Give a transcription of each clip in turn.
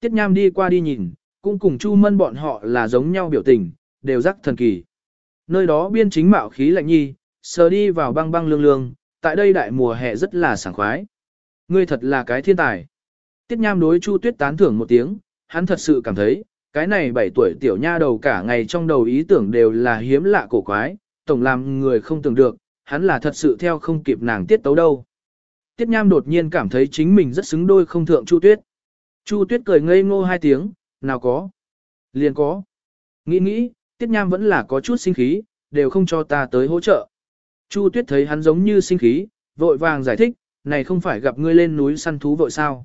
Tiết Nham đi qua đi nhìn, cũng cùng Chu Mân bọn họ là giống nhau biểu tình, đều rắc thần kỳ. Nơi đó biên chính mạo khí lạnh nhi, sờ đi vào băng băng lương lương, tại đây đại mùa hè rất là sảng khoái. Ngươi thật là cái thiên tài. Tiết Nham đối Chu Tuyết tán thưởng một tiếng, hắn thật sự cảm thấy, cái này 7 tuổi tiểu nha đầu cả ngày trong đầu ý tưởng đều là hiếm lạ cổ quái, tổng làm người không tưởng được, hắn là thật sự theo không kịp nàng tiết tấu đâu. Tiết Nham đột nhiên cảm thấy chính mình rất xứng đôi không thượng Chu Tuyết. Chu Tuyết cười ngây ngô hai tiếng, nào có. Liền có. Nghĩ nghĩ, Tiết Nham vẫn là có chút sinh khí, đều không cho ta tới hỗ trợ. Chu Tuyết thấy hắn giống như sinh khí, vội vàng giải thích, này không phải gặp ngươi lên núi săn thú vội sao.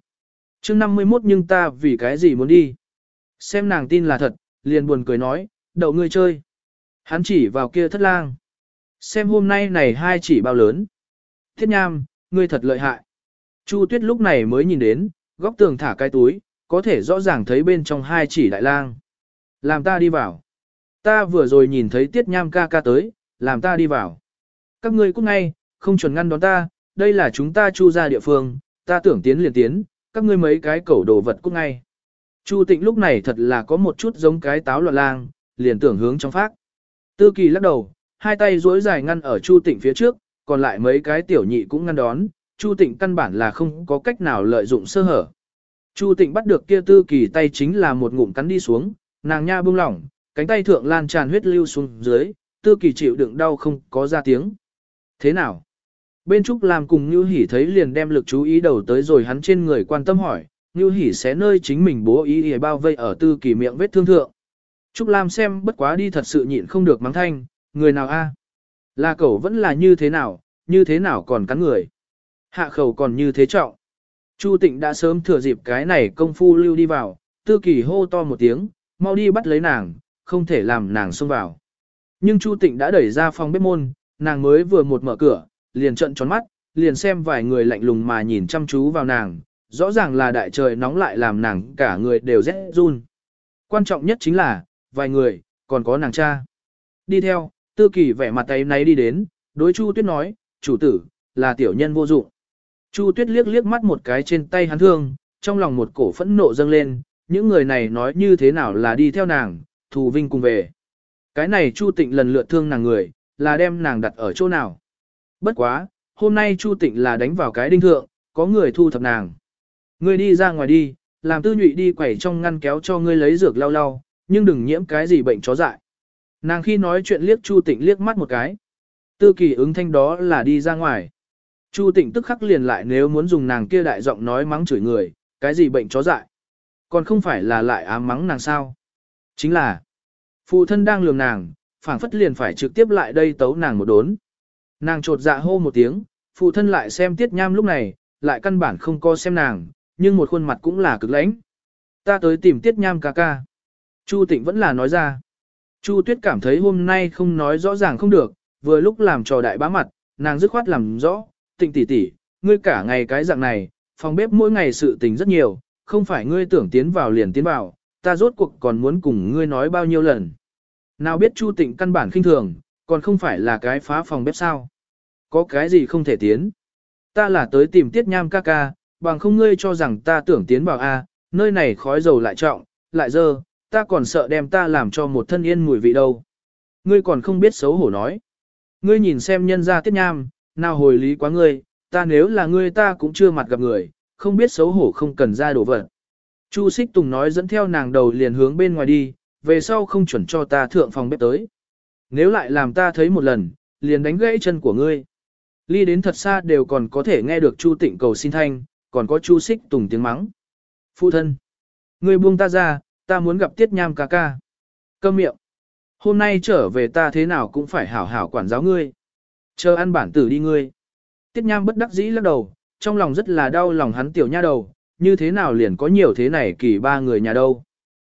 chương 51 nhưng ta vì cái gì muốn đi. Xem nàng tin là thật, liền buồn cười nói, đậu ngươi chơi. Hắn chỉ vào kia thất lang. Xem hôm nay này hai chỉ bao lớn. Thiết nham, ngươi thật lợi hại. Chu tuyết lúc này mới nhìn đến, góc tường thả cái túi, có thể rõ ràng thấy bên trong hai chỉ đại lang. Làm ta đi vào. Ta vừa rồi nhìn thấy tiết nham ca ca tới, làm ta đi vào. Các ngươi cũng ngay, không chuẩn ngăn đón ta, đây là chúng ta chu ra địa phương, ta tưởng tiến liền tiến, các ngươi mấy cái cẩu đồ vật cũng ngay. Chu tịnh lúc này thật là có một chút giống cái táo loạn lang, liền tưởng hướng trong phát. Tư kỳ lắc đầu, hai tay duỗi dài ngăn ở Chu tịnh phía trước, còn lại mấy cái tiểu nhị cũng ngăn đón, Chu tịnh căn bản là không có cách nào lợi dụng sơ hở. Chu tịnh bắt được kia tư kỳ tay chính là một ngụm cắn đi xuống, nàng nha bung lỏng, cánh tay thượng lan tràn huyết lưu xuống dưới, tư kỳ chịu đựng đau không có ra tiếng. Thế nào? Bên Trúc làm cùng Như Hỷ thấy liền đem lực chú ý đầu tới rồi hắn trên người quan tâm hỏi, Như Hỷ sẽ nơi chính mình bố ý để bao vây ở tư kỳ miệng vết thương thượng. Trúc Lam xem bất quá đi thật sự nhịn không được mắng thanh, người nào a? Là cậu vẫn là như thế nào, như thế nào còn cắn người. Hạ khẩu còn như thế trọng. Chu Tịnh đã sớm thừa dịp cái này công phu lưu đi vào, tư kỳ hô to một tiếng, mau đi bắt lấy nàng, không thể làm nàng xông vào. Nhưng Chu Tịnh đã đẩy ra phòng bếp môn, nàng mới vừa một mở cửa, liền trận tròn mắt, liền xem vài người lạnh lùng mà nhìn chăm chú vào nàng, rõ ràng là đại trời nóng lại làm nàng cả người đều rét run. Quan trọng nhất chính là, vài người, còn có nàng cha. Đi theo, tư kỳ vẻ mặt tay nấy đi đến, đối Chu Tuyết nói, chủ tử, là tiểu nhân vô dụng. Chu Tuyết liếc liếc mắt một cái trên tay hắn thương, trong lòng một cổ phẫn nộ dâng lên, những người này nói như thế nào là đi theo nàng, thù vinh cùng về. Cái này Chu Tịnh lần lượt thương nàng người, là đem nàng đặt ở chỗ nào. Bất quá, hôm nay Chu Tịnh là đánh vào cái đinh thượng, có người thu thập nàng. Ngươi đi ra ngoài đi, làm tư nhụy đi quẩy trong ngăn kéo cho ngươi lấy dược lau lau, nhưng đừng nhiễm cái gì bệnh chó dại. Nàng khi nói chuyện liếc Chu Tịnh liếc mắt một cái. Tư kỳ ứng thanh đó là đi ra ngoài. Chu Tịnh tức khắc liền lại nếu muốn dùng nàng kia đại giọng nói mắng chửi người, cái gì bệnh chó dại. Còn không phải là lại ám mắng nàng sao. Chính là, phụ thân đang lường nàng, phảng phất liền phải trực tiếp lại đây tấu nàng một đốn. Nàng trột dạ hô một tiếng, phụ thân lại xem tiết nham lúc này, lại căn bản không co xem nàng, nhưng một khuôn mặt cũng là cực lãnh. Ta tới tìm tiết nham ca ca. Chu tịnh vẫn là nói ra. Chu tuyết cảm thấy hôm nay không nói rõ ràng không được, vừa lúc làm trò đại bá mặt, nàng dứt khoát làm rõ, tịnh tỷ tỷ, ngươi cả ngày cái dạng này, phòng bếp mỗi ngày sự tình rất nhiều, không phải ngươi tưởng tiến vào liền tiến vào, ta rốt cuộc còn muốn cùng ngươi nói bao nhiêu lần. Nào biết Chu Tịnh căn bản khinh thường, còn không phải là cái phá phòng bếp sao. Có cái gì không thể tiến. Ta là tới tìm tiết nham ca ca, bằng không ngươi cho rằng ta tưởng tiến vào A, nơi này khói dầu lại trọng, lại dơ, ta còn sợ đem ta làm cho một thân yên mùi vị đâu. Ngươi còn không biết xấu hổ nói. Ngươi nhìn xem nhân ra tiết nham, nào hồi lý quá ngươi, ta nếu là ngươi ta cũng chưa mặt gặp người, không biết xấu hổ không cần ra đổ vật. Chu Xích Tùng nói dẫn theo nàng đầu liền hướng bên ngoài đi, về sau không chuẩn cho ta thượng phòng bếp tới. Nếu lại làm ta thấy một lần, liền đánh gãy chân của ngươi. Ly đến thật xa đều còn có thể nghe được Chu Tịnh cầu xin thanh, còn có Chu Xích Tùng tiếng mắng. Phụ thân, ngươi buông ta ra, ta muốn gặp Tiết Nham ca ca. Câm miệng. Hôm nay trở về ta thế nào cũng phải hảo hảo quản giáo ngươi. Chờ ăn bản tử đi ngươi. Tiết Nham bất đắc dĩ lắc đầu, trong lòng rất là đau lòng hắn tiểu nha đầu, như thế nào liền có nhiều thế này kỳ ba người nhà đâu.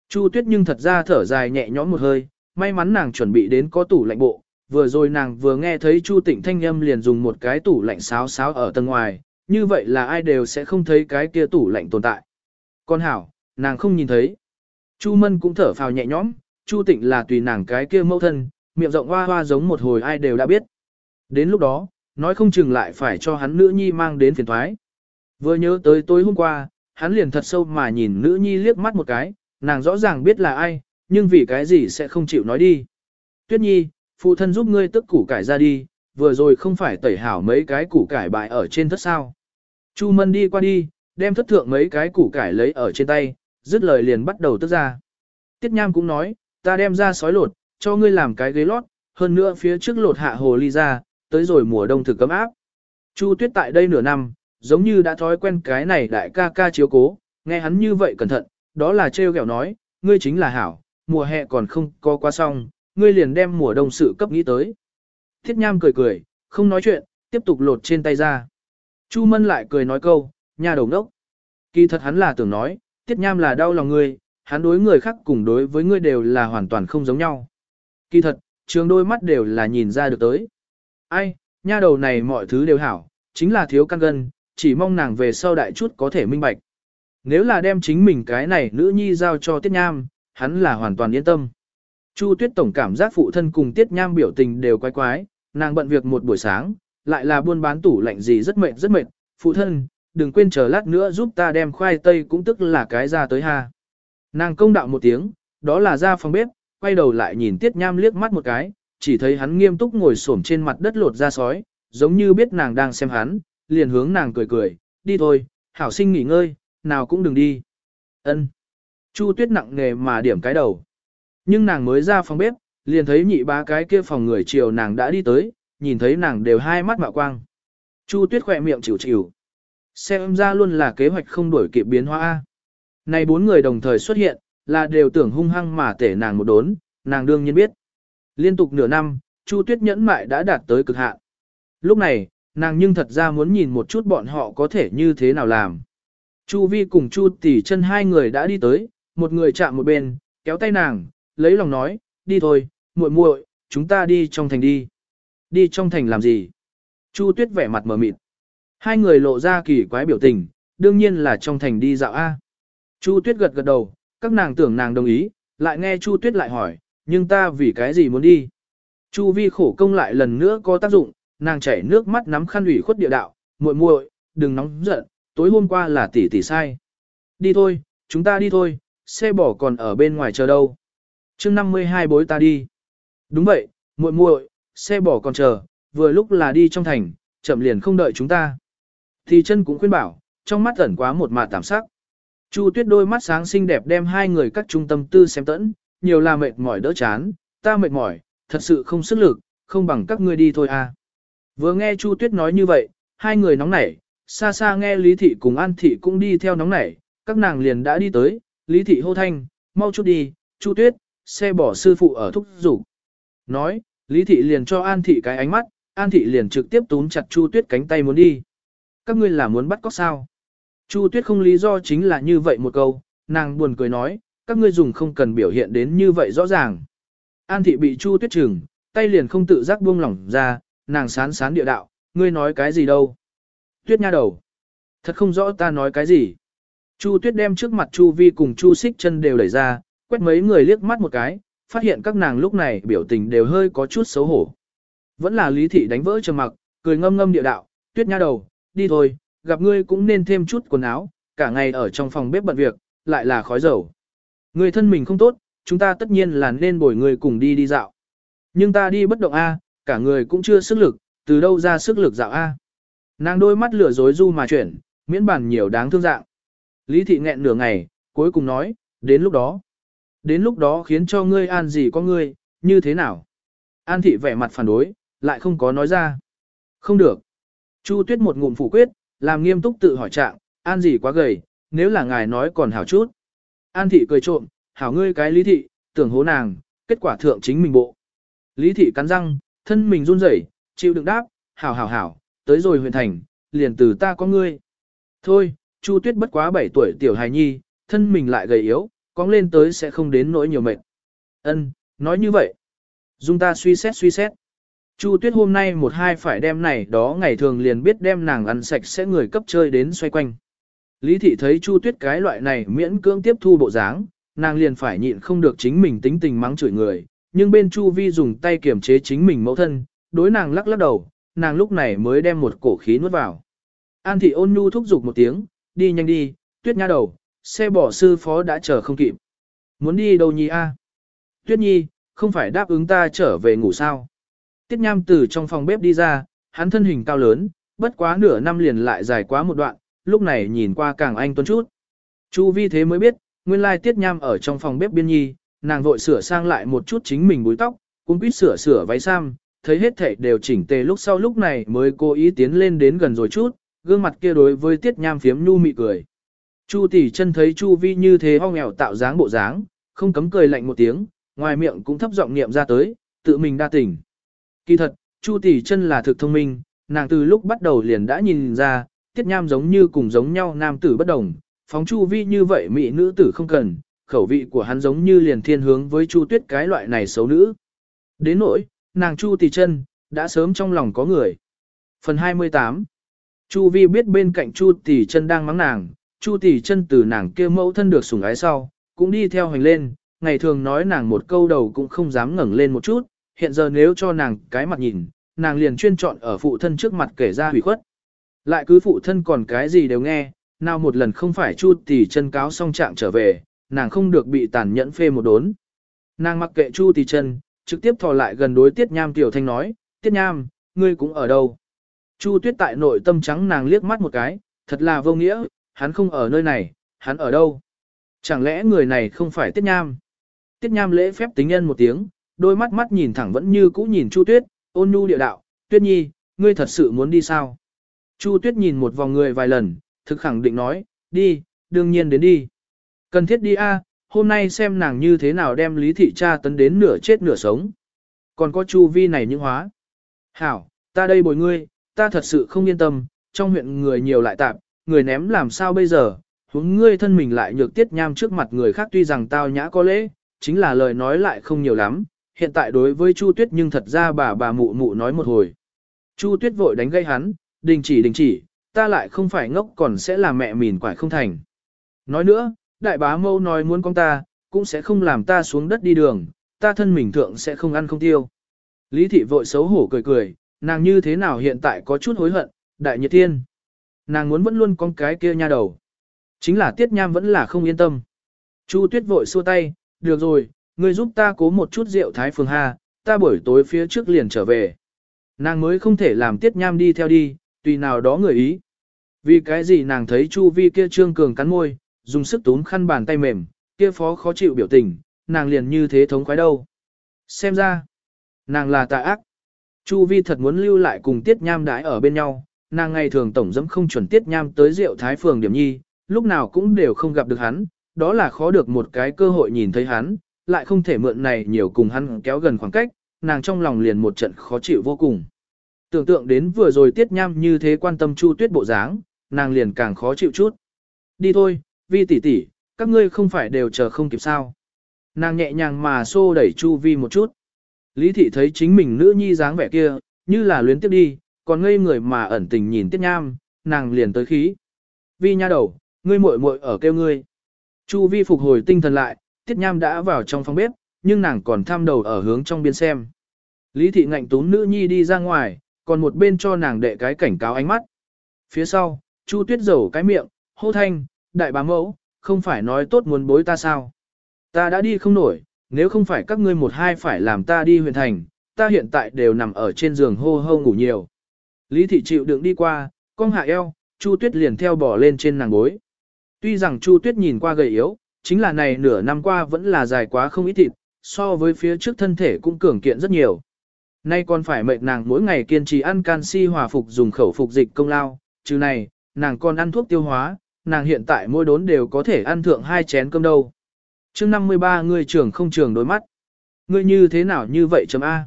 Chu Tuyết nhưng thật ra thở dài nhẹ nhõm một hơi, may mắn nàng chuẩn bị đến có tủ lạnh bộ, vừa rồi nàng vừa nghe thấy Chu Tịnh thanh âm liền dùng một cái tủ lạnh sáo sáo ở tầng ngoài, như vậy là ai đều sẽ không thấy cái kia tủ lạnh tồn tại. Con hảo, nàng không nhìn thấy. Chu Mân cũng thở phào nhẹ nhõm, Chu Tịnh là tùy nàng cái kia mẫu thân, miệng rộng hoa hoa giống một hồi ai đều đã biết. Đến lúc đó, nói không chừng lại phải cho hắn nữ nhi mang đến phiền thoái. Vừa nhớ tới tối hôm qua, hắn liền thật sâu mà nhìn nữ nhi liếc mắt một cái, nàng rõ ràng biết là ai, nhưng vì cái gì sẽ không chịu nói đi. Tuyết nhi, phụ thân giúp ngươi tức củ cải ra đi, vừa rồi không phải tẩy hảo mấy cái củ cải bại ở trên thất sao. Chu mân đi qua đi, đem thất thượng mấy cái củ cải lấy ở trên tay, dứt lời liền bắt đầu tức ra. Tiết nham cũng nói, ta đem ra sói lột, cho ngươi làm cái ghế lót, hơn nữa phía trước lột hạ hồ ly ra, tới rồi mùa đông thực cấm áp. Chu tuyết tại đây nửa năm, giống như đã thói quen cái này đại ca ca chiếu cố, nghe hắn như vậy cẩn thận, đó là trêu ghẹo nói, ngươi chính là hảo, mùa hè còn không có qua xong, ngươi liền đem mùa đông sự cấp nghĩ tới. Thiết nham cười cười, không nói chuyện, tiếp tục lột trên tay ra. Chu mân lại cười nói câu, nhà đầu đốc. Kỳ thật hắn là tưởng nói, tiết nham là đau lòng ngươi, hắn đối người khác cùng đối với ngươi đều là hoàn toàn không giống nhau. Kỳ thật, trường đôi mắt đều là nhìn ra được tới. Ai, nha đầu này mọi thứ đều hảo, chính là thiếu căn gân, chỉ mong nàng về sau đại chút có thể minh bạch. Nếu là đem chính mình cái này nữ nhi giao cho Tiết Nham, hắn là hoàn toàn yên tâm. Chu Tuyết Tổng cảm giác phụ thân cùng Tiết Nham biểu tình đều quái quái, nàng bận việc một buổi sáng, lại là buôn bán tủ lạnh gì rất mệt rất mệt. Phụ thân, đừng quên chờ lát nữa giúp ta đem khoai tây cũng tức là cái ra tới ha. Nàng công đạo một tiếng, đó là ra phòng bếp, quay đầu lại nhìn Tiết Nham liếc mắt một cái, chỉ thấy hắn nghiêm túc ngồi xổm trên mặt đất lột ra sói, giống như biết nàng đang xem hắn, liền hướng nàng cười cười, đi thôi, hảo sinh nghỉ ngơi, nào cũng đừng đi. Ân. Chu tuyết nặng nghề mà điểm cái đầu. Nhưng nàng mới ra phòng bếp, liền thấy nhị ba cái kia phòng người chiều nàng đã đi tới, nhìn thấy nàng đều hai mắt mạo quang. Chu tuyết khỏe miệng chịu chịu. Xem ra luôn là kế hoạch không đổi kịp biến hóa. Này bốn người đồng thời xuất hiện, là đều tưởng hung hăng mà tể nàng một đốn, nàng đương nhiên biết. Liên tục nửa năm, Chu tuyết nhẫn mại đã đạt tới cực hạn. Lúc này, nàng nhưng thật ra muốn nhìn một chút bọn họ có thể như thế nào làm. Chu Vi cùng Chu Tỷ chân hai người đã đi tới, một người chạm một bên, kéo tay nàng, lấy lòng nói, đi thôi, muội muội, chúng ta đi trong thành đi. Đi trong thành làm gì? Chu Tuyết vẻ mặt mờ mịt. Hai người lộ ra kỳ quái biểu tình, đương nhiên là trong thành đi dạo A. Chu Tuyết gật gật đầu, các nàng tưởng nàng đồng ý, lại nghe Chu Tuyết lại hỏi, nhưng ta vì cái gì muốn đi? Chu Vi khổ công lại lần nữa có tác dụng, nàng chảy nước mắt nắm khăn ủy khuất địa đạo, muội muội, đừng nóng giận, tối hôm qua là tỷ tỷ sai. Đi thôi, chúng ta đi thôi, xe bỏ còn ở bên ngoài chờ đâu. chương 52 bối ta đi. Đúng vậy, muội muội, xe bỏ còn chờ, vừa lúc là đi trong thành, chậm liền không đợi chúng ta. Thì chân cũng khuyên bảo, trong mắt ẩn quá một mà tạm sắc. Chu tuyết đôi mắt sáng xinh đẹp đem hai người các trung tâm tư xem tẫn, nhiều là mệt mỏi đỡ chán, ta mệt mỏi, thật sự không sức lực, không bằng các ngươi đi thôi à. Vừa nghe Chu tuyết nói như vậy, hai người nóng nảy, xa xa nghe Lý Thị cùng An Thị cũng đi theo nóng nảy, các nàng liền đã đi tới, Lý Thị hô thanh, mau chút đi, Chu Tuyết, xe bỏ sư phụ ở thúc rủ. Nói, Lý Thị liền cho An Thị cái ánh mắt, An Thị liền trực tiếp túm chặt Chu Tuyết cánh tay muốn đi. Các ngươi là muốn bắt cóc sao? Chu Tuyết không lý do chính là như vậy một câu, nàng buồn cười nói, các ngươi dùng không cần biểu hiện đến như vậy rõ ràng. An Thị bị Chu Tuyết trừng, tay liền không tự giác buông lỏng ra, nàng sán sán địa đạo, ngươi nói cái gì đâu? Tuyết nha đầu. Thật không rõ ta nói cái gì. Chu Tuyết đem trước mặt Chu Vi cùng Chu Xích chân đều đẩy ra, quét mấy người liếc mắt một cái, phát hiện các nàng lúc này biểu tình đều hơi có chút xấu hổ. Vẫn là Lý Thị đánh vỡ trầm mặc, cười ngâm ngâm địa đạo, Tuyết nha đầu, đi thôi, gặp ngươi cũng nên thêm chút quần áo, cả ngày ở trong phòng bếp bận việc, lại là khói dầu. Người thân mình không tốt, chúng ta tất nhiên là nên bồi người cùng đi đi dạo. Nhưng ta đi bất động A, cả người cũng chưa sức lực, từ đâu ra sức lực dạo A. Nàng đôi mắt lửa dối du mà chuyển, miễn bản nhiều đáng thương dạng. Lý thị nghẹn nửa ngày, cuối cùng nói, đến lúc đó. Đến lúc đó khiến cho ngươi an gì có ngươi, như thế nào? An thị vẻ mặt phản đối, lại không có nói ra. Không được. Chu tuyết một ngụm phủ quyết, làm nghiêm túc tự hỏi trạng, an gì quá gầy, nếu là ngài nói còn hảo chút. An thị cười trộm, hảo ngươi cái lý thị, tưởng hố nàng, kết quả thượng chính mình bộ. Lý thị cắn răng, thân mình run rẩy, chịu đựng đáp, hảo hảo hảo, tới rồi huyện thành, liền từ ta có ngươi. Thôi, Chu Tuyết bất quá 7 tuổi tiểu hài nhi, thân mình lại gầy yếu, cong lên tới sẽ không đến nỗi nhiều mệt. Ân, nói như vậy. Dung ta suy xét suy xét. Chu Tuyết hôm nay một hai phải đem này đó ngày thường liền biết đem nàng ăn sạch sẽ người cấp chơi đến xoay quanh. Lý thị thấy Chu Tuyết cái loại này miễn cưỡng tiếp thu bộ dáng, nàng liền phải nhịn không được chính mình tính tình mắng chửi người, nhưng bên Chu Vi dùng tay kiểm chế chính mình mẫu thân, đối nàng lắc lắc đầu, nàng lúc này mới đem một cổ khí nuốt vào. An thị ôn nhu thúc giục một tiếng, đi nhanh đi, tuyết nha đầu, xe bỏ sư phó đã chờ không kịp. Muốn đi đâu nhi a? À? Tuyết nhi, không phải đáp ứng ta trở về ngủ sao? Tiết nham từ trong phòng bếp đi ra, hắn thân hình cao lớn, bất quá nửa năm liền lại dài quá một đoạn, lúc này nhìn qua càng anh tuấn chút. Chu vi thế mới biết, nguyên lai tiết nham ở trong phòng bếp biên nhi, nàng vội sửa sang lại một chút chính mình búi tóc, cũng quýt sửa sửa váy sam, thấy hết thảy đều chỉnh tề lúc sau lúc này mới cố ý tiến lên đến gần rồi chút, gương mặt kia đối với tiết nham phiếm nhu mị cười. Chu tỷ chân thấy Chu vi như thế ho nghèo tạo dáng bộ dáng, không cấm cười lạnh một tiếng, ngoài miệng cũng thấp giọng niệm ra tới, tự mình đa tỉnh. Kỳ thật, Chu tỷ chân là thực thông minh, nàng từ lúc bắt đầu liền đã nhìn ra, tiết nham giống như cùng giống nhau nam tử bất đồng, phóng Chu vi như vậy mỹ nữ tử không cần, khẩu vị của hắn giống như liền thiên hướng với Chu tuyết cái loại này xấu nữ. Đến nỗi, nàng Chu tỷ chân, đã sớm trong lòng có người. Phần 28 Chu vi biết bên cạnh Chu tỷ chân đang mắng nàng, Chu tỷ chân từ nàng kia mẫu thân được sủng ái sau, cũng đi theo hành lên, ngày thường nói nàng một câu đầu cũng không dám ngẩng lên một chút, hiện giờ nếu cho nàng cái mặt nhìn, nàng liền chuyên chọn ở phụ thân trước mặt kể ra hủy khuất. Lại cứ phụ thân còn cái gì đều nghe, nào một lần không phải Chu tỷ chân cáo xong trạng trở về, nàng không được bị tàn nhẫn phê một đốn. Nàng mặc kệ Chu tỷ chân, trực tiếp thò lại gần đối Tiết Nham tiểu thanh nói, Tiết Nham, ngươi cũng ở đâu? Chu Tuyết tại nội tâm trắng nàng liếc mắt một cái, thật là vô nghĩa, hắn không ở nơi này, hắn ở đâu? Chẳng lẽ người này không phải Tiết Nham? Tiết Nham lễ phép tính nhân một tiếng, đôi mắt mắt nhìn thẳng vẫn như cũ nhìn Chu Tuyết, ôn nhu địa đạo, Tuyết Nhi, ngươi thật sự muốn đi sao? Chu Tuyết nhìn một vòng người vài lần, thực khẳng định nói, đi, đương nhiên đến đi. Cần thiết đi a, hôm nay xem nàng như thế nào đem lý thị cha tấn đến nửa chết nửa sống. Còn có Chu Vi này những hóa. Hảo, ta đây bồi ngươi, ta thật sự không yên tâm, trong huyện người nhiều lại tạp, người ném làm sao bây giờ, huống ngươi thân mình lại nhược tiết nham trước mặt người khác tuy rằng tao nhã có lễ, chính là lời nói lại không nhiều lắm, hiện tại đối với Chu Tuyết nhưng thật ra bà bà mụ mụ nói một hồi. Chu Tuyết vội đánh gây hắn, đình chỉ đình chỉ, ta lại không phải ngốc còn sẽ là mẹ mìn quải không thành. Nói nữa, đại bá mâu nói muốn con ta, cũng sẽ không làm ta xuống đất đi đường, ta thân mình thượng sẽ không ăn không tiêu. Lý thị vội xấu hổ cười cười, nàng như thế nào hiện tại có chút hối hận, đại nhiệt thiên. Nàng muốn vẫn luôn con cái kia nha đầu. Chính là tiết nham vẫn là không yên tâm. Chu tuyết vội xua tay, được rồi, ngươi giúp ta cố một chút rượu thái phường ha, ta buổi tối phía trước liền trở về. Nàng mới không thể làm tiết nham đi theo đi, tùy nào đó người ý. Vì cái gì nàng thấy chu vi kia trương cường cắn môi, dùng sức túm khăn bàn tay mềm, kia phó khó chịu biểu tình, nàng liền như thế thống khoái đâu. Xem ra, nàng là tà ác. Chu vi thật muốn lưu lại cùng tiết nham đãi ở bên nhau, nàng ngày thường tổng dẫm không chuẩn tiết nham tới rượu thái phường điểm nhi, lúc nào cũng đều không gặp được hắn, đó là khó được một cái cơ hội nhìn thấy hắn, lại không thể mượn này nhiều cùng hắn kéo gần khoảng cách, nàng trong lòng liền một trận khó chịu vô cùng. Tưởng tượng đến vừa rồi tiết nham như thế quan tâm chu tuyết bộ dáng, nàng liền càng khó chịu chút. Đi thôi, vi tỷ tỷ, các ngươi không phải đều chờ không kịp sao. Nàng nhẹ nhàng mà xô đẩy chu vi một chút. Lý thị thấy chính mình nữ nhi dáng vẻ kia, như là luyến tiếp đi, còn ngây người mà ẩn tình nhìn tiết nham, nàng liền tới khí. Vi nha đầu, ngươi muội muội ở kêu ngươi. Chu vi phục hồi tinh thần lại, tiết nham đã vào trong phòng bếp, nhưng nàng còn tham đầu ở hướng trong biên xem. Lý thị ngạnh tún nữ nhi đi ra ngoài, còn một bên cho nàng đệ cái cảnh cáo ánh mắt. Phía sau, Chu tuyết dầu cái miệng, hô thanh, đại bá mẫu, không phải nói tốt muốn bối ta sao. Ta đã đi không nổi, nếu không phải các ngươi một hai phải làm ta đi huyện thành, ta hiện tại đều nằm ở trên giường hô hô ngủ nhiều. Lý thị chịu đựng đi qua, cong hạ eo, Chu Tuyết liền theo bỏ lên trên nàng gối. Tuy rằng Chu Tuyết nhìn qua gầy yếu, chính là này nửa năm qua vẫn là dài quá không ít thịt, so với phía trước thân thể cũng cường kiện rất nhiều. Nay còn phải mệnh nàng mỗi ngày kiên trì ăn canxi hòa phục dùng khẩu phục dịch công lao, chứ này, nàng còn ăn thuốc tiêu hóa, nàng hiện tại mỗi đốn đều có thể ăn thượng hai chén cơm đâu. chương 53 người trưởng không trường đôi mắt. Ngươi như thế nào như vậy chấm A.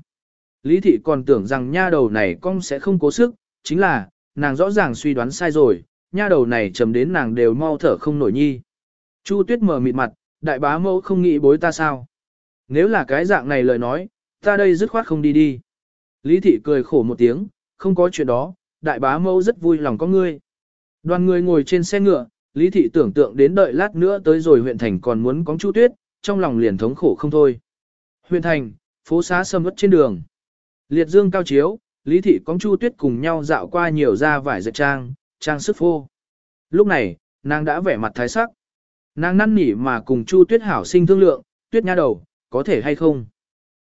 Lý thị còn tưởng rằng nha đầu này con sẽ không cố sức, chính là, nàng rõ ràng suy đoán sai rồi, nha đầu này chấm đến nàng đều mau thở không nổi nhi. Chu tuyết mở mịt mặt, đại bá mẫu không nghĩ bối ta sao. Nếu là cái dạng này lời nói, ta đây dứt khoát không đi đi. Lý thị cười khổ một tiếng, không có chuyện đó, đại bá mẫu rất vui lòng có ngươi. Đoàn người ngồi trên xe ngựa, Lý thị tưởng tượng đến đợi lát nữa tới rồi huyện thành còn muốn có Chu Tuyết, trong lòng liền thống khổ không thôi. Huyện thành, phố xá sầm uất trên đường. Liệt dương cao chiếu, Lý thị có Chu Tuyết cùng nhau dạo qua nhiều da vải dệt trang, trang sức phô. Lúc này, nàng đã vẻ mặt thái sắc. Nàng năn nỉ mà cùng Chu Tuyết hảo sinh thương lượng, Tuyết nha đầu, có thể hay không?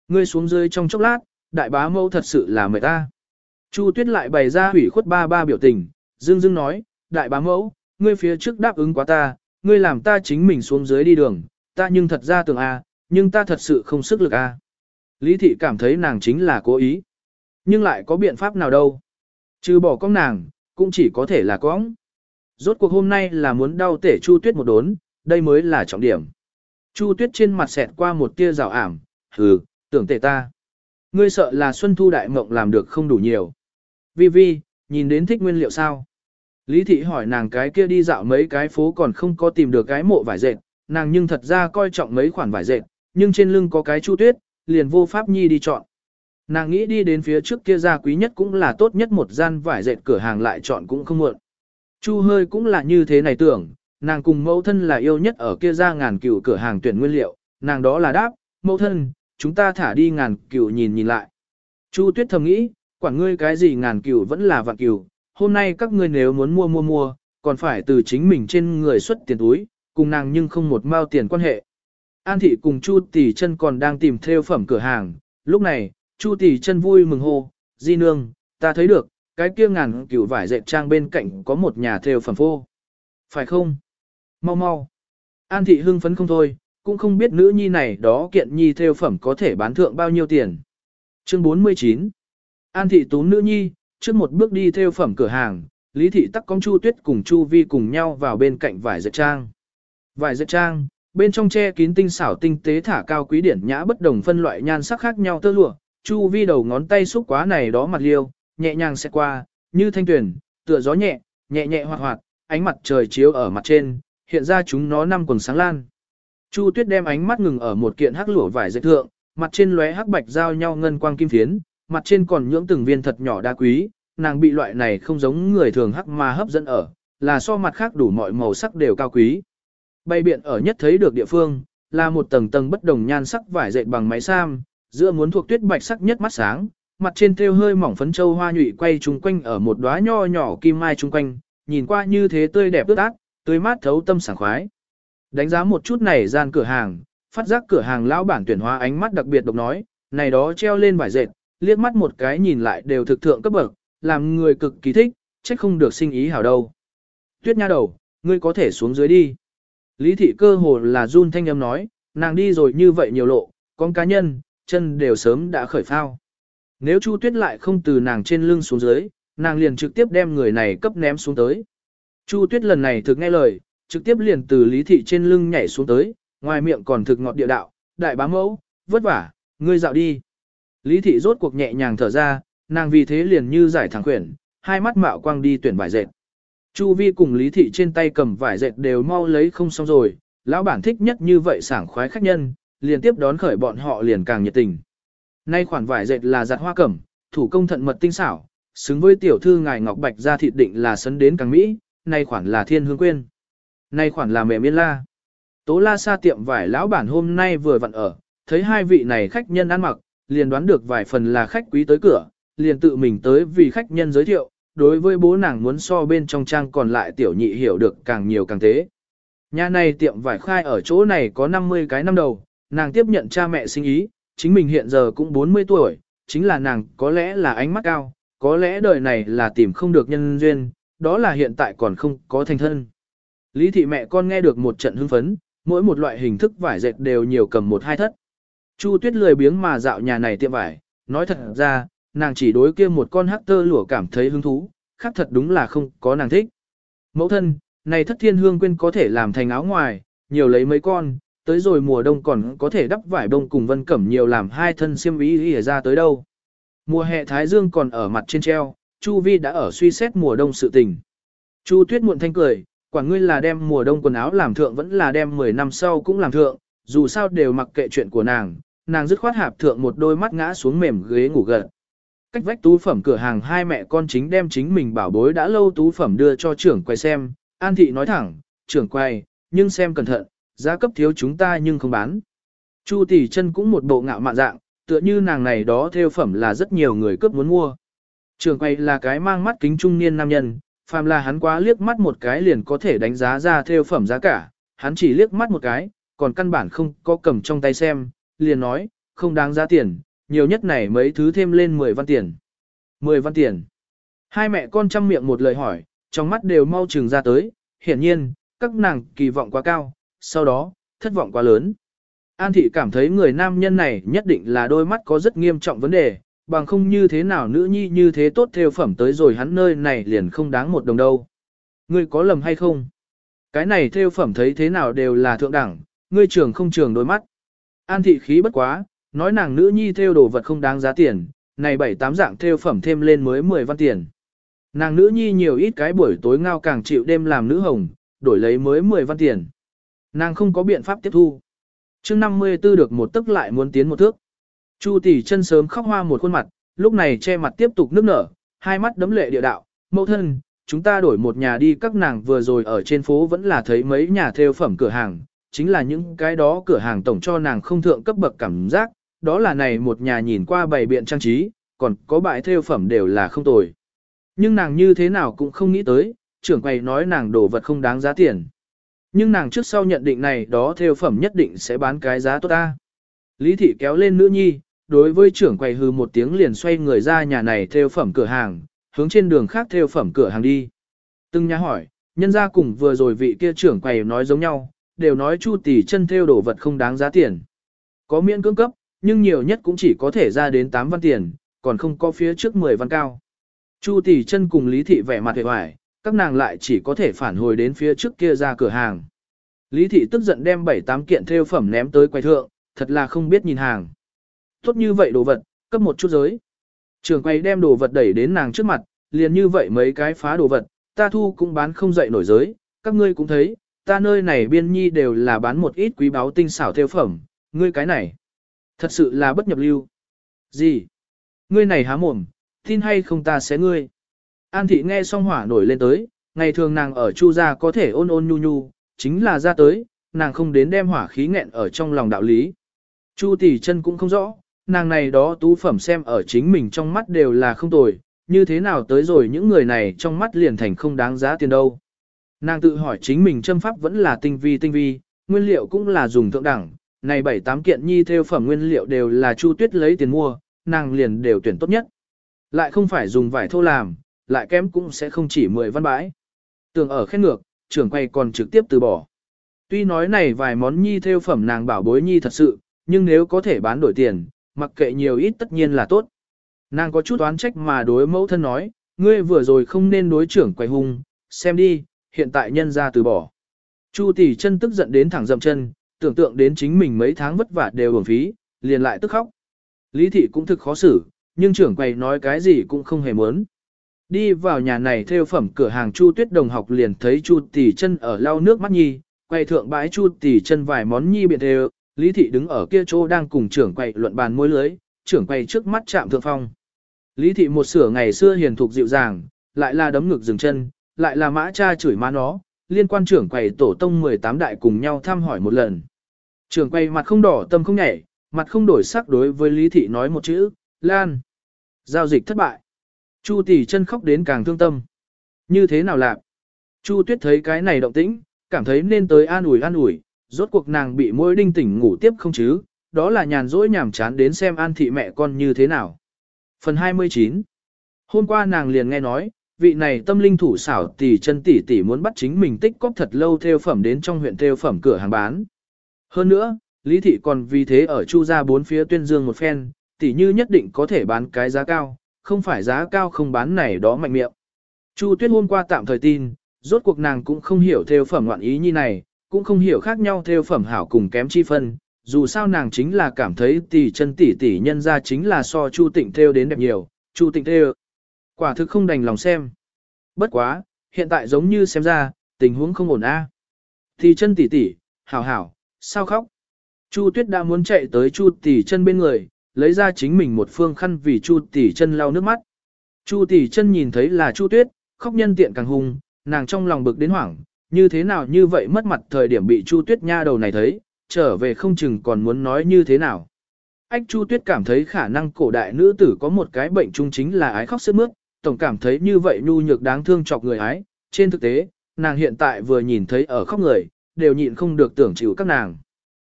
Ngươi xuống dưới trong chốc lát, đại bá mẫu thật sự là mệt ta. Chu Tuyết lại bày ra hủy khuất ba ba biểu tình, dương dương nói, đại bá mẫu, ngươi phía trước đáp ứng quá ta, ngươi làm ta chính mình xuống dưới đi đường, ta nhưng thật ra tưởng a, nhưng ta thật sự không sức lực a. Lý thị cảm thấy nàng chính là cố ý, nhưng lại có biện pháp nào đâu. Trừ bỏ con nàng, cũng chỉ có thể là con. Rốt cuộc hôm nay là muốn đau tể Chu Tuyết một đốn, đây mới là trọng điểm. Chu Tuyết trên mặt xẹt qua một tia rào ảm, hừ, tưởng tể ta. Ngươi sợ là Xuân Thu Đại Mộng làm được không đủ nhiều. Vi Vi, nhìn đến thích nguyên liệu sao? Lý thị hỏi nàng cái kia đi dạo mấy cái phố còn không có tìm được cái mộ vải dệt, nàng nhưng thật ra coi trọng mấy khoản vải dệt, nhưng trên lưng có cái chu tuyết, liền vô pháp nhi đi chọn. Nàng nghĩ đi đến phía trước kia ra quý nhất cũng là tốt nhất một gian vải dệt cửa hàng lại chọn cũng không muộn. Chu hơi cũng là như thế này tưởng, nàng cùng mẫu thân là yêu nhất ở kia ra ngàn cựu cửa hàng tuyển nguyên liệu, nàng đó là đáp, mẫu thân, chúng ta thả đi ngàn cửu nhìn nhìn lại. Chu tuyết thầm nghĩ, quản ngươi cái gì ngàn cửu vẫn là vạn cửu, hôm nay các ngươi nếu muốn mua mua mua, còn phải từ chính mình trên người xuất tiền túi, cùng nàng nhưng không một mao tiền quan hệ. An thị cùng Chu tỷ chân còn đang tìm theo phẩm cửa hàng, lúc này, Chu tỷ chân vui mừng hô, di nương, ta thấy được, cái kia ngàn cửu vải dệt trang bên cạnh có một nhà theo phẩm phô. Phải không? Mau mau. An thị hưng phấn không thôi, cũng không biết nữ nhi này đó kiện nhi theo phẩm có thể bán thượng bao nhiêu tiền. Chương 49 An thị tú nữ nhi, trước một bước đi theo phẩm cửa hàng, Lý thị tắc công Chu Tuyết cùng Chu Vi cùng nhau vào bên cạnh vải dệt trang. Vải dệt trang, bên trong che kín tinh xảo tinh tế thả cao quý điển nhã bất đồng phân loại nhan sắc khác nhau tơ lụa, Chu Vi đầu ngón tay xúc quá này đó mặt liêu, nhẹ nhàng sẽ qua, như thanh tuyển, tựa gió nhẹ, nhẹ nhẹ hoạt hoạt, ánh mặt trời chiếu ở mặt trên, hiện ra chúng nó năm quần sáng lan. Chu Tuyết đem ánh mắt ngừng ở một kiện hắc lụa vải dệt thượng, mặt trên lóe hắc bạch giao nhau ngân quang kim phiến, mặt trên còn nhưỡng từng viên thật nhỏ đa quý, nàng bị loại này không giống người thường hắc mà hấp dẫn ở, là so mặt khác đủ mọi màu sắc đều cao quý. Bay biện ở nhất thấy được địa phương, là một tầng tầng bất đồng nhan sắc vải dệt bằng máy sam, giữa muốn thuộc tuyết bạch sắc nhất mắt sáng, mặt trên thêu hơi mỏng phấn châu hoa nhụy quay chung quanh ở một đóa nho nhỏ kim mai chung quanh, nhìn qua như thế tươi đẹp ướt át, tươi mát thấu tâm sảng khoái. Đánh giá một chút này gian cửa hàng, phát giác cửa hàng lão bản tuyển hóa ánh mắt đặc biệt độc nói, này đó treo lên vải dệt, liếc mắt một cái nhìn lại đều thực thượng cấp bậc, làm người cực kỳ thích, trách không được sinh ý hảo đâu. Tuyết nha đầu, ngươi có thể xuống dưới đi. Lý thị cơ hồ là run thanh âm nói, nàng đi rồi như vậy nhiều lộ, con cá nhân, chân đều sớm đã khởi phao. Nếu Chu Tuyết lại không từ nàng trên lưng xuống dưới, nàng liền trực tiếp đem người này cấp ném xuống tới. Chu Tuyết lần này thực nghe lời, trực tiếp liền từ Lý thị trên lưng nhảy xuống tới, ngoài miệng còn thực ngọt địa đạo, đại bá mẫu, vất vả, ngươi dạo đi. Lý thị rốt cuộc nhẹ nhàng thở ra, nàng vì thế liền như giải thẳng quyển, hai mắt mạo quang đi tuyển vải dệt. Chu Vi cùng Lý thị trên tay cầm vải dệt đều mau lấy không xong rồi, lão bản thích nhất như vậy sảng khoái khách nhân, liền tiếp đón khởi bọn họ liền càng nhiệt tình. Nay khoản vải dệt là giặt hoa cẩm, thủ công thận mật tinh xảo, xứng với tiểu thư ngài ngọc bạch ra thịt định là sấn đến càng mỹ, nay khoản là thiên hương quên. Nay khoản là mẹ miên la. Tố la xa tiệm vải lão bản hôm nay vừa vặn ở, thấy hai vị này khách nhân ăn mặc, liền đoán được vài phần là khách quý tới cửa, liền tự mình tới vì khách nhân giới thiệu, đối với bố nàng muốn so bên trong trang còn lại tiểu nhị hiểu được càng nhiều càng thế. Nhà này tiệm vải khai ở chỗ này có 50 cái năm đầu, nàng tiếp nhận cha mẹ sinh ý, chính mình hiện giờ cũng 40 tuổi, chính là nàng có lẽ là ánh mắt cao, có lẽ đời này là tìm không được nhân duyên, đó là hiện tại còn không có thành thân. Lý thị mẹ con nghe được một trận hưng phấn, mỗi một loại hình thức vải dệt đều nhiều cầm một hai thất. Chu Tuyết lười biếng mà dạo nhà này tiệm vải, nói thật ra, nàng chỉ đối kia một con hắc tơ lụa cảm thấy hứng thú, khác thật đúng là không có nàng thích. Mẫu thân, này thất thiên hương quên có thể làm thành áo ngoài, nhiều lấy mấy con, tới rồi mùa đông còn có thể đắp vải đông cùng vân cẩm nhiều làm hai thân xiêm ý ý ra tới đâu. Mùa hè thái dương còn ở mặt trên treo, Chu Vi đã ở suy xét mùa đông sự tình. Chu Tuyết muộn thanh cười, quả ngươi là đem mùa đông quần áo làm thượng vẫn là đem 10 năm sau cũng làm thượng, dù sao đều mặc kệ chuyện của nàng, nàng dứt khoát hạp thượng một đôi mắt ngã xuống mềm ghế ngủ gật. Cách vách tú phẩm cửa hàng hai mẹ con chính đem chính mình bảo bối đã lâu tú phẩm đưa cho trưởng quay xem, An Thị nói thẳng, trưởng quay, nhưng xem cẩn thận, giá cấp thiếu chúng ta nhưng không bán. Chu tỷ chân cũng một bộ ngạo mạn dạng, tựa như nàng này đó theo phẩm là rất nhiều người cướp muốn mua. Trường quay là cái mang mắt kính trung niên nam nhân, phàm là hắn quá liếc mắt một cái liền có thể đánh giá ra theo phẩm giá cả, hắn chỉ liếc mắt một cái, còn căn bản không có cầm trong tay xem, liền nói, không đáng giá tiền, nhiều nhất này mấy thứ thêm lên 10 văn tiền. 10 văn tiền. Hai mẹ con chăm miệng một lời hỏi, trong mắt đều mau trừng ra tới, hiển nhiên, các nàng kỳ vọng quá cao, sau đó, thất vọng quá lớn. An thị cảm thấy người nam nhân này nhất định là đôi mắt có rất nghiêm trọng vấn đề, bằng không như thế nào nữ nhi như thế tốt theo phẩm tới rồi hắn nơi này liền không đáng một đồng đâu. Ngươi có lầm hay không? Cái này theo phẩm thấy thế nào đều là thượng đẳng, ngươi trường không trường đôi mắt. An thị khí bất quá, nói nàng nữ nhi theo đồ vật không đáng giá tiền, này bảy tám dạng theo phẩm thêm lên mới 10 văn tiền. Nàng nữ nhi nhiều ít cái buổi tối ngao càng chịu đêm làm nữ hồng, đổi lấy mới 10 văn tiền. Nàng không có biện pháp tiếp thu. chương 54 được một tức lại muốn tiến một thước. Chu tỷ chân sớm khóc hoa một khuôn mặt, lúc này che mặt tiếp tục nước nở, hai mắt đấm lệ địa đạo, mẫu thân, chúng ta đổi một nhà đi các nàng vừa rồi ở trên phố vẫn là thấy mấy nhà theo phẩm cửa hàng, chính là những cái đó cửa hàng tổng cho nàng không thượng cấp bậc cảm giác, đó là này một nhà nhìn qua bày biện trang trí, còn có bãi theo phẩm đều là không tồi. Nhưng nàng như thế nào cũng không nghĩ tới, trưởng quầy nói nàng đồ vật không đáng giá tiền. Nhưng nàng trước sau nhận định này đó theo phẩm nhất định sẽ bán cái giá tốt ta. Lý thị kéo lên nữ nhi, đối với trưởng quầy hư một tiếng liền xoay người ra nhà này theo phẩm cửa hàng, hướng trên đường khác theo phẩm cửa hàng đi. Từng nhà hỏi, nhân ra cùng vừa rồi vị kia trưởng quầy nói giống nhau, đều nói chu tỷ chân theo đồ vật không đáng giá tiền. Có miễn cưỡng cấp, nhưng nhiều nhất cũng chỉ có thể ra đến 8 văn tiền, còn không có phía trước 10 văn cao. Chu tỷ chân cùng Lý thị vẻ mặt hề hoài, các nàng lại chỉ có thể phản hồi đến phía trước kia ra cửa hàng. Lý thị tức giận đem 7-8 kiện theo phẩm ném tới quầy thượng, thật là không biết nhìn hàng. Tốt như vậy đồ vật, cấp một chút giới. Trường quay đem đồ vật đẩy đến nàng trước mặt, liền như vậy mấy cái phá đồ vật, ta thu cũng bán không dậy nổi giới, các ngươi cũng thấy, ta nơi này biên nhi đều là bán một ít quý báu tinh xảo theo phẩm, ngươi cái này. Thật sự là bất nhập lưu. Gì? Ngươi này há mồm, tin hay không ta sẽ ngươi. An thị nghe xong hỏa nổi lên tới, ngày thường nàng ở chu gia có thể ôn ôn nhu nhu, chính là ra tới, nàng không đến đem hỏa khí nghẹn ở trong lòng đạo lý. Chu tỷ chân cũng không rõ, nàng này đó tú phẩm xem ở chính mình trong mắt đều là không tồi, như thế nào tới rồi những người này trong mắt liền thành không đáng giá tiền đâu. Nàng tự hỏi chính mình châm pháp vẫn là tinh vi tinh vi, nguyên liệu cũng là dùng thượng đẳng, này bảy tám kiện nhi theo phẩm nguyên liệu đều là Chu Tuyết lấy tiền mua, nàng liền đều tuyển tốt nhất. Lại không phải dùng vải thô làm, lại kém cũng sẽ không chỉ 10 văn bãi. Tường ở khét ngược, trưởng quay còn trực tiếp từ bỏ. Tuy nói này vài món nhi theo phẩm nàng bảo bối nhi thật sự, nhưng nếu có thể bán đổi tiền, mặc kệ nhiều ít tất nhiên là tốt. Nàng có chút oán trách mà đối mẫu thân nói, ngươi vừa rồi không nên đối trưởng quay hung, xem đi, hiện tại nhân ra từ bỏ. Chu tỷ chân tức giận đến thẳng dậm chân, tưởng tượng đến chính mình mấy tháng vất vả đều uổng phí, liền lại tức khóc. Lý thị cũng thực khó xử, nhưng trưởng quầy nói cái gì cũng không hề muốn. Đi vào nhà này theo phẩm cửa hàng Chu Tuyết đồng học liền thấy Chu Tỷ chân ở lau nước mắt nhi, quay thượng bãi Chu Tỷ chân vài món nhi biệt đều, Lý thị đứng ở kia chỗ đang cùng trưởng quầy luận bàn môi lưới, trưởng quầy trước mắt chạm thượng phong. Lý thị một sửa ngày xưa hiền thục dịu dàng, lại là đấm ngực dừng chân, lại là mã cha chửi má nó, liên quan trưởng quầy tổ tông 18 đại cùng nhau thăm hỏi một lần. Trưởng quầy mặt không đỏ tâm không nhảy, mặt không đổi sắc đối với Lý thị nói một chữ, Lan. Giao dịch thất bại. Chu tỷ chân khóc đến càng thương tâm. Như thế nào lạc? Chu tuyết thấy cái này động tĩnh, cảm thấy nên tới an ủi an ủi, rốt cuộc nàng bị môi đinh tỉnh ngủ tiếp không chứ, đó là nhàn rỗi nhảm chán đến xem an thị mẹ con như thế nào. Phần 29 Hôm qua nàng liền nghe nói, vị này tâm linh thủ xảo tỷ chân tỷ tỷ muốn bắt chính mình tích cóp thật lâu theo phẩm đến trong huyện theo phẩm cửa hàng bán. Hơn nữa, Lý thị còn vì thế ở chu ra bốn phía tuyên dương một phen, tỷ như nhất định có thể bán cái giá cao, không phải giá cao không bán này đó mạnh miệng. Chu Tuyết hôm qua tạm thời tin, rốt cuộc nàng cũng không hiểu theo phẩm ngoạn ý như này, cũng không hiểu khác nhau theo phẩm hảo cùng kém chi phân, dù sao nàng chính là cảm thấy tỷ chân tỷ tỷ nhân ra chính là so Chu Tịnh theo đến đẹp nhiều, Chu Tịnh theo. Quả thực không đành lòng xem. Bất quá, hiện tại giống như xem ra, tình huống không ổn a. À. Tỷ chân tỷ tỷ, hảo hảo, sao khóc? Chu Tuyết đã muốn chạy tới Chu tỷ chân bên người, lấy ra chính mình một phương khăn vì Chu tỷ chân lau nước mắt. Chu tỷ chân nhìn thấy là Chu Tuyết, khóc nhân tiện càng hung, nàng trong lòng bực đến hoảng, như thế nào như vậy mất mặt thời điểm bị Chu Tuyết nha đầu này thấy, trở về không chừng còn muốn nói như thế nào. Ách Chu Tuyết cảm thấy khả năng cổ đại nữ tử có một cái bệnh chung chính là ái khóc sướt mướt, tổng cảm thấy như vậy nhu nhược đáng thương chọc người ái, trên thực tế, nàng hiện tại vừa nhìn thấy ở khóc người, đều nhịn không được tưởng chịu các nàng.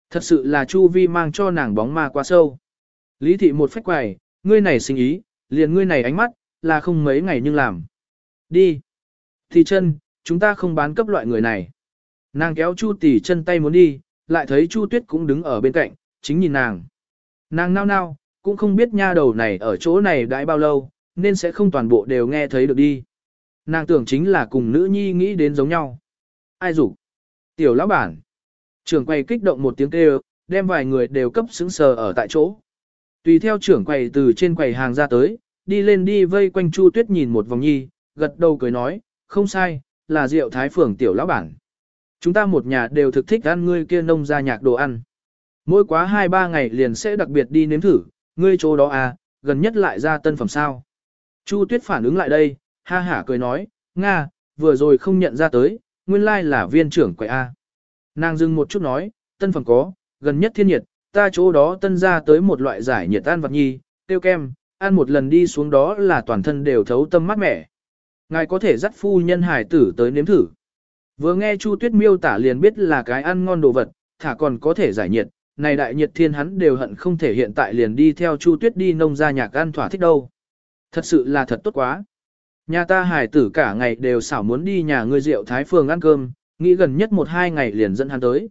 Thật sự là Chu Vi mang cho nàng bóng ma quá sâu. Lý thị một phách quài, ngươi này sinh ý, liền ngươi này ánh mắt, là không mấy ngày nhưng làm. Đi. Thì chân, chúng ta không bán cấp loại người này. Nàng kéo Chu tỷ chân tay muốn đi, lại thấy Chu tuyết cũng đứng ở bên cạnh, chính nhìn nàng. Nàng nao nao, cũng không biết nha đầu này ở chỗ này đãi bao lâu, nên sẽ không toàn bộ đều nghe thấy được đi. Nàng tưởng chính là cùng nữ nhi nghĩ đến giống nhau. Ai rủ? Tiểu lão bản. Trưởng quầy kích động một tiếng kêu, đem vài người đều cấp xứng sờ ở tại chỗ. Tùy theo trưởng quầy từ trên quầy hàng ra tới, đi lên đi vây quanh Chu Tuyết nhìn một vòng nhi, gật đầu cười nói, không sai, là rượu thái phường tiểu lão bản. Chúng ta một nhà đều thực thích ăn ngươi kia nông ra nhạc đồ ăn. Mỗi quá 2-3 ngày liền sẽ đặc biệt đi nếm thử, ngươi chỗ đó à, gần nhất lại ra tân phẩm sao. Chu Tuyết phản ứng lại đây, ha hả cười nói, Nga, vừa rồi không nhận ra tới, nguyên lai là viên trưởng quầy A. Nàng dừng một chút nói, tân phẩm có, gần nhất thiên nhiệt, ta chỗ đó tân ra tới một loại giải nhiệt tan vật nhi, tiêu kem, ăn một lần đi xuống đó là toàn thân đều thấu tâm mát mẻ. Ngài có thể dắt phu nhân hải tử tới nếm thử. Vừa nghe Chu Tuyết miêu tả liền biết là cái ăn ngon đồ vật, thả còn có thể giải nhiệt, này đại nhiệt thiên hắn đều hận không thể hiện tại liền đi theo Chu Tuyết đi nông ra nhạc ăn thỏa thích đâu. Thật sự là thật tốt quá. Nhà ta hải tử cả ngày đều xảo muốn đi nhà ngươi rượu thái phường ăn cơm, nghĩ gần nhất một hai ngày liền dẫn hắn tới.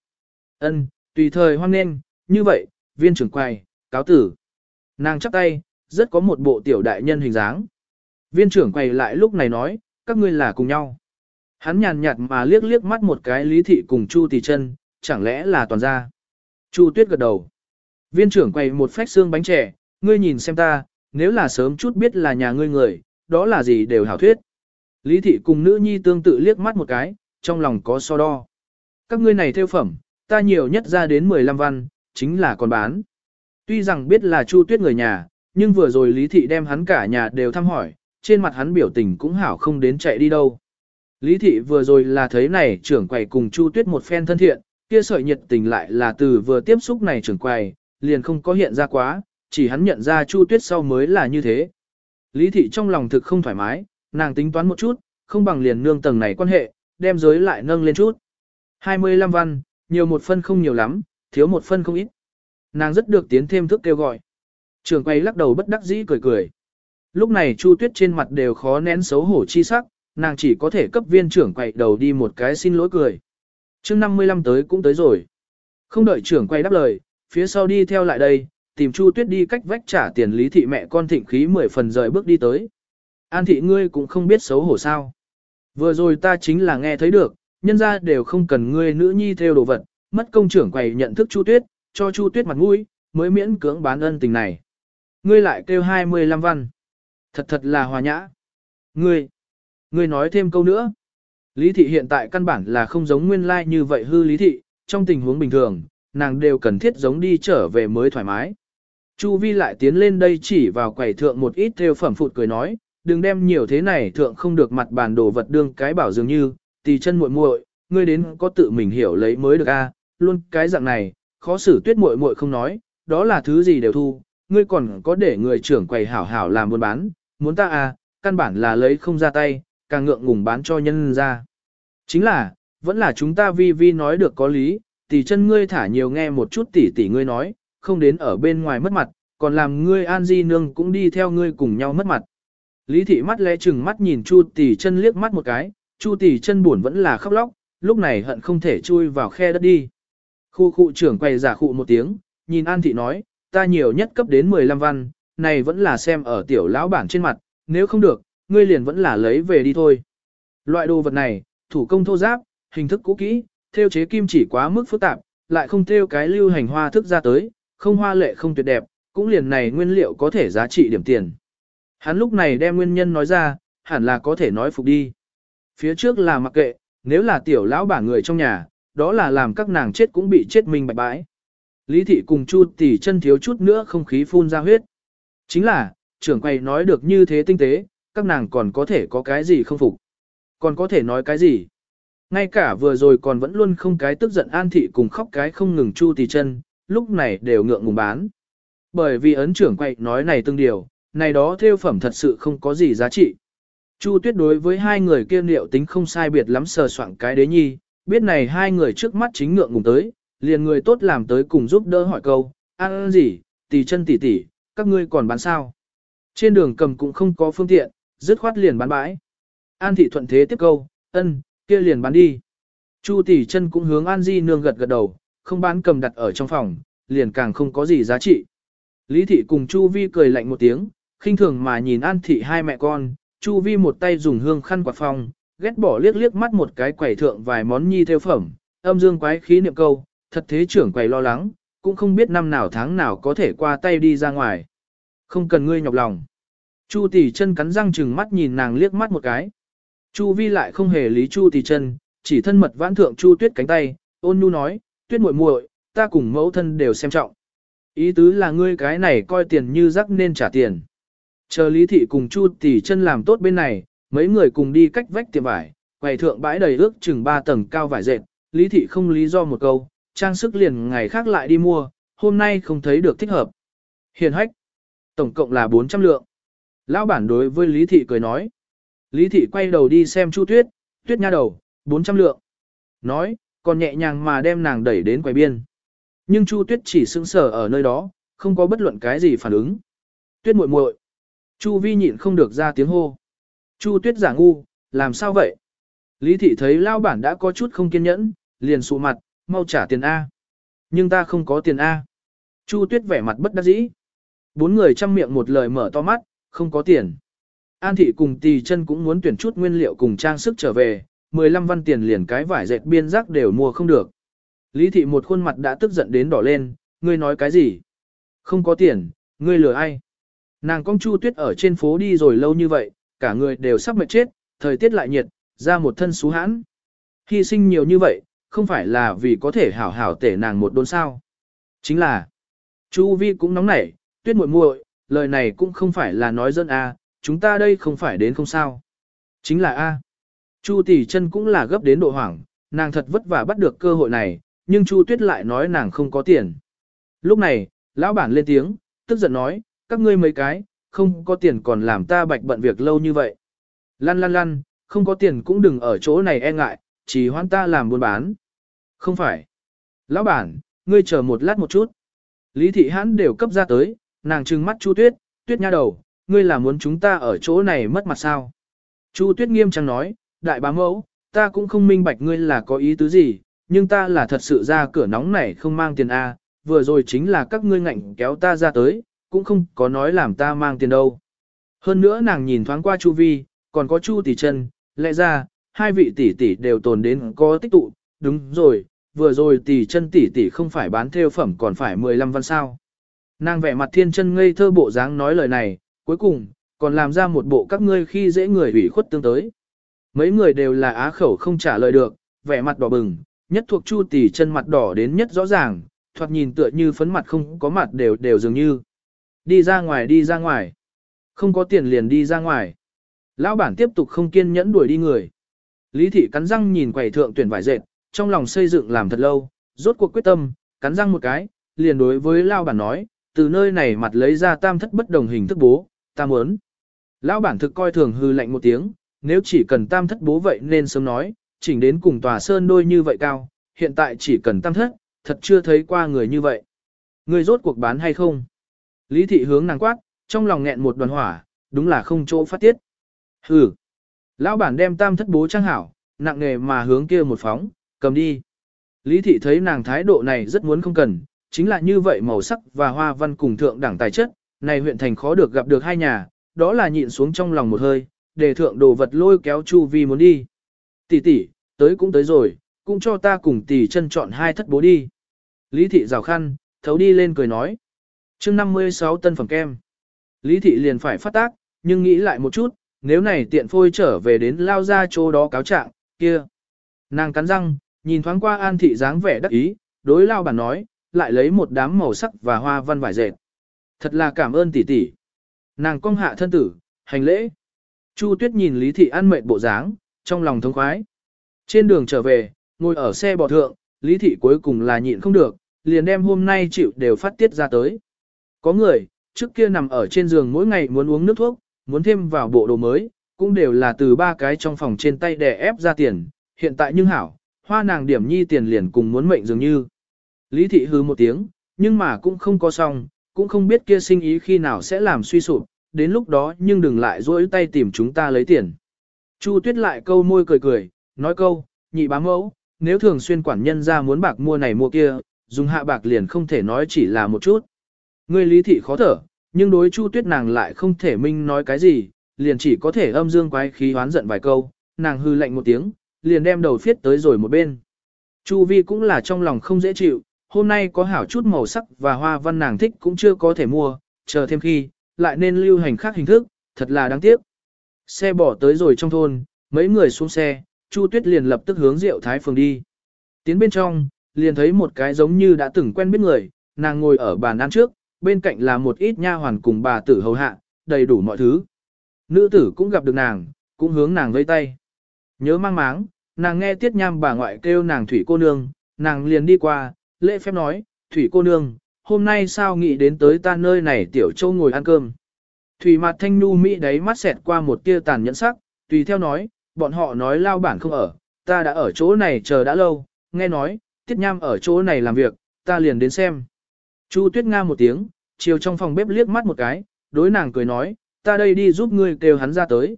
Ân, tùy thời hoan nên. như vậy, viên trưởng quay, cáo tử. Nàng chắp tay, rất có một bộ tiểu đại nhân hình dáng. Viên trưởng quay lại lúc này nói, các ngươi là cùng nhau. Hắn nhàn nhạt mà liếc liếc mắt một cái lý thị cùng Chu tỷ chân, chẳng lẽ là toàn gia. Chu tuyết gật đầu. Viên trưởng quay một phách xương bánh trẻ, ngươi nhìn xem ta, nếu là sớm chút biết là nhà ngươi người, đó là gì đều hảo thuyết. Lý thị cùng nữ nhi tương tự liếc mắt một cái, trong lòng có so đo. Các ngươi này theo phẩm, ta nhiều nhất ra đến 15 văn, chính là còn bán. Tuy rằng biết là Chu Tuyết người nhà, nhưng vừa rồi Lý thị đem hắn cả nhà đều thăm hỏi, trên mặt hắn biểu tình cũng hảo không đến chạy đi đâu. Lý thị vừa rồi là thấy này trưởng quầy cùng Chu Tuyết một phen thân thiện, kia sợi nhiệt tình lại là từ vừa tiếp xúc này trưởng quầy, liền không có hiện ra quá, chỉ hắn nhận ra Chu Tuyết sau mới là như thế. Lý thị trong lòng thực không thoải mái, nàng tính toán một chút, không bằng liền nương tầng này quan hệ, đem giới lại nâng lên chút. 25 văn, nhiều một phân không nhiều lắm, thiếu một phân không ít. Nàng rất được tiến thêm thức kêu gọi. Trường quay lắc đầu bất đắc dĩ cười cười. Lúc này Chu Tuyết trên mặt đều khó nén xấu hổ chi sắc, nàng chỉ có thể cấp viên trưởng quay đầu đi một cái xin lỗi cười. chương 55 tới cũng tới rồi. Không đợi trưởng quay đáp lời, phía sau đi theo lại đây, tìm Chu Tuyết đi cách vách trả tiền lý thị mẹ con thịnh khí mười phần rời bước đi tới. An thị ngươi cũng không biết xấu hổ sao. Vừa rồi ta chính là nghe thấy được, nhân ra đều không cần ngươi nữ nhi theo đồ vật, mất công trưởng quầy nhận thức Chu Tuyết, cho Chu Tuyết mặt mũi, mới miễn cưỡng bán ân tình này. Ngươi lại kêu 25 văn. Thật thật là hòa nhã. Ngươi, ngươi nói thêm câu nữa. Lý thị hiện tại căn bản là không giống nguyên lai like như vậy hư lý thị, trong tình huống bình thường, nàng đều cần thiết giống đi trở về mới thoải mái. Chu Vi lại tiến lên đây chỉ vào quầy thượng một ít theo phẩm phụt cười nói, đừng đem nhiều thế này thượng không được mặt bàn đồ vật đương cái bảo dường như, tì chân muội muội, ngươi đến có tự mình hiểu lấy mới được a, luôn cái dạng này, khó xử tuyết muội muội không nói, đó là thứ gì đều thu, ngươi còn có để người trưởng quầy hảo hảo làm buôn bán, muốn ta à, căn bản là lấy không ra tay, càng ngượng ngùng bán cho nhân ra. Chính là, vẫn là chúng ta vi vi nói được có lý, tỷ chân ngươi thả nhiều nghe một chút tỷ tỷ ngươi nói, không đến ở bên ngoài mất mặt, còn làm ngươi an di nương cũng đi theo ngươi cùng nhau mất mặt. Lý thị mắt lẽ chừng mắt nhìn Chu tỷ chân liếc mắt một cái, Chu tỷ chân buồn vẫn là khóc lóc, lúc này hận không thể chui vào khe đất đi. Khu khu trưởng quay giả khụ một tiếng, nhìn An thị nói, ta nhiều nhất cấp đến 15 văn, này vẫn là xem ở tiểu lão bản trên mặt, nếu không được, ngươi liền vẫn là lấy về đi thôi. Loại đồ vật này, thủ công thô giáp, hình thức cũ kỹ, theo chế kim chỉ quá mức phức tạp, lại không theo cái lưu hành hoa thức ra tới, không hoa lệ không tuyệt đẹp, cũng liền này nguyên liệu có thể giá trị điểm tiền. Hắn lúc này đem nguyên nhân nói ra, hẳn là có thể nói phục đi. Phía trước là mặc kệ, nếu là tiểu lão bản người trong nhà, đó là làm các nàng chết cũng bị chết mình bạch bãi. Lý thị cùng Chu tỷ chân thiếu chút nữa không khí phun ra huyết. Chính là, trưởng quầy nói được như thế tinh tế, các nàng còn có thể có cái gì không phục. Còn có thể nói cái gì. Ngay cả vừa rồi còn vẫn luôn không cái tức giận an thị cùng khóc cái không ngừng chu tì chân, lúc này đều ngượng ngùng bán. Bởi vì ấn trưởng quậy nói này tương điều, này đó theo phẩm thật sự không có gì giá trị. Chu Tuyết đối với hai người kia liệu tính không sai biệt lắm sờ soạn cái đế nhi, biết này hai người trước mắt chính ngượng ngùng tới, liền người tốt làm tới cùng giúp đỡ hỏi câu, ăn gì, tỷ chân tỷ tỷ, các ngươi còn bán sao? Trên đường cầm cũng không có phương tiện, dứt khoát liền bán bãi. An thị thuận thế tiếp câu, ân, kia liền bán đi. Chu tỷ chân cũng hướng An Di nương gật gật đầu, không bán cầm đặt ở trong phòng, liền càng không có gì giá trị. Lý thị cùng Chu Vi cười lạnh một tiếng, khinh thường mà nhìn An thị hai mẹ con, Chu Vi một tay dùng hương khăn quạt phòng, ghét bỏ liếc liếc mắt một cái quầy thượng vài món nhi theo phẩm, âm dương quái khí niệm câu, thật thế trưởng quầy lo lắng, cũng không biết năm nào tháng nào có thể qua tay đi ra ngoài. Không cần ngươi nhọc lòng. Chu tỷ chân cắn răng chừng mắt nhìn nàng liếc mắt một cái. Chu vi lại không hề lý chu tỷ chân, chỉ thân mật vãn thượng chu tuyết cánh tay, ôn nhu nói, tuyết muội muội, ta cùng mẫu thân đều xem trọng. Ý tứ là ngươi cái này coi tiền như rắc nên trả tiền. Chờ lý thị cùng chu tỷ chân làm tốt bên này, mấy người cùng đi cách vách tiệm vải, quầy thượng bãi đầy ước chừng 3 tầng cao vải dệt, lý thị không lý do một câu, trang sức liền ngày khác lại đi mua, hôm nay không thấy được thích hợp. Hiền hách, tổng cộng là 400 lượng. Lão bản đối với Lý Thị cười nói. Lý Thị quay đầu đi xem Chu Tuyết, Tuyết nha đầu, 400 lượng. Nói, còn nhẹ nhàng mà đem nàng đẩy đến quầy biên. Nhưng Chu Tuyết chỉ sững sờ ở nơi đó, không có bất luận cái gì phản ứng. Tuyết muội muội. Chu Vi nhịn không được ra tiếng hô. Chu Tuyết giả ngu, làm sao vậy? Lý Thị thấy Lão bản đã có chút không kiên nhẫn, liền sụ mặt, mau trả tiền A. Nhưng ta không có tiền A. Chu Tuyết vẻ mặt bất đắc dĩ. Bốn người chăm miệng một lời mở to mắt, không có tiền. An thị cùng tì chân cũng muốn tuyển chút nguyên liệu cùng trang sức trở về, 15 văn tiền liền cái vải dệt biên giác đều mua không được. Lý thị một khuôn mặt đã tức giận đến đỏ lên, ngươi nói cái gì? Không có tiền, ngươi lừa ai? Nàng công chu tuyết ở trên phố đi rồi lâu như vậy, cả người đều sắp mệt chết, thời tiết lại nhiệt, ra một thân xú hãn. Hy sinh nhiều như vậy, không phải là vì có thể hảo hảo tể nàng một đốn sao. Chính là, Chu Vi cũng nóng nảy, tuyết muội muội, lời này cũng không phải là nói dân A, chúng ta đây không phải đến không sao. Chính là A. Chu tỷ chân cũng là gấp đến độ hoảng, nàng thật vất vả bắt được cơ hội này, nhưng Chu tuyết lại nói nàng không có tiền. Lúc này, lão bản lên tiếng, tức giận nói, các ngươi mấy cái, không có tiền còn làm ta bạch bận việc lâu như vậy. Lăn lăn lăn, không có tiền cũng đừng ở chỗ này e ngại, chỉ hoan ta làm buôn bán. Không phải. Lão bản, ngươi chờ một lát một chút. Lý thị hãn đều cấp ra tới, nàng trừng mắt Chu Tuyết, Tuyết nha đầu, ngươi là muốn chúng ta ở chỗ này mất mặt sao? Chu Tuyết nghiêm trang nói, đại bá mẫu, ta cũng không minh bạch ngươi là có ý tứ gì, nhưng ta là thật sự ra cửa nóng này không mang tiền A, vừa rồi chính là các ngươi ngạnh kéo ta ra tới, cũng không có nói làm ta mang tiền đâu. Hơn nữa nàng nhìn thoáng qua Chu Vi, còn có Chu tỷ chân, lẽ ra, hai vị tỷ tỷ đều tồn đến có tích tụ, đúng rồi, vừa rồi tỷ chân tỷ tỷ không phải bán theo phẩm còn phải 15 văn sao. Nàng vẻ mặt thiên chân ngây thơ bộ dáng nói lời này, cuối cùng, còn làm ra một bộ các ngươi khi dễ người ủy khuất tương tới. Mấy người đều là á khẩu không trả lời được, vẻ mặt đỏ bừng, nhất thuộc chu tỷ chân mặt đỏ đến nhất rõ ràng, thoạt nhìn tựa như phấn mặt không có mặt đều đều dường như. Đi ra ngoài đi ra ngoài. Không có tiền liền đi ra ngoài. Lão bản tiếp tục không kiên nhẫn đuổi đi người. Lý thị cắn răng nhìn quầy thượng tuyển vải dệt, trong lòng xây dựng làm thật lâu, rốt cuộc quyết tâm, cắn răng một cái, liền đối với Lão bản nói, từ nơi này mặt lấy ra tam thất bất đồng hình thức bố, ta muốn. Lão bản thực coi thường hư lạnh một tiếng, nếu chỉ cần tam thất bố vậy nên sớm nói, chỉnh đến cùng tòa sơn đôi như vậy cao, hiện tại chỉ cần tam thất, thật chưa thấy qua người như vậy. Người rốt cuộc bán hay không? Lý thị hướng nàng quát, trong lòng nghẹn một đoàn hỏa, đúng là không chỗ phát tiết. Hừ. Lão bản đem tam thất bố trang hảo, nặng nghề mà hướng kia một phóng, cầm đi. Lý thị thấy nàng thái độ này rất muốn không cần, chính là như vậy màu sắc và hoa văn cùng thượng đẳng tài chất, này huyện thành khó được gặp được hai nhà, đó là nhịn xuống trong lòng một hơi, để thượng đồ vật lôi kéo Chu Vi muốn đi. Tỷ tỷ, tới cũng tới rồi, cũng cho ta cùng tỷ chân chọn hai thất bố đi. Lý thị rào khăn, thấu đi lên cười nói. chương 56 tân phẩm kem. Lý thị liền phải phát tác, nhưng nghĩ lại một chút, nếu này tiện phôi trở về đến lao ra chỗ đó cáo trạng, kia. Nàng cắn răng, nhìn thoáng qua an thị dáng vẻ đắc ý, đối lao bản nói, lại lấy một đám màu sắc và hoa văn vải dệt. Thật là cảm ơn tỷ tỷ. Nàng cong hạ thân tử, hành lễ. Chu Tuyết nhìn Lý Thị an mệt bộ dáng, trong lòng thống khoái. Trên đường trở về, ngồi ở xe bò thượng, Lý Thị cuối cùng là nhịn không được, liền đem hôm nay chịu đều phát tiết ra tới. Có người, trước kia nằm ở trên giường mỗi ngày muốn uống nước thuốc, muốn thêm vào bộ đồ mới, cũng đều là từ ba cái trong phòng trên tay đè ép ra tiền, hiện tại nhưng hảo, hoa nàng điểm nhi tiền liền cùng muốn mệnh dường như. Lý thị hư một tiếng, nhưng mà cũng không có xong, cũng không biết kia sinh ý khi nào sẽ làm suy sụp, đến lúc đó nhưng đừng lại rỗi tay tìm chúng ta lấy tiền. Chu tuyết lại câu môi cười cười, nói câu, nhị bá mẫu, nếu thường xuyên quản nhân ra muốn bạc mua này mua kia, dùng hạ bạc liền không thể nói chỉ là một chút. Người lý thị khó thở, nhưng đối chu tuyết nàng lại không thể minh nói cái gì, liền chỉ có thể âm dương quái khí hoán giận vài câu, nàng hư lạnh một tiếng, liền đem đầu phiết tới rồi một bên. Chu vi cũng là trong lòng không dễ chịu, hôm nay có hảo chút màu sắc và hoa văn nàng thích cũng chưa có thể mua, chờ thêm khi, lại nên lưu hành khác hình thức, thật là đáng tiếc. Xe bỏ tới rồi trong thôn, mấy người xuống xe, Chu Tuyết liền lập tức hướng Diệu Thái Phường đi. Tiến bên trong, liền thấy một cái giống như đã từng quen biết người, nàng ngồi ở bàn ăn trước, bên cạnh là một ít nha hoàn cùng bà tử hầu hạ, đầy đủ mọi thứ. Nữ tử cũng gặp được nàng, cũng hướng nàng vây tay. Nhớ mang máng, nàng nghe tiết nham bà ngoại kêu nàng thủy cô nương, nàng liền đi qua, lễ phép nói, thủy cô nương, hôm nay sao nghĩ đến tới ta nơi này tiểu châu ngồi ăn cơm. Thủy mặt thanh nu mỹ đấy mắt xẹt qua một tia tàn nhẫn sắc, tùy theo nói, bọn họ nói lao bản không ở, ta đã ở chỗ này chờ đã lâu, nghe nói, tiết nham ở chỗ này làm việc, ta liền đến xem. Chu tuyết nga một tiếng, chiều trong phòng bếp liếc mắt một cái, đối nàng cười nói, ta đây đi giúp ngươi kêu hắn ra tới.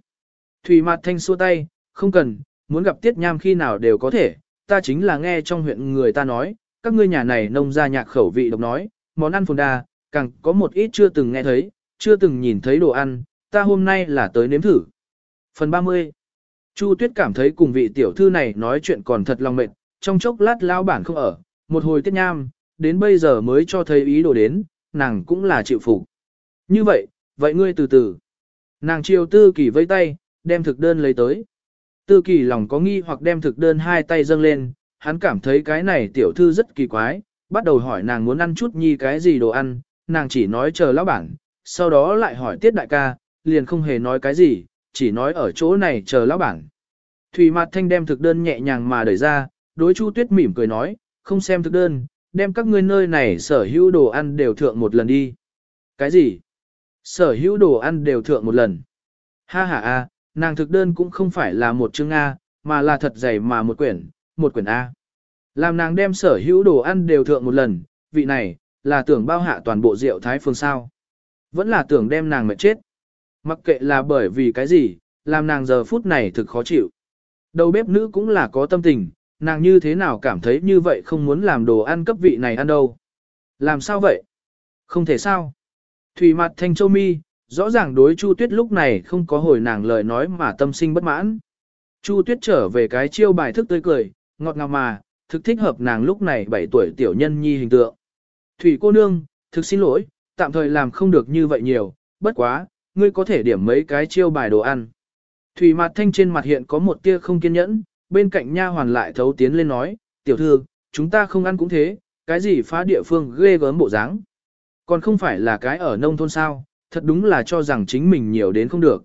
Thủy mặt thanh xua tay, không cần, muốn gặp tiết nham khi nào đều có thể, ta chính là nghe trong huyện người ta nói, các ngươi nhà này nông ra nhạc khẩu vị độc nói, món ăn phồn đa, càng có một ít chưa từng nghe thấy, chưa từng nhìn thấy đồ ăn, ta hôm nay là tới nếm thử. Phần 30 Chu Tuyết cảm thấy cùng vị tiểu thư này nói chuyện còn thật lòng mệt, trong chốc lát lao bản không ở, một hồi tiết nham, đến bây giờ mới cho thấy ý đồ đến, nàng cũng là chịu phục. Như vậy, vậy ngươi từ từ. Nàng chiều tư kỳ vây tay, đem thực đơn lấy tới. Tư kỳ lòng có nghi hoặc đem thực đơn hai tay dâng lên, hắn cảm thấy cái này tiểu thư rất kỳ quái, bắt đầu hỏi nàng muốn ăn chút nhi cái gì đồ ăn, nàng chỉ nói chờ lão bản, sau đó lại hỏi tiết đại ca, liền không hề nói cái gì, chỉ nói ở chỗ này chờ lão bản. Thủy mặt thanh đem thực đơn nhẹ nhàng mà đẩy ra, đối chu tuyết mỉm cười nói, không xem thực đơn, đem các ngươi nơi này sở hữu đồ ăn đều thượng một lần đi. Cái gì? Sở hữu đồ ăn đều thượng một lần. Ha ha a, nàng thực đơn cũng không phải là một chương A, mà là thật dày mà một quyển, một quyển A. Làm nàng đem sở hữu đồ ăn đều thượng một lần, vị này, là tưởng bao hạ toàn bộ rượu thái phương sao. Vẫn là tưởng đem nàng mệt chết. Mặc kệ là bởi vì cái gì, làm nàng giờ phút này thực khó chịu. Đầu bếp nữ cũng là có tâm tình, nàng như thế nào cảm thấy như vậy không muốn làm đồ ăn cấp vị này ăn đâu. Làm sao vậy? Không thể sao. Thủy mặt thanh châu mi, rõ ràng đối Chu Tuyết lúc này không có hồi nàng lời nói mà tâm sinh bất mãn. Chu Tuyết trở về cái chiêu bài thức tươi cười, ngọt ngào mà, thực thích hợp nàng lúc này 7 tuổi tiểu nhân nhi hình tượng. Thủy cô nương, thực xin lỗi, tạm thời làm không được như vậy nhiều, bất quá, ngươi có thể điểm mấy cái chiêu bài đồ ăn. Thủy mặt thanh trên mặt hiện có một tia không kiên nhẫn, bên cạnh nha hoàn lại thấu tiến lên nói, tiểu thư, chúng ta không ăn cũng thế, cái gì phá địa phương ghê gớm bộ dáng. Còn không phải là cái ở nông thôn sao, thật đúng là cho rằng chính mình nhiều đến không được.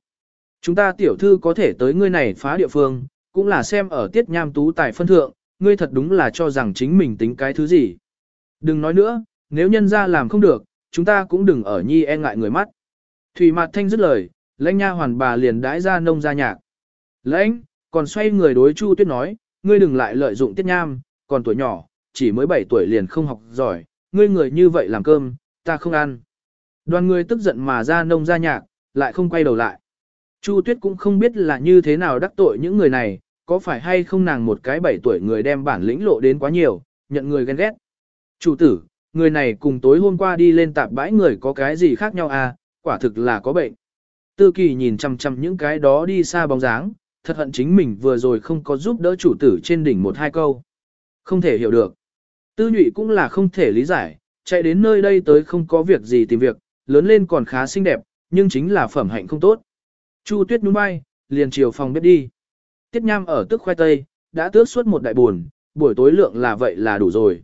Chúng ta tiểu thư có thể tới ngươi này phá địa phương, cũng là xem ở tiết nham tú tài phân thượng, ngươi thật đúng là cho rằng chính mình tính cái thứ gì. Đừng nói nữa, nếu nhân ra làm không được, chúng ta cũng đừng ở nhi e ngại người mắt. Thủy Mạt Thanh dứt lời, lãnh nha hoàn bà liền đãi ra nông ra nhạc. Lãnh, còn xoay người đối Chu Tuyết nói, ngươi đừng lại lợi dụng tiết nham, còn tuổi nhỏ, chỉ mới 7 tuổi liền không học giỏi, ngươi người như vậy làm cơm, ta không ăn. Đoàn người tức giận mà ra nông ra nhạc, lại không quay đầu lại. Chu Tuyết cũng không biết là như thế nào đắc tội những người này, có phải hay không nàng một cái bảy tuổi người đem bản lĩnh lộ đến quá nhiều, nhận người ghen ghét. Chủ tử, người này cùng tối hôm qua đi lên tạp bãi người có cái gì khác nhau à, quả thực là có bệnh. Tư kỳ nhìn chăm chăm những cái đó đi xa bóng dáng, thật hận chính mình vừa rồi không có giúp đỡ chủ tử trên đỉnh một hai câu. Không thể hiểu được. Tư nhụy cũng là không thể lý giải, chạy đến nơi đây tới không có việc gì tìm việc, lớn lên còn khá xinh đẹp, nhưng chính là phẩm hạnh không tốt. Chu tuyết nhún vai, liền chiều phòng bếp đi. Tiết nham ở tức khoai tây, đã tước suốt một đại buồn, buổi tối lượng là vậy là đủ rồi.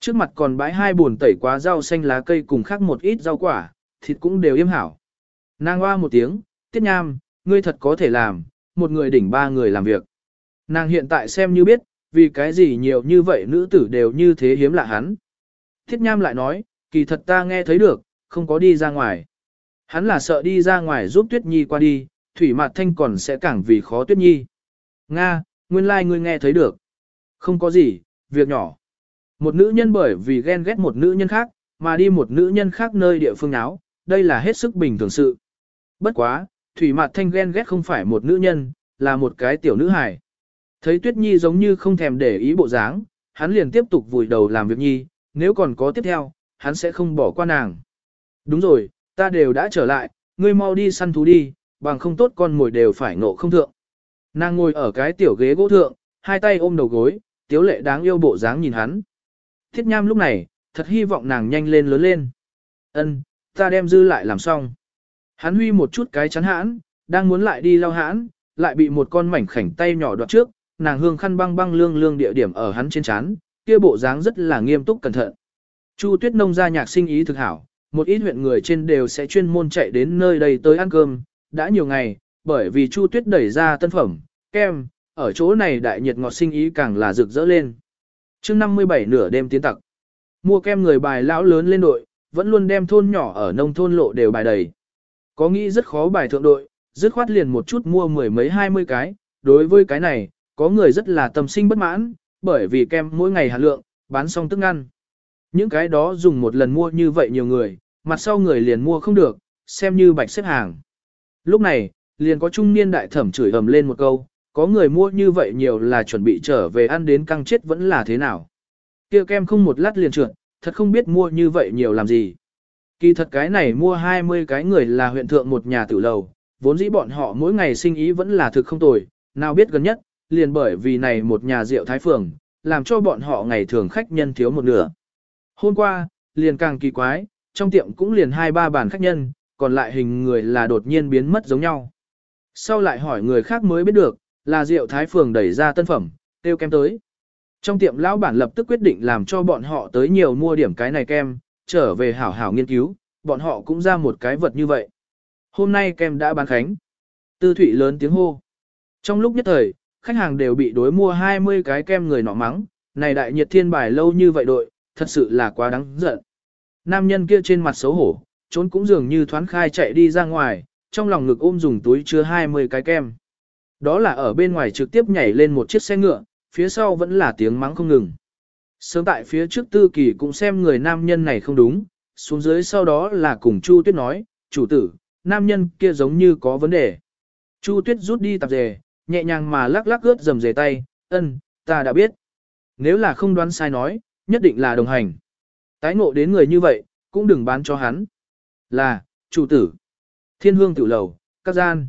Trước mặt còn bãi hai buồn tẩy quá rau xanh lá cây cùng khác một ít rau quả, thịt cũng đều yêm hảo. Nàng hoa một tiếng, tiết nham, ngươi thật có thể làm, một người đỉnh ba người làm việc. Nàng hiện tại xem như biết, vì cái gì nhiều như vậy nữ tử đều như thế hiếm lạ hắn. Tiết nham lại nói, kỳ thật ta nghe thấy được, không có đi ra ngoài. Hắn là sợ đi ra ngoài giúp Tuyết Nhi qua đi, Thủy Mạt Thanh còn sẽ càng vì khó Tuyết Nhi. Nga, nguyên lai like ngươi nghe thấy được. Không có gì, việc nhỏ. Một nữ nhân bởi vì ghen ghét một nữ nhân khác, mà đi một nữ nhân khác nơi địa phương áo, đây là hết sức bình thường sự. Bất quá, Thủy Mạt Thanh ghen ghét không phải một nữ nhân, là một cái tiểu nữ hài. Thấy Tuyết Nhi giống như không thèm để ý bộ dáng, hắn liền tiếp tục vùi đầu làm việc Nhi, nếu còn có tiếp theo, hắn sẽ không bỏ qua nàng. Đúng rồi, ta đều đã trở lại, ngươi mau đi săn thú đi, bằng không tốt con ngồi đều phải nộ không thượng. Nàng ngồi ở cái tiểu ghế gỗ thượng, hai tay ôm đầu gối, tiếu lệ đáng yêu bộ dáng nhìn hắn. Thiết nham lúc này, thật hy vọng nàng nhanh lên lớn lên. Ân, ta đem dư lại làm xong. Hắn huy một chút cái chắn hãn, đang muốn lại đi lau hãn, lại bị một con mảnh khảnh tay nhỏ đoạt trước, nàng hương khăn băng băng lương lương địa điểm ở hắn trên chán, kia bộ dáng rất là nghiêm túc cẩn thận. Chu Tuyết nông gia nhạc sinh ý thực hảo, một ít huyện người trên đều sẽ chuyên môn chạy đến nơi đây tới ăn cơm, đã nhiều ngày, bởi vì Chu Tuyết đẩy ra tân phẩm, kem, ở chỗ này đại nhiệt ngọt sinh ý càng là rực rỡ lên. chương 57 nửa đêm tiến tặc, mua kem người bài lão lớn lên đội, vẫn luôn đem thôn nhỏ ở nông thôn lộ đều bài đầy. Có nghĩ rất khó bài thượng đội, dứt khoát liền một chút mua mười mấy hai mươi cái, đối với cái này, có người rất là tâm sinh bất mãn, bởi vì kem mỗi ngày hạt lượng, bán xong tức ăn. Những cái đó dùng một lần mua như vậy nhiều người, mặt sau người liền mua không được, xem như bạch xếp hàng. Lúc này, liền có trung niên đại thẩm chửi ầm lên một câu, có người mua như vậy nhiều là chuẩn bị trở về ăn đến căng chết vẫn là thế nào. Kia kem không một lát liền trượt, thật không biết mua như vậy nhiều làm gì. Kỳ thật cái này mua 20 cái người là huyện thượng một nhà tử lầu, vốn dĩ bọn họ mỗi ngày sinh ý vẫn là thực không tồi, nào biết gần nhất, liền bởi vì này một nhà rượu thái phường, làm cho bọn họ ngày thường khách nhân thiếu một nửa. Hôm qua, liền càng kỳ quái, trong tiệm cũng liền hai ba bàn khách nhân, còn lại hình người là đột nhiên biến mất giống nhau. Sau lại hỏi người khác mới biết được, là rượu thái phường đẩy ra tân phẩm, tiêu kem tới. Trong tiệm lão bản lập tức quyết định làm cho bọn họ tới nhiều mua điểm cái này kem, trở về hảo hảo nghiên cứu, bọn họ cũng ra một cái vật như vậy. Hôm nay kem đã bán khánh. Tư thủy lớn tiếng hô. Trong lúc nhất thời, khách hàng đều bị đối mua 20 cái kem người nọ mắng, này đại nhiệt thiên bài lâu như vậy đội, thật sự là quá đáng giận. Nam nhân kia trên mặt xấu hổ, trốn cũng dường như thoáng khai chạy đi ra ngoài, trong lòng ngực ôm dùng túi chứa 20 cái kem. Đó là ở bên ngoài trực tiếp nhảy lên một chiếc xe ngựa, phía sau vẫn là tiếng mắng không ngừng. Sớm tại phía trước tư kỳ cũng xem người nam nhân này không đúng, xuống dưới sau đó là cùng Chu Tuyết nói, chủ tử, nam nhân kia giống như có vấn đề. Chu Tuyết rút đi tạp dề, nhẹ nhàng mà lắc lắc ướt dầm dề tay, ân, ta đã biết. Nếu là không đoán sai nói, nhất định là đồng hành. Tái ngộ đến người như vậy, cũng đừng bán cho hắn. Là, chủ tử. Thiên hương tiểu lầu, các gian.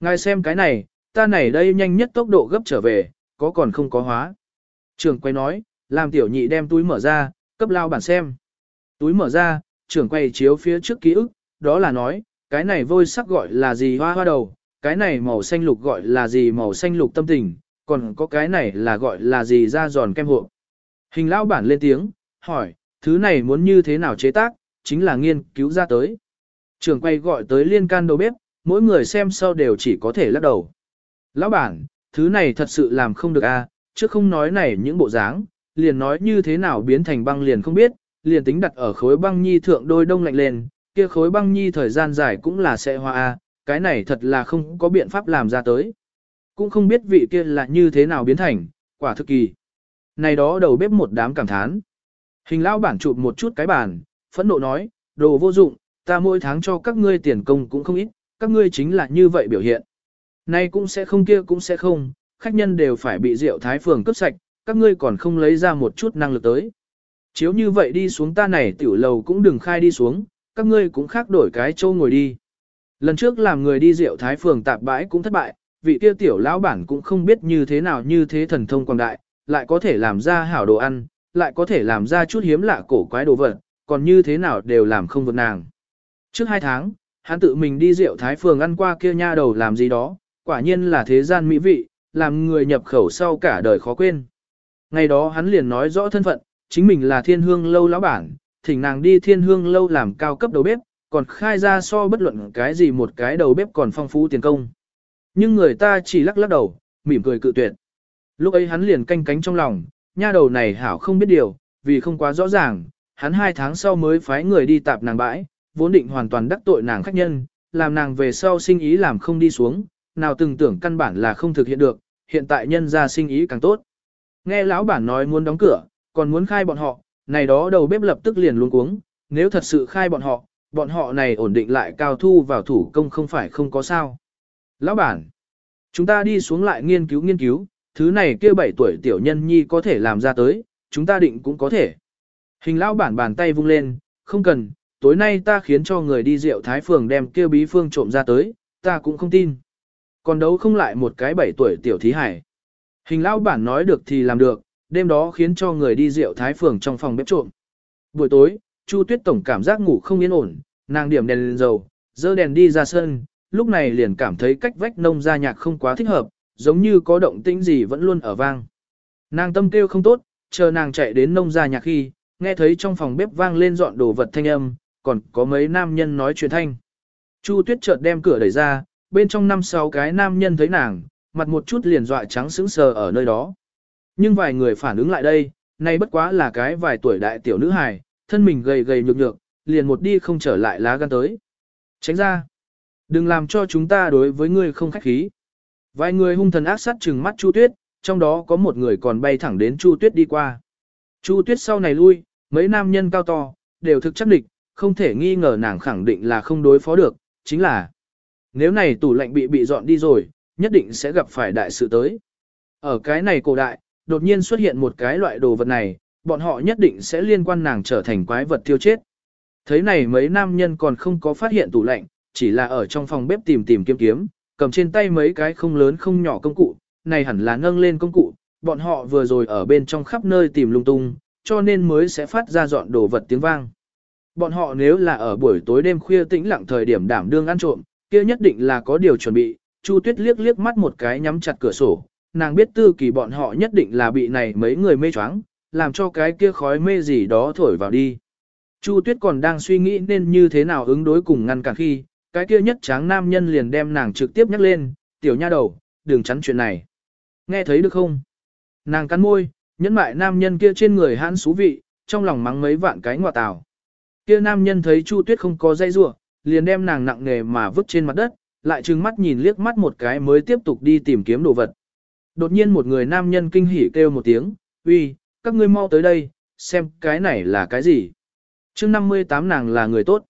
Ngài xem cái này, ta này đây nhanh nhất tốc độ gấp trở về, có còn không có hóa. Trường quay nói, làm tiểu nhị đem túi mở ra, cấp lao bản xem. Túi mở ra, trưởng quay chiếu phía trước ký ức, đó là nói, cái này vôi sắc gọi là gì hoa hoa đầu, cái này màu xanh lục gọi là gì màu xanh lục tâm tình, còn có cái này là gọi là gì da giòn kem hộ. Hình lao bản lên tiếng, hỏi, thứ này muốn như thế nào chế tác, chính là nghiên cứu ra tới. Trường quay gọi tới liên can đầu bếp, mỗi người xem sau đều chỉ có thể lắc đầu. Lão bản, thứ này thật sự làm không được a, à, chứ không nói này những bộ dáng, liền nói như thế nào biến thành băng liền không biết, liền tính đặt ở khối băng nhi thượng đôi đông lạnh lên, kia khối băng nhi thời gian dài cũng là sẽ hoa a, cái này thật là không có biện pháp làm ra tới. Cũng không biết vị kia là như thế nào biến thành, quả thực kỳ. Này đó đầu bếp một đám cảm thán. Hình lão bản chụp một chút cái bàn, phẫn nộ nói, đồ vô dụng, ta mỗi tháng cho các ngươi tiền công cũng không ít, các ngươi chính là như vậy biểu hiện. Nay cũng sẽ không kia cũng sẽ không, khách nhân đều phải bị rượu thái phường cướp sạch, các ngươi còn không lấy ra một chút năng lực tới. Chiếu như vậy đi xuống ta này tiểu lầu cũng đừng khai đi xuống, các ngươi cũng khác đổi cái châu ngồi đi. Lần trước làm người đi rượu thái phường tạp bãi cũng thất bại, vị kia tiểu lão bản cũng không biết như thế nào như thế thần thông quang đại, lại có thể làm ra hảo đồ ăn, lại có thể làm ra chút hiếm lạ cổ quái đồ vật, còn như thế nào đều làm không vượt nàng. Trước hai tháng, hắn tự mình đi rượu thái phường ăn qua kia nha đầu làm gì đó, quả nhiên là thế gian mỹ vị, làm người nhập khẩu sau cả đời khó quên. Ngày đó hắn liền nói rõ thân phận, chính mình là thiên hương lâu lão bản, thỉnh nàng đi thiên hương lâu làm cao cấp đầu bếp, còn khai ra so bất luận cái gì một cái đầu bếp còn phong phú tiền công. Nhưng người ta chỉ lắc lắc đầu, mỉm cười cự tuyệt. Lúc ấy hắn liền canh cánh trong lòng, nha đầu này hảo không biết điều, vì không quá rõ ràng, hắn hai tháng sau mới phái người đi tạp nàng bãi, vốn định hoàn toàn đắc tội nàng khách nhân, làm nàng về sau sinh ý làm không đi xuống, nào từng tưởng căn bản là không thực hiện được, hiện tại nhân ra sinh ý càng tốt. Nghe lão bản nói muốn đóng cửa, còn muốn khai bọn họ, này đó đầu bếp lập tức liền luống cuống, nếu thật sự khai bọn họ, bọn họ này ổn định lại cao thu vào thủ công không phải không có sao. Lão bản, chúng ta đi xuống lại nghiên cứu nghiên cứu, thứ này kia 7 tuổi tiểu nhân nhi có thể làm ra tới, chúng ta định cũng có thể. Hình lão bản bàn tay vung lên, không cần, tối nay ta khiến cho người đi rượu thái phường đem kia bí phương trộm ra tới, ta cũng không tin. Còn đấu không lại một cái 7 tuổi tiểu thí hải. Hình lão bản nói được thì làm được, đêm đó khiến cho người đi rượu thái phường trong phòng bếp trộm. Buổi tối, Chu Tuyết Tổng cảm giác ngủ không yên ổn, nàng điểm đèn lên dầu, dơ đèn đi ra sân, lúc này liền cảm thấy cách vách nông gia nhạc không quá thích hợp, giống như có động tĩnh gì vẫn luôn ở vang. Nàng tâm kêu không tốt, chờ nàng chạy đến nông gia nhà khi, nghe thấy trong phòng bếp vang lên dọn đồ vật thanh âm, còn có mấy nam nhân nói chuyện thanh. Chu Tuyết chợt đem cửa đẩy ra, bên trong năm sáu cái nam nhân thấy nàng, mặt một chút liền dọa trắng sững sờ ở nơi đó. Nhưng vài người phản ứng lại đây, nay bất quá là cái vài tuổi đại tiểu nữ hài, thân mình gầy gầy nhược nhược, liền một đi không trở lại lá gan tới. Tránh ra. Đừng làm cho chúng ta đối với ngươi không khách khí. Vài người hung thần ác sát trừng mắt Chu Tuyết, trong đó có một người còn bay thẳng đến Chu Tuyết đi qua. Chu Tuyết sau này lui, mấy nam nhân cao to, đều thực chắc địch, không thể nghi ngờ nàng khẳng định là không đối phó được, chính là nếu này tủ lạnh bị bị dọn đi rồi, nhất định sẽ gặp phải đại sự tới. Ở cái này cổ đại, đột nhiên xuất hiện một cái loại đồ vật này, bọn họ nhất định sẽ liên quan nàng trở thành quái vật tiêu chết. Thấy này mấy nam nhân còn không có phát hiện tủ lạnh, chỉ là ở trong phòng bếp tìm tìm kiếm kiếm, cầm trên tay mấy cái không lớn không nhỏ công cụ, này hẳn là nâng lên công cụ, bọn họ vừa rồi ở bên trong khắp nơi tìm lung tung, cho nên mới sẽ phát ra dọn đồ vật tiếng vang. Bọn họ nếu là ở buổi tối đêm khuya tĩnh lặng thời điểm đảm đương ăn trộm, kia nhất định là có điều chuẩn bị, Chu Tuyết liếc liếc mắt một cái nhắm chặt cửa sổ, nàng biết tư kỳ bọn họ nhất định là bị này mấy người mê choáng, làm cho cái kia khói mê gì đó thổi vào đi. Chu Tuyết còn đang suy nghĩ nên như thế nào ứng đối cùng ngăn cản khi, cái kia nhất tráng nam nhân liền đem nàng trực tiếp nhắc lên, tiểu nha đầu, đừng chắn chuyện này. Nghe thấy được không? Nàng cắn môi, nhẫn mại nam nhân kia trên người hãn xú vị, trong lòng mắng mấy vạn cái ngọa tào. Kia nam nhân thấy Chu Tuyết không có dây rủa, liền đem nàng nặng nề mà vứt trên mặt đất, lại trừng mắt nhìn liếc mắt một cái mới tiếp tục đi tìm kiếm đồ vật. Đột nhiên một người nam nhân kinh hỉ kêu một tiếng, uy, các ngươi mau tới đây, xem cái này là cái gì. chương 58 nàng là người tốt.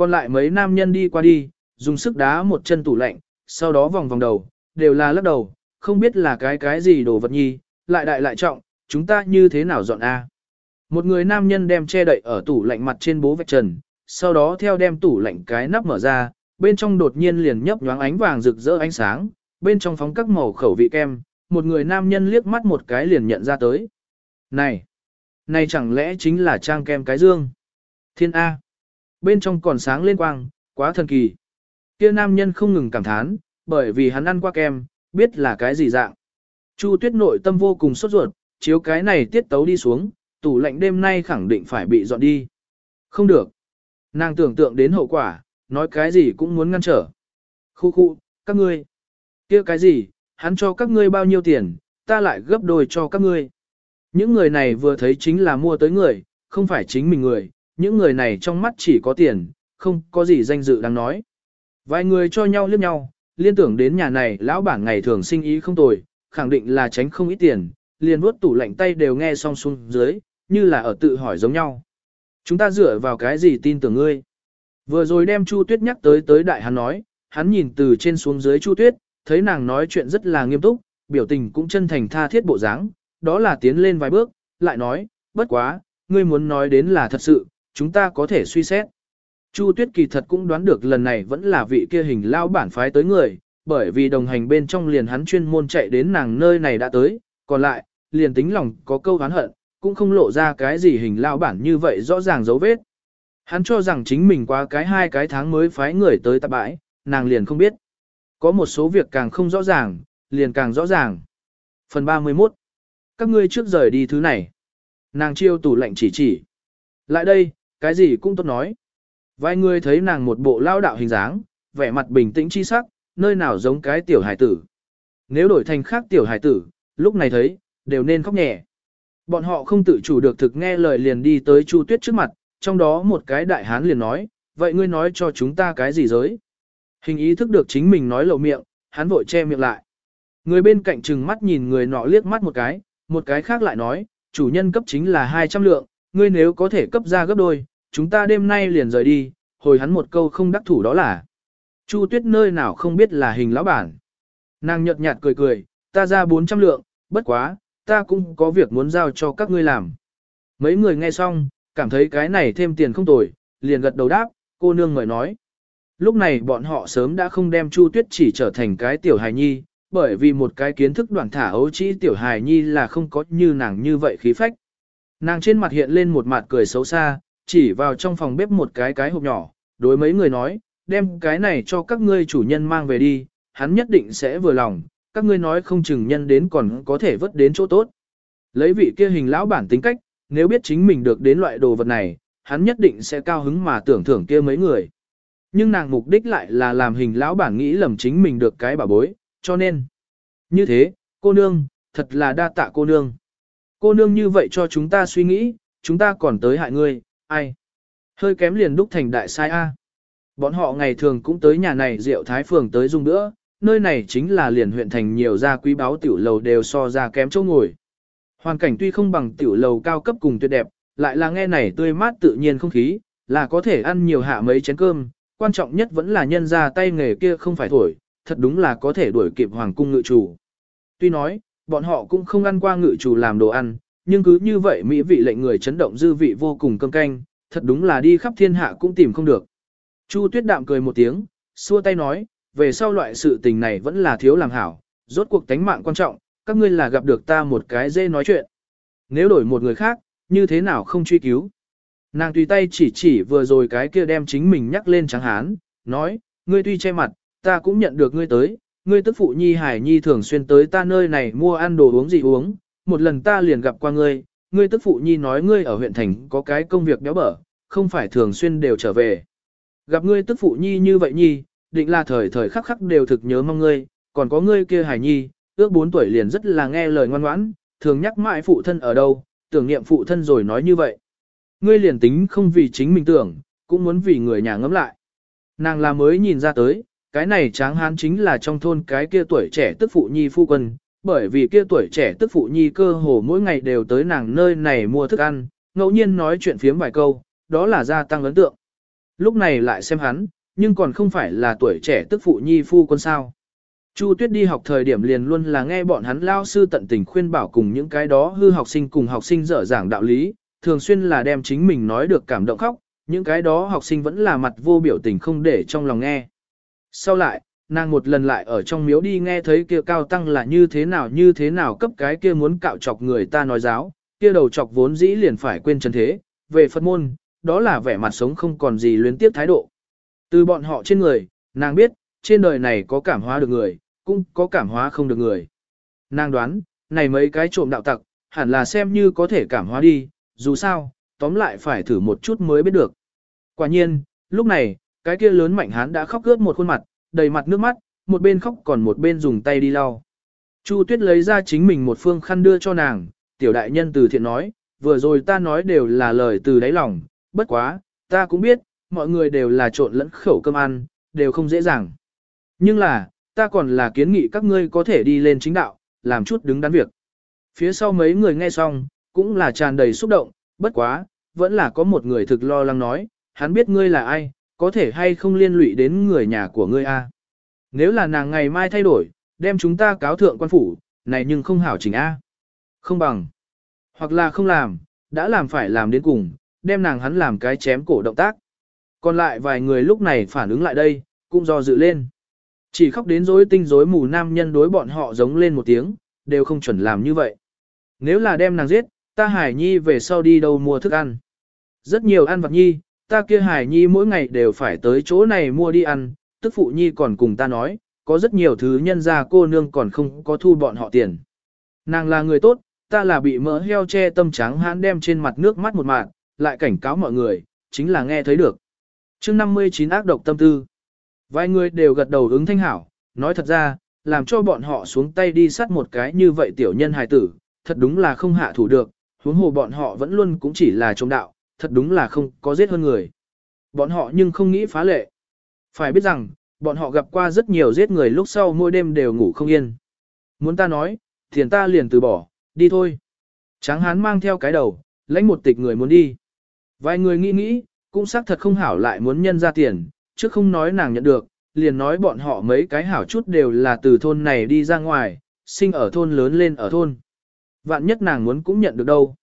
Còn lại mấy nam nhân đi qua đi, dùng sức đá một chân tủ lạnh, sau đó vòng vòng đầu, đều là lắc đầu, không biết là cái cái gì đồ vật nhi, lại đại lại trọng, chúng ta như thế nào dọn A. Một người nam nhân đem che đậy ở tủ lạnh mặt trên bố vạch trần, sau đó theo đem tủ lạnh cái nắp mở ra, bên trong đột nhiên liền nhấp nhoáng ánh vàng rực rỡ ánh sáng, bên trong phóng các màu khẩu vị kem, một người nam nhân liếc mắt một cái liền nhận ra tới. Này, này chẳng lẽ chính là trang kem cái dương? Thiên A. Bên trong còn sáng lên quang, quá thần kỳ. Kia nam nhân không ngừng cảm thán, bởi vì hắn ăn qua kem, biết là cái gì dạng. Chu tuyết nội tâm vô cùng sốt ruột, chiếu cái này tiết tấu đi xuống, tủ lạnh đêm nay khẳng định phải bị dọn đi. Không được. Nàng tưởng tượng đến hậu quả, nói cái gì cũng muốn ngăn trở. Khu khu, các ngươi. kia cái gì, hắn cho các ngươi bao nhiêu tiền, ta lại gấp đôi cho các ngươi. Những người này vừa thấy chính là mua tới người, không phải chính mình người, những người này trong mắt chỉ có tiền, không có gì danh dự đáng nói. Vài người cho nhau liếc nhau, liên tưởng đến nhà này lão bản ngày thường sinh ý không tồi, khẳng định là tránh không ít tiền, liền vuốt tủ lạnh tay đều nghe xong xuống dưới, như là ở tự hỏi giống nhau. Chúng ta dựa vào cái gì tin tưởng ngươi? Vừa rồi đem Chu Tuyết nhắc tới tới đại hắn nói, hắn nhìn từ trên xuống dưới Chu Tuyết, thấy nàng nói chuyện rất là nghiêm túc, biểu tình cũng chân thành tha thiết bộ dáng, đó là tiến lên vài bước, lại nói, bất quá, ngươi muốn nói đến là thật sự, chúng ta có thể suy xét. Chu Tuyết kỳ thật cũng đoán được lần này vẫn là vị kia hình lao bản phái tới người, bởi vì đồng hành bên trong liền hắn chuyên môn chạy đến nàng nơi này đã tới, còn lại, liền tính lòng có câu hán hận, cũng không lộ ra cái gì hình lao bản như vậy rõ ràng dấu vết. Hắn cho rằng chính mình qua cái hai cái tháng mới phái người tới tạp bãi, nàng liền không biết. Có một số việc càng không rõ ràng, liền càng rõ ràng. Phần 31 Các ngươi trước rời đi thứ này. Nàng chiêu tủ lạnh chỉ chỉ. Lại đây, cái gì cũng tốt nói. Vài người thấy nàng một bộ lao đạo hình dáng, vẻ mặt bình tĩnh chi sắc, nơi nào giống cái tiểu hải tử. Nếu đổi thành khác tiểu hải tử, lúc này thấy, đều nên khóc nhẹ. Bọn họ không tự chủ được thực nghe lời liền đi tới Chu Tuyết trước mặt, trong đó một cái đại hán liền nói, vậy ngươi nói cho chúng ta cái gì giới? Hình ý thức được chính mình nói lộ miệng, hắn vội che miệng lại. Người bên cạnh chừng mắt nhìn người nọ liếc mắt một cái, một cái khác lại nói, chủ nhân cấp chính là 200 lượng, ngươi nếu có thể cấp ra gấp đôi, chúng ta đêm nay liền rời đi, hồi hắn một câu không đắc thủ đó là. Chu tuyết nơi nào không biết là hình lão bản. Nàng nhợt nhạt cười cười, ta ra 400 lượng, bất quá, ta cũng có việc muốn giao cho các ngươi làm. Mấy người nghe xong, cảm thấy cái này thêm tiền không tồi, liền gật đầu đáp, cô nương mời nói. Lúc này bọn họ sớm đã không đem Chu Tuyết chỉ trở thành cái tiểu hài nhi, bởi vì một cái kiến thức đoạn thả ấu trĩ tiểu hài nhi là không có như nàng như vậy khí phách. Nàng trên mặt hiện lên một mặt cười xấu xa, chỉ vào trong phòng bếp một cái cái hộp nhỏ, đối mấy người nói, đem cái này cho các ngươi chủ nhân mang về đi, hắn nhất định sẽ vừa lòng, các ngươi nói không chừng nhân đến còn có thể vớt đến chỗ tốt. Lấy vị kia hình lão bản tính cách, nếu biết chính mình được đến loại đồ vật này, hắn nhất định sẽ cao hứng mà tưởng thưởng kia mấy người. Nhưng nàng mục đích lại là làm hình lão bản nghĩ lầm chính mình được cái bà bối, cho nên. Như thế, cô nương, thật là đa tạ cô nương. Cô nương như vậy cho chúng ta suy nghĩ, chúng ta còn tới hại ngươi, ai. Hơi kém liền đúc thành đại sai A. Bọn họ ngày thường cũng tới nhà này rượu thái phường tới dùng nữa, nơi này chính là liền huyện thành nhiều gia quý báo tiểu lầu đều so ra kém chỗ ngồi. Hoàn cảnh tuy không bằng tiểu lầu cao cấp cùng tuyệt đẹp, lại là nghe này tươi mát tự nhiên không khí, là có thể ăn nhiều hạ mấy chén cơm, quan trọng nhất vẫn là nhân ra tay nghề kia không phải thổi, thật đúng là có thể đuổi kịp hoàng cung ngự chủ. Tuy nói, bọn họ cũng không ăn qua ngự chủ làm đồ ăn, nhưng cứ như vậy mỹ vị lệnh người chấn động dư vị vô cùng cơm canh, thật đúng là đi khắp thiên hạ cũng tìm không được. Chu tuyết đạm cười một tiếng, xua tay nói, về sau loại sự tình này vẫn là thiếu làm hảo, rốt cuộc tánh mạng quan trọng, các ngươi là gặp được ta một cái dễ nói chuyện. Nếu đổi một người khác, như thế nào không truy cứu. Nàng tùy tay chỉ chỉ vừa rồi cái kia đem chính mình nhắc lên trắng hán, nói, ngươi tuy che mặt, ta cũng nhận được ngươi tới, ngươi tức phụ nhi hải nhi thường xuyên tới ta nơi này mua ăn đồ uống gì uống, một lần ta liền gặp qua ngươi, ngươi tức phụ nhi nói ngươi ở huyện thành có cái công việc béo bở, không phải thường xuyên đều trở về. Gặp ngươi tức phụ nhi như vậy nhi, định là thời thời khắc khắc đều thực nhớ mong ngươi, còn có ngươi kia hải nhi, ước 4 tuổi liền rất là nghe lời ngoan ngoãn, thường nhắc mãi phụ thân ở đâu, tưởng niệm phụ thân rồi nói như vậy. Ngươi liền tính không vì chính mình tưởng, cũng muốn vì người nhà ngẫm lại. Nàng là mới nhìn ra tới, cái này tráng hán chính là trong thôn cái kia tuổi trẻ tức phụ nhi phu quân, bởi vì kia tuổi trẻ tức phụ nhi cơ hồ mỗi ngày đều tới nàng nơi này mua thức ăn, ngẫu nhiên nói chuyện phiếm vài câu, đó là gia tăng ấn tượng. Lúc này lại xem hắn, nhưng còn không phải là tuổi trẻ tức phụ nhi phu quân sao. Chu Tuyết đi học thời điểm liền luôn là nghe bọn hắn lao sư tận tình khuyên bảo cùng những cái đó hư học sinh cùng học sinh dở giảng đạo lý, thường xuyên là đem chính mình nói được cảm động khóc, những cái đó học sinh vẫn là mặt vô biểu tình không để trong lòng nghe. Sau lại, nàng một lần lại ở trong miếu đi nghe thấy kia cao tăng là như thế nào như thế nào cấp cái kia muốn cạo chọc người ta nói giáo, kia đầu chọc vốn dĩ liền phải quên chân thế, về Phật môn, đó là vẻ mặt sống không còn gì luyến tiếp thái độ. Từ bọn họ trên người, nàng biết, trên đời này có cảm hóa được người, cũng có cảm hóa không được người. Nàng đoán, này mấy cái trộm đạo tặc, hẳn là xem như có thể cảm hóa đi, dù sao, tóm lại phải thử một chút mới biết được. Quả nhiên, lúc này, cái kia lớn mạnh hán đã khóc ướt một khuôn mặt, đầy mặt nước mắt, một bên khóc còn một bên dùng tay đi lau. Chu Tuyết lấy ra chính mình một phương khăn đưa cho nàng, tiểu đại nhân từ thiện nói, vừa rồi ta nói đều là lời từ đáy lòng, bất quá, ta cũng biết, mọi người đều là trộn lẫn khẩu cơm ăn, đều không dễ dàng. Nhưng là, ta còn là kiến nghị các ngươi có thể đi lên chính đạo, làm chút đứng đắn việc. Phía sau mấy người nghe xong, cũng là tràn đầy xúc động, bất quá, vẫn là có một người thực lo lắng nói, hắn biết ngươi là ai, có thể hay không liên lụy đến người nhà của ngươi a. Nếu là nàng ngày mai thay đổi, đem chúng ta cáo thượng quan phủ, này nhưng không hảo chỉnh a. Không bằng. Hoặc là không làm, đã làm phải làm đến cùng, đem nàng hắn làm cái chém cổ động tác. Còn lại vài người lúc này phản ứng lại đây, cũng do dự lên. Chỉ khóc đến rối tinh rối mù nam nhân đối bọn họ giống lên một tiếng, đều không chuẩn làm như vậy. Nếu là đem nàng giết, ta hải nhi về sau đi đâu mua thức ăn. Rất nhiều ăn vật nhi, ta kia hải nhi mỗi ngày đều phải tới chỗ này mua đi ăn, tức phụ nhi còn cùng ta nói, có rất nhiều thứ nhân ra cô nương còn không có thu bọn họ tiền. Nàng là người tốt, ta là bị mỡ heo che tâm trắng hãn đem trên mặt nước mắt một mạng, lại cảnh cáo mọi người, chính là nghe thấy được. chương 59 ác độc tâm tư. Vài người đều gật đầu ứng thanh hảo, nói thật ra, làm cho bọn họ xuống tay đi sát một cái như vậy tiểu nhân hài tử, thật đúng là không hạ thủ được, huống hồ bọn họ vẫn luôn cũng chỉ là chống đạo, thật đúng là không có giết hơn người. Bọn họ nhưng không nghĩ phá lệ. Phải biết rằng, bọn họ gặp qua rất nhiều giết người lúc sau mỗi đêm đều ngủ không yên. Muốn ta nói, thiền ta liền từ bỏ, đi thôi. Tráng hán mang theo cái đầu, lãnh một tịch người muốn đi. Vài người nghĩ nghĩ, cũng xác thật không hảo lại muốn nhân ra tiền, chứ không nói nàng nhận được, liền nói bọn họ mấy cái hảo chút đều là từ thôn này đi ra ngoài, sinh ở thôn lớn lên ở thôn. Vạn nhất nàng muốn cũng nhận được đâu.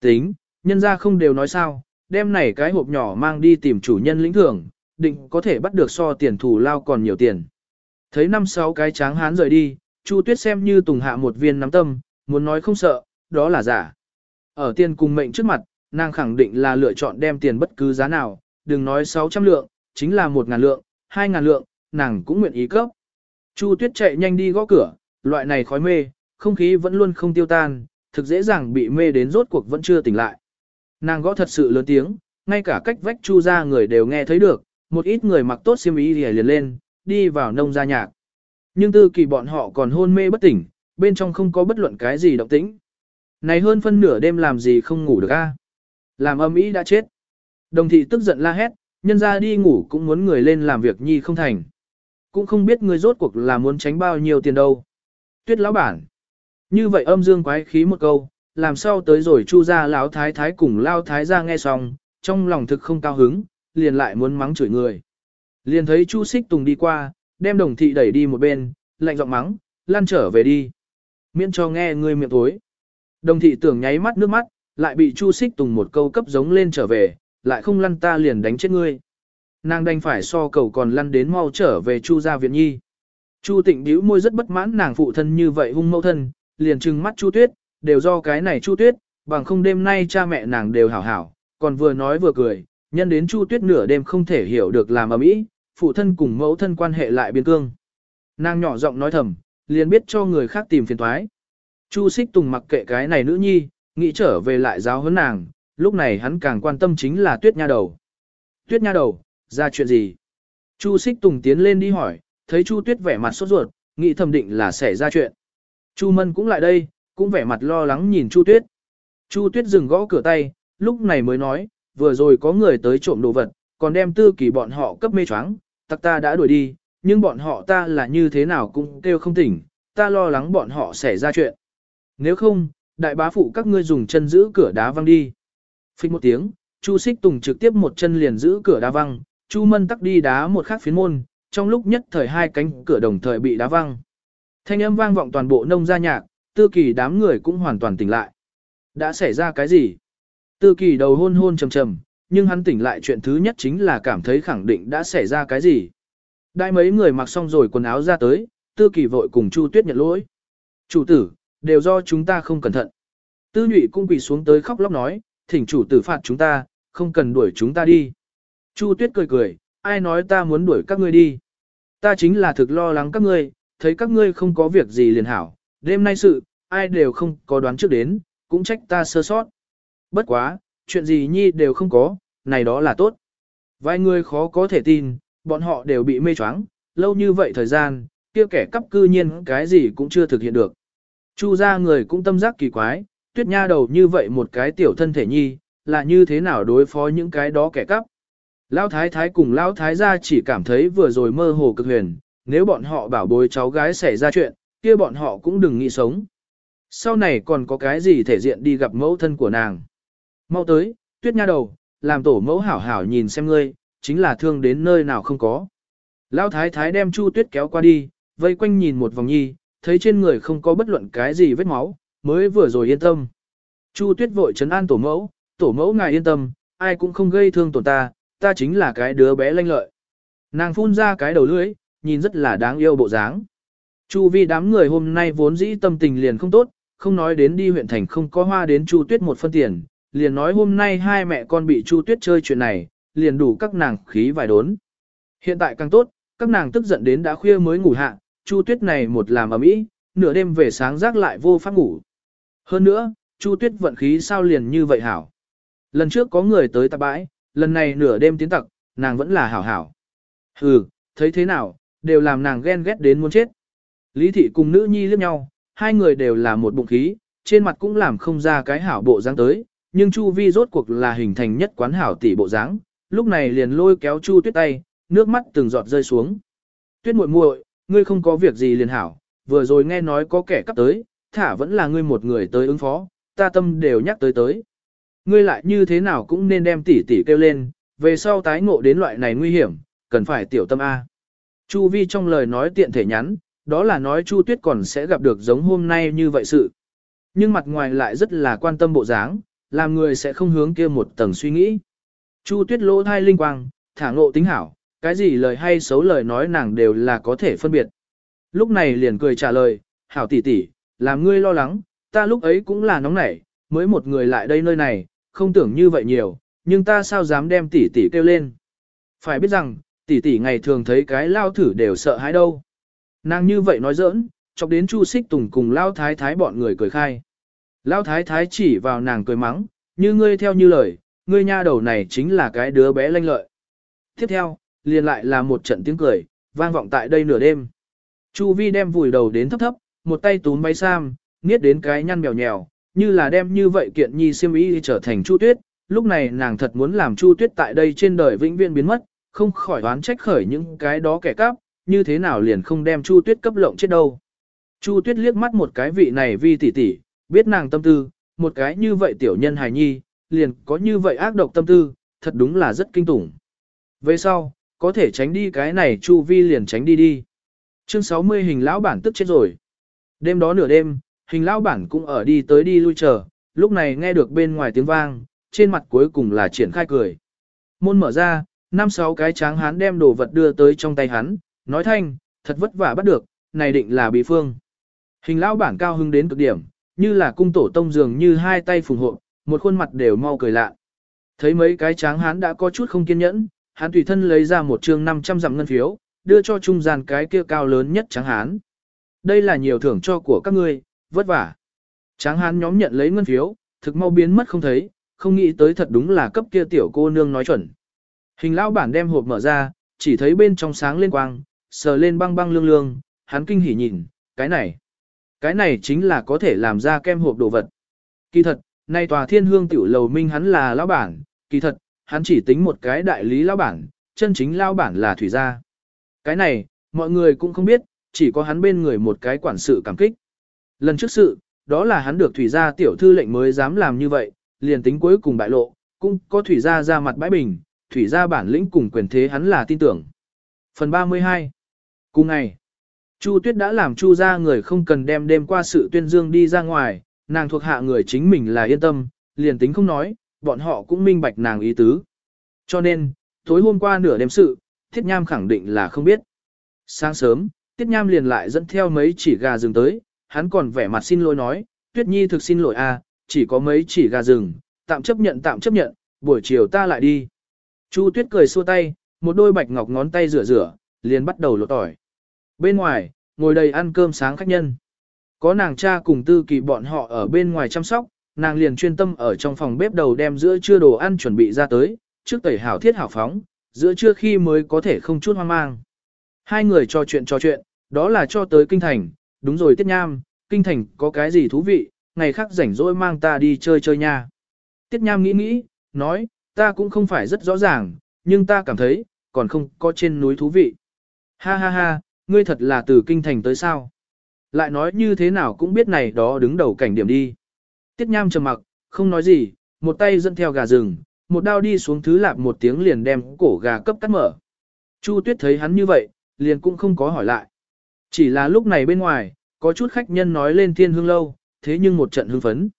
Tính, nhân ra không đều nói sao, đem này cái hộp nhỏ mang đi tìm chủ nhân lĩnh thưởng, định có thể bắt được so tiền thù lao còn nhiều tiền. Thấy năm sáu cái tráng hán rời đi, Chu Tuyết xem như tùng hạ một viên nắm tâm, muốn nói không sợ, đó là giả. Ở tiền cùng mệnh trước mặt, nàng khẳng định là lựa chọn đem tiền bất cứ giá nào, đừng nói 600 lượng, chính là 1.000 lượng, 2.000 lượng, nàng cũng nguyện ý cấp. Chu Tuyết chạy nhanh đi gõ cửa, loại này khói mê, không khí vẫn luôn không tiêu tan, thực dễ dàng bị mê đến rốt cuộc vẫn chưa tỉnh lại. Nàng gõ thật sự lớn tiếng, ngay cả cách vách chu ra người đều nghe thấy được, một ít người mặc tốt xiêm y liền lên, đi vào nông gia nhạc. Nhưng tư kỳ bọn họ còn hôn mê bất tỉnh, bên trong không có bất luận cái gì động tĩnh. Này hơn phân nửa đêm làm gì không ngủ được a? Làm âm ý đã chết. Đồng thị tức giận la hét, nhân ra đi ngủ cũng muốn người lên làm việc nhi không thành. Cũng không biết người rốt cuộc là muốn tránh bao nhiêu tiền đâu. Tuyết lão bản. Như vậy âm dương quái khí một câu, làm sao tới rồi chu ra lão thái thái cùng lao thái ra nghe xong, trong lòng thực không cao hứng, liền lại muốn mắng chửi người. Liền thấy chu xích tùng đi qua, đem đồng thị đẩy đi một bên, lạnh giọng mắng, lan trở về đi. Miễn cho nghe người miệng thối. Đồng thị tưởng nháy mắt nước mắt, lại bị chu xích tùng một câu cấp giống lên trở về, lại không lăn ta liền đánh chết ngươi. Nàng đành phải so cầu còn lăn đến mau trở về chu gia viện nhi. Chu tịnh bĩu môi rất bất mãn nàng phụ thân như vậy hung mẫu thân, liền trừng mắt chu tuyết, đều do cái này chu tuyết, bằng không đêm nay cha mẹ nàng đều hảo hảo, còn vừa nói vừa cười, nhân đến chu tuyết nửa đêm không thể hiểu được làm ở mỹ, phụ thân cùng mẫu thân quan hệ lại biến cương. Nàng nhỏ giọng nói thầm, liền biết cho người khác tìm phiền toái. Chu xích tùng mặc kệ cái này nữ nhi, nghĩ trở về lại giáo huấn nàng, lúc này hắn càng quan tâm chính là tuyết nha đầu. Tuyết nha đầu, ra chuyện gì? Chu xích tùng tiến lên đi hỏi, thấy Chu tuyết vẻ mặt sốt ruột, nghĩ thầm định là xảy ra chuyện. Chu mân cũng lại đây, cũng vẻ mặt lo lắng nhìn Chu tuyết. Chu tuyết dừng gõ cửa tay, lúc này mới nói, vừa rồi có người tới trộm đồ vật, còn đem tư kỳ bọn họ cấp mê choáng, tặc ta đã đuổi đi, nhưng bọn họ ta là như thế nào cũng kêu không tỉnh, ta lo lắng bọn họ xảy ra chuyện. Nếu không, đại bá phụ các ngươi dùng chân giữ cửa đá văng đi. Phích một tiếng, Chu Xích Tùng trực tiếp một chân liền giữ cửa đá văng, Chu Mân tắc đi đá một khắc phiến môn, trong lúc nhất thời hai cánh cửa đồng thời bị đá văng. Thanh âm vang vọng toàn bộ nông gia nhạc, tư kỳ đám người cũng hoàn toàn tỉnh lại. Đã xảy ra cái gì? Tư kỳ đầu hôn hôn trầm trầm, nhưng hắn tỉnh lại chuyện thứ nhất chính là cảm thấy khẳng định đã xảy ra cái gì. Đại mấy người mặc xong rồi quần áo ra tới, tư kỳ vội cùng Chu Tuyết nhận lỗi. Chủ tử, đều do chúng ta không cẩn thận. Tư nhụy cũng quỳ xuống tới khóc lóc nói, thỉnh chủ tử phạt chúng ta, không cần đuổi chúng ta đi. Chu tuyết cười cười, ai nói ta muốn đuổi các ngươi đi. Ta chính là thực lo lắng các ngươi, thấy các ngươi không có việc gì liền hảo, đêm nay sự, ai đều không có đoán trước đến, cũng trách ta sơ sót. Bất quá, chuyện gì nhi đều không có, này đó là tốt. Vài người khó có thể tin, bọn họ đều bị mê choáng, lâu như vậy thời gian, kia kẻ cắp cư nhiên cái gì cũng chưa thực hiện được. Chu ra người cũng tâm giác kỳ quái, tuyết nha đầu như vậy một cái tiểu thân thể nhi, là như thế nào đối phó những cái đó kẻ cắp. Lão thái thái cùng lão thái gia chỉ cảm thấy vừa rồi mơ hồ cực huyền, nếu bọn họ bảo bối cháu gái xảy ra chuyện, kia bọn họ cũng đừng nghĩ sống. Sau này còn có cái gì thể diện đi gặp mẫu thân của nàng. Mau tới, tuyết nha đầu, làm tổ mẫu hảo hảo nhìn xem ngươi, chính là thương đến nơi nào không có. Lão thái thái đem chu tuyết kéo qua đi, vây quanh nhìn một vòng nhi, thấy trên người không có bất luận cái gì vết máu, mới vừa rồi yên tâm. Chu Tuyết vội trấn an tổ mẫu, tổ mẫu ngài yên tâm, ai cũng không gây thương tổn ta, ta chính là cái đứa bé lanh lợi. Nàng phun ra cái đầu lưỡi, nhìn rất là đáng yêu bộ dáng. Chu vi đám người hôm nay vốn dĩ tâm tình liền không tốt, không nói đến đi huyện thành không có hoa đến Chu Tuyết một phân tiền, liền nói hôm nay hai mẹ con bị Chu Tuyết chơi chuyện này, liền đủ các nàng khí vài đốn. Hiện tại càng tốt, các nàng tức giận đến đã khuya mới ngủ hạ, Chu Tuyết này một làm ở mỹ, nửa đêm về sáng rác lại vô pháp ngủ. Hơn nữa, Chu Tuyết vận khí sao liền như vậy hảo. Lần trước có người tới tạp bãi, lần này nửa đêm tiến tặc, nàng vẫn là hảo hảo. Hừ, thấy thế nào, đều làm nàng ghen ghét đến muốn chết. Lý thị cùng nữ nhi liếc nhau, hai người đều là một bụng khí, trên mặt cũng làm không ra cái hảo bộ dáng tới, nhưng Chu Vi rốt cuộc là hình thành nhất quán hảo tỷ bộ dáng, lúc này liền lôi kéo Chu Tuyết tay, nước mắt từng giọt rơi xuống. tuyết muội muội, ngươi không có việc gì liền hảo, vừa rồi nghe nói có kẻ cắp tới, thả vẫn là ngươi một người tới ứng phó, ta tâm đều nhắc tới tới. Ngươi lại như thế nào cũng nên đem tỷ tỷ kêu lên, về sau tái ngộ đến loại này nguy hiểm, cần phải tiểu tâm A. Chu Vi trong lời nói tiện thể nhắn, đó là nói Chu Tuyết còn sẽ gặp được giống hôm nay như vậy sự. Nhưng mặt ngoài lại rất là quan tâm bộ dáng, làm người sẽ không hướng kia một tầng suy nghĩ. Chu Tuyết lỗ thai linh quang, thả ngộ tính hảo, cái gì lời hay xấu lời nói nàng đều là có thể phân biệt. Lúc này liền cười trả lời, hảo tỷ tỷ, làm ngươi lo lắng, ta lúc ấy cũng là nóng nảy, mới một người lại đây nơi này, không tưởng như vậy nhiều, nhưng ta sao dám đem tỷ tỷ kêu lên. Phải biết rằng, tỷ tỷ ngày thường thấy cái lao thử đều sợ hãi đâu. Nàng như vậy nói giỡn, chọc đến Chu Xích Tùng cùng lao thái thái bọn người cười khai. Lao thái thái chỉ vào nàng cười mắng, như ngươi theo như lời, ngươi nha đầu này chính là cái đứa bé lanh lợi. Tiếp theo, liền lại là một trận tiếng cười, vang vọng tại đây nửa đêm. Chu Vi đem vùi đầu đến thấp thấp, một tay túm váy sam, niết đến cái nhăn mèo nhèo, như là đem như vậy kiện nhi siêm ý trở thành Chu Tuyết. Lúc này nàng thật muốn làm Chu Tuyết tại đây trên đời vĩnh viễn biến mất, không khỏi đoán trách khởi những cái đó kẻ cắp, như thế nào liền không đem Chu Tuyết cấp lộng chết đâu. Chu Tuyết liếc mắt một cái vị này vi tỷ tỷ, biết nàng tâm tư, một cái như vậy tiểu nhân hài nhi, liền có như vậy ác độc tâm tư, thật đúng là rất kinh tủng. Về sau, có thể tránh đi cái này Chu Vi liền tránh đi đi. Chương 60 hình lão bản tức chết rồi. Đêm đó nửa đêm, hình lão bản cũng ở đi tới đi lui chờ, lúc này nghe được bên ngoài tiếng vang, trên mặt cuối cùng là triển khai cười. Môn mở ra, năm sáu cái tráng hán đem đồ vật đưa tới trong tay hắn, nói thanh, thật vất vả bắt được, này định là bị phương. Hình lão bản cao hưng đến cực điểm, như là cung tổ tông dường như hai tay phùng hộ, một khuôn mặt đều mau cười lạ. Thấy mấy cái tráng hán đã có chút không kiên nhẫn, hắn tùy thân lấy ra một chương 500 dặm ngân phiếu, đưa cho trung gian cái kia cao lớn nhất tráng hán. Đây là nhiều thưởng cho của các ngươi, vất vả. Tráng hán nhóm nhận lấy ngân phiếu, thực mau biến mất không thấy, không nghĩ tới thật đúng là cấp kia tiểu cô nương nói chuẩn. Hình lão bản đem hộp mở ra, chỉ thấy bên trong sáng lên quang, sờ lên băng băng lương lương, hắn kinh hỉ nhìn, cái này. Cái này chính là có thể làm ra kem hộp đồ vật. Kỳ thật, nay tòa thiên hương tiểu lầu minh hắn là lão bản, kỳ thật, hắn chỉ tính một cái đại lý lão bản, chân chính lão bản là thủy gia. Cái này, mọi người cũng không biết, chỉ có hắn bên người một cái quản sự cảm kích. Lần trước sự, đó là hắn được thủy gia tiểu thư lệnh mới dám làm như vậy, liền tính cuối cùng bại lộ, cũng có thủy gia ra mặt bãi bình, thủy gia bản lĩnh cùng quyền thế hắn là tin tưởng. Phần 32 Cùng ngày, Chu Tuyết đã làm Chu gia người không cần đem đêm qua sự tuyên dương đi ra ngoài, nàng thuộc hạ người chính mình là yên tâm, liền tính không nói, bọn họ cũng minh bạch nàng ý tứ. Cho nên, tối hôm qua nửa đêm sự, Thiết Nham khẳng định là không biết. Sáng sớm, Tiết Nham liền lại dẫn theo mấy chỉ gà rừng tới, hắn còn vẻ mặt xin lỗi nói, Tuyết Nhi thực xin lỗi a, à, chỉ có mấy chỉ gà rừng, tạm chấp nhận tạm chấp nhận, buổi chiều ta lại đi. Chu Tuyết cười xua tay, một đôi bạch ngọc ngón tay rửa rửa, liền bắt đầu lột tỏi. Bên ngoài, ngồi đầy ăn cơm sáng khách nhân. Có nàng cha cùng tư kỳ bọn họ ở bên ngoài chăm sóc, nàng liền chuyên tâm ở trong phòng bếp đầu đem giữa trưa đồ ăn chuẩn bị ra tới, trước tẩy hảo thiết hảo phóng, giữa trưa khi mới có thể không chút hoang mang. Hai người trò chuyện trò chuyện, đó là cho tới kinh thành, đúng rồi tiết nham, kinh thành có cái gì thú vị, ngày khác rảnh rỗi mang ta đi chơi chơi nha. Tiết nham nghĩ nghĩ, nói, ta cũng không phải rất rõ ràng, nhưng ta cảm thấy, còn không có trên núi thú vị. Ha ha ha, ngươi thật là từ kinh thành tới sao. Lại nói như thế nào cũng biết này đó đứng đầu cảnh điểm đi. Tiết nham trầm mặc, không nói gì, một tay dẫn theo gà rừng, một đao đi xuống thứ lạp một tiếng liền đem cổ gà cấp cắt mở. Chu tuyết thấy hắn như vậy, liền cũng không có hỏi lại. Chỉ là lúc này bên ngoài, có chút khách nhân nói lên thiên hương lâu, thế nhưng một trận hưng phấn.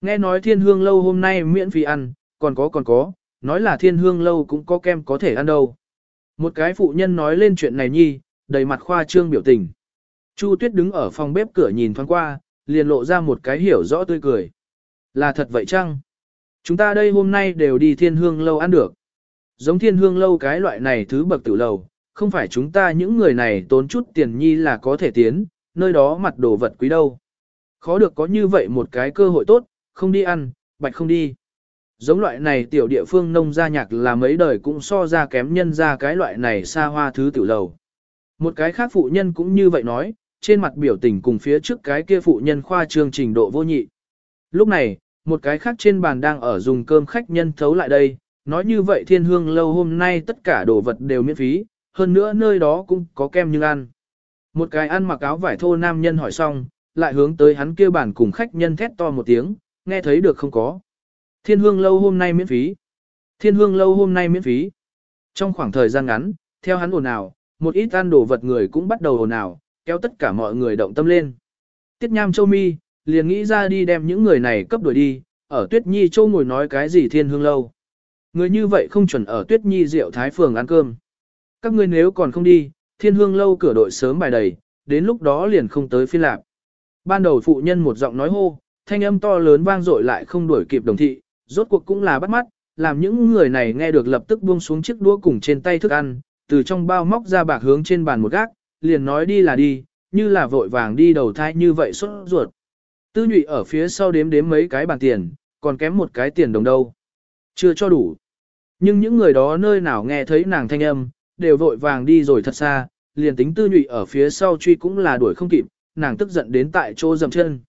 Nghe nói thiên hương lâu hôm nay miễn phí ăn, còn có còn có, nói là thiên hương lâu cũng có kem có thể ăn đâu. Một cái phụ nhân nói lên chuyện này nhi, đầy mặt khoa trương biểu tình. Chu Tuyết đứng ở phòng bếp cửa nhìn thoáng qua, liền lộ ra một cái hiểu rõ tươi cười. Là thật vậy chăng? Chúng ta đây hôm nay đều đi thiên hương lâu ăn được. Giống thiên hương lâu cái loại này thứ bậc tử lầu, không phải chúng ta những người này tốn chút tiền nhi là có thể tiến, nơi đó mặt đồ vật quý đâu. Khó được có như vậy một cái cơ hội tốt, không đi ăn, bạch không đi. Giống loại này tiểu địa phương nông gia nhạc là mấy đời cũng so ra kém nhân ra cái loại này xa hoa thứ tiểu lầu. Một cái khác phụ nhân cũng như vậy nói, trên mặt biểu tình cùng phía trước cái kia phụ nhân khoa trương trình độ vô nhị. Lúc này, một cái khác trên bàn đang ở dùng cơm khách nhân thấu lại đây, nói như vậy thiên hương lâu hôm nay tất cả đồ vật đều miễn phí, hơn nữa nơi đó cũng có kem nhưng ăn. Một cái ăn mặc áo vải thô nam nhân hỏi xong, lại hướng tới hắn kia bản cùng khách nhân thét to một tiếng, nghe thấy được không có. Thiên hương lâu hôm nay miễn phí. Thiên hương lâu hôm nay miễn phí. Trong khoảng thời gian ngắn, theo hắn ồn ào, một ít ăn đồ vật người cũng bắt đầu hồn ào, kéo tất cả mọi người động tâm lên. Tiết Nham Châu Mi, liền nghĩ ra đi đem những người này cấp đuổi đi, ở Tuyết Nhi Châu ngồi nói cái gì thiên hương lâu. Người như vậy không chuẩn ở Tuyết Nhi Diệu Thái Phường ăn cơm. Các ngươi nếu còn không đi, thiên hương lâu cửa đội sớm bài đầy, đến lúc đó liền không tới phiên lạp. Ban đầu phụ nhân một giọng nói hô, thanh âm to lớn vang dội lại không đuổi kịp đồng thị, rốt cuộc cũng là bắt mắt, làm những người này nghe được lập tức buông xuống chiếc đũa cùng trên tay thức ăn, từ trong bao móc ra bạc hướng trên bàn một gác, liền nói đi là đi, như là vội vàng đi đầu thai như vậy xuất ruột. Tư nhụy ở phía sau đếm đếm mấy cái bàn tiền, còn kém một cái tiền đồng đâu. Chưa cho đủ. Nhưng những người đó nơi nào nghe thấy nàng thanh âm, đều vội vàng đi rồi thật xa, liền tính tư nhụy ở phía sau truy cũng là đuổi không kịp, nàng tức giận đến tại chỗ dầm chân.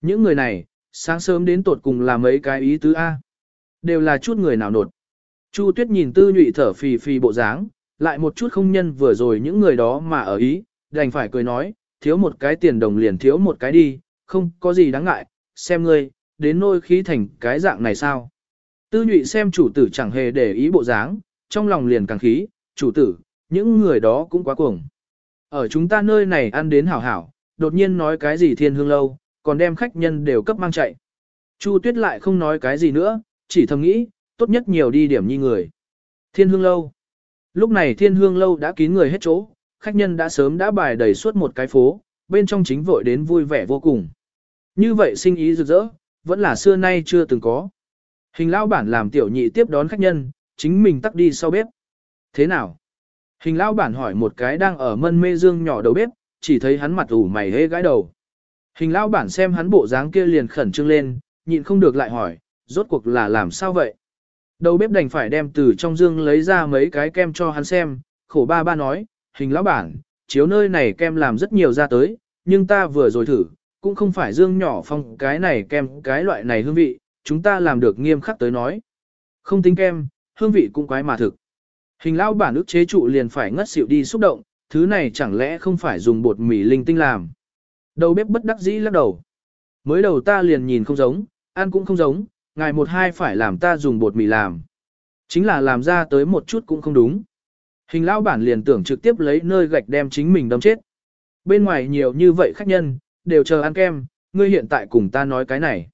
Những người này, sáng sớm đến tột cùng là mấy cái ý tứ A. Đều là chút người nào nột. Chu tuyết nhìn tư nhụy thở phì phì bộ dáng, lại một chút không nhân vừa rồi những người đó mà ở ý, đành phải cười nói, thiếu một cái tiền đồng liền thiếu một cái đi, không có gì đáng ngại, xem ngươi, đến nôi khí thành cái dạng này sao. Tư nhụy xem chủ tử chẳng hề để ý bộ dáng, trong lòng liền càng khí, chủ tử, những người đó cũng quá cuồng. Ở chúng ta nơi này ăn đến hảo hảo, đột nhiên nói cái gì thiên hương lâu, còn đem khách nhân đều cấp mang chạy. Chu tuyết lại không nói cái gì nữa, chỉ thầm nghĩ, tốt nhất nhiều đi điểm nhi người. Thiên hương lâu. Lúc này thiên hương lâu đã kín người hết chỗ, khách nhân đã sớm đã bài đầy suốt một cái phố, bên trong chính vội đến vui vẻ vô cùng. Như vậy sinh ý rực rỡ, vẫn là xưa nay chưa từng có. Hình lao bản làm tiểu nhị tiếp đón khách nhân, chính mình tắt đi sau bếp. Thế nào? Hình lao bản hỏi một cái đang ở mân mê dương nhỏ đầu bếp, chỉ thấy hắn mặt ủ mày hê gãi đầu. Hình lao bản xem hắn bộ dáng kia liền khẩn trương lên, nhịn không được lại hỏi, rốt cuộc là làm sao vậy? Đầu bếp đành phải đem từ trong dương lấy ra mấy cái kem cho hắn xem, khổ ba ba nói, hình lão bản, chiếu nơi này kem làm rất nhiều ra tới, nhưng ta vừa rồi thử, cũng không phải dương nhỏ phong cái này kem cái loại này hương vị, chúng ta làm được nghiêm khắc tới nói. Không tính kem, hương vị cũng quái mà thực. Hình lão bản ức chế trụ liền phải ngất xỉu đi xúc động, thứ này chẳng lẽ không phải dùng bột mì linh tinh làm. Đầu bếp bất đắc dĩ lắc đầu. Mới đầu ta liền nhìn không giống, ăn cũng không giống, ngài một hai phải làm ta dùng bột mì làm. Chính là làm ra tới một chút cũng không đúng. Hình lão bản liền tưởng trực tiếp lấy nơi gạch đem chính mình đâm chết. Bên ngoài nhiều như vậy khách nhân, đều chờ ăn kem, ngươi hiện tại cùng ta nói cái này.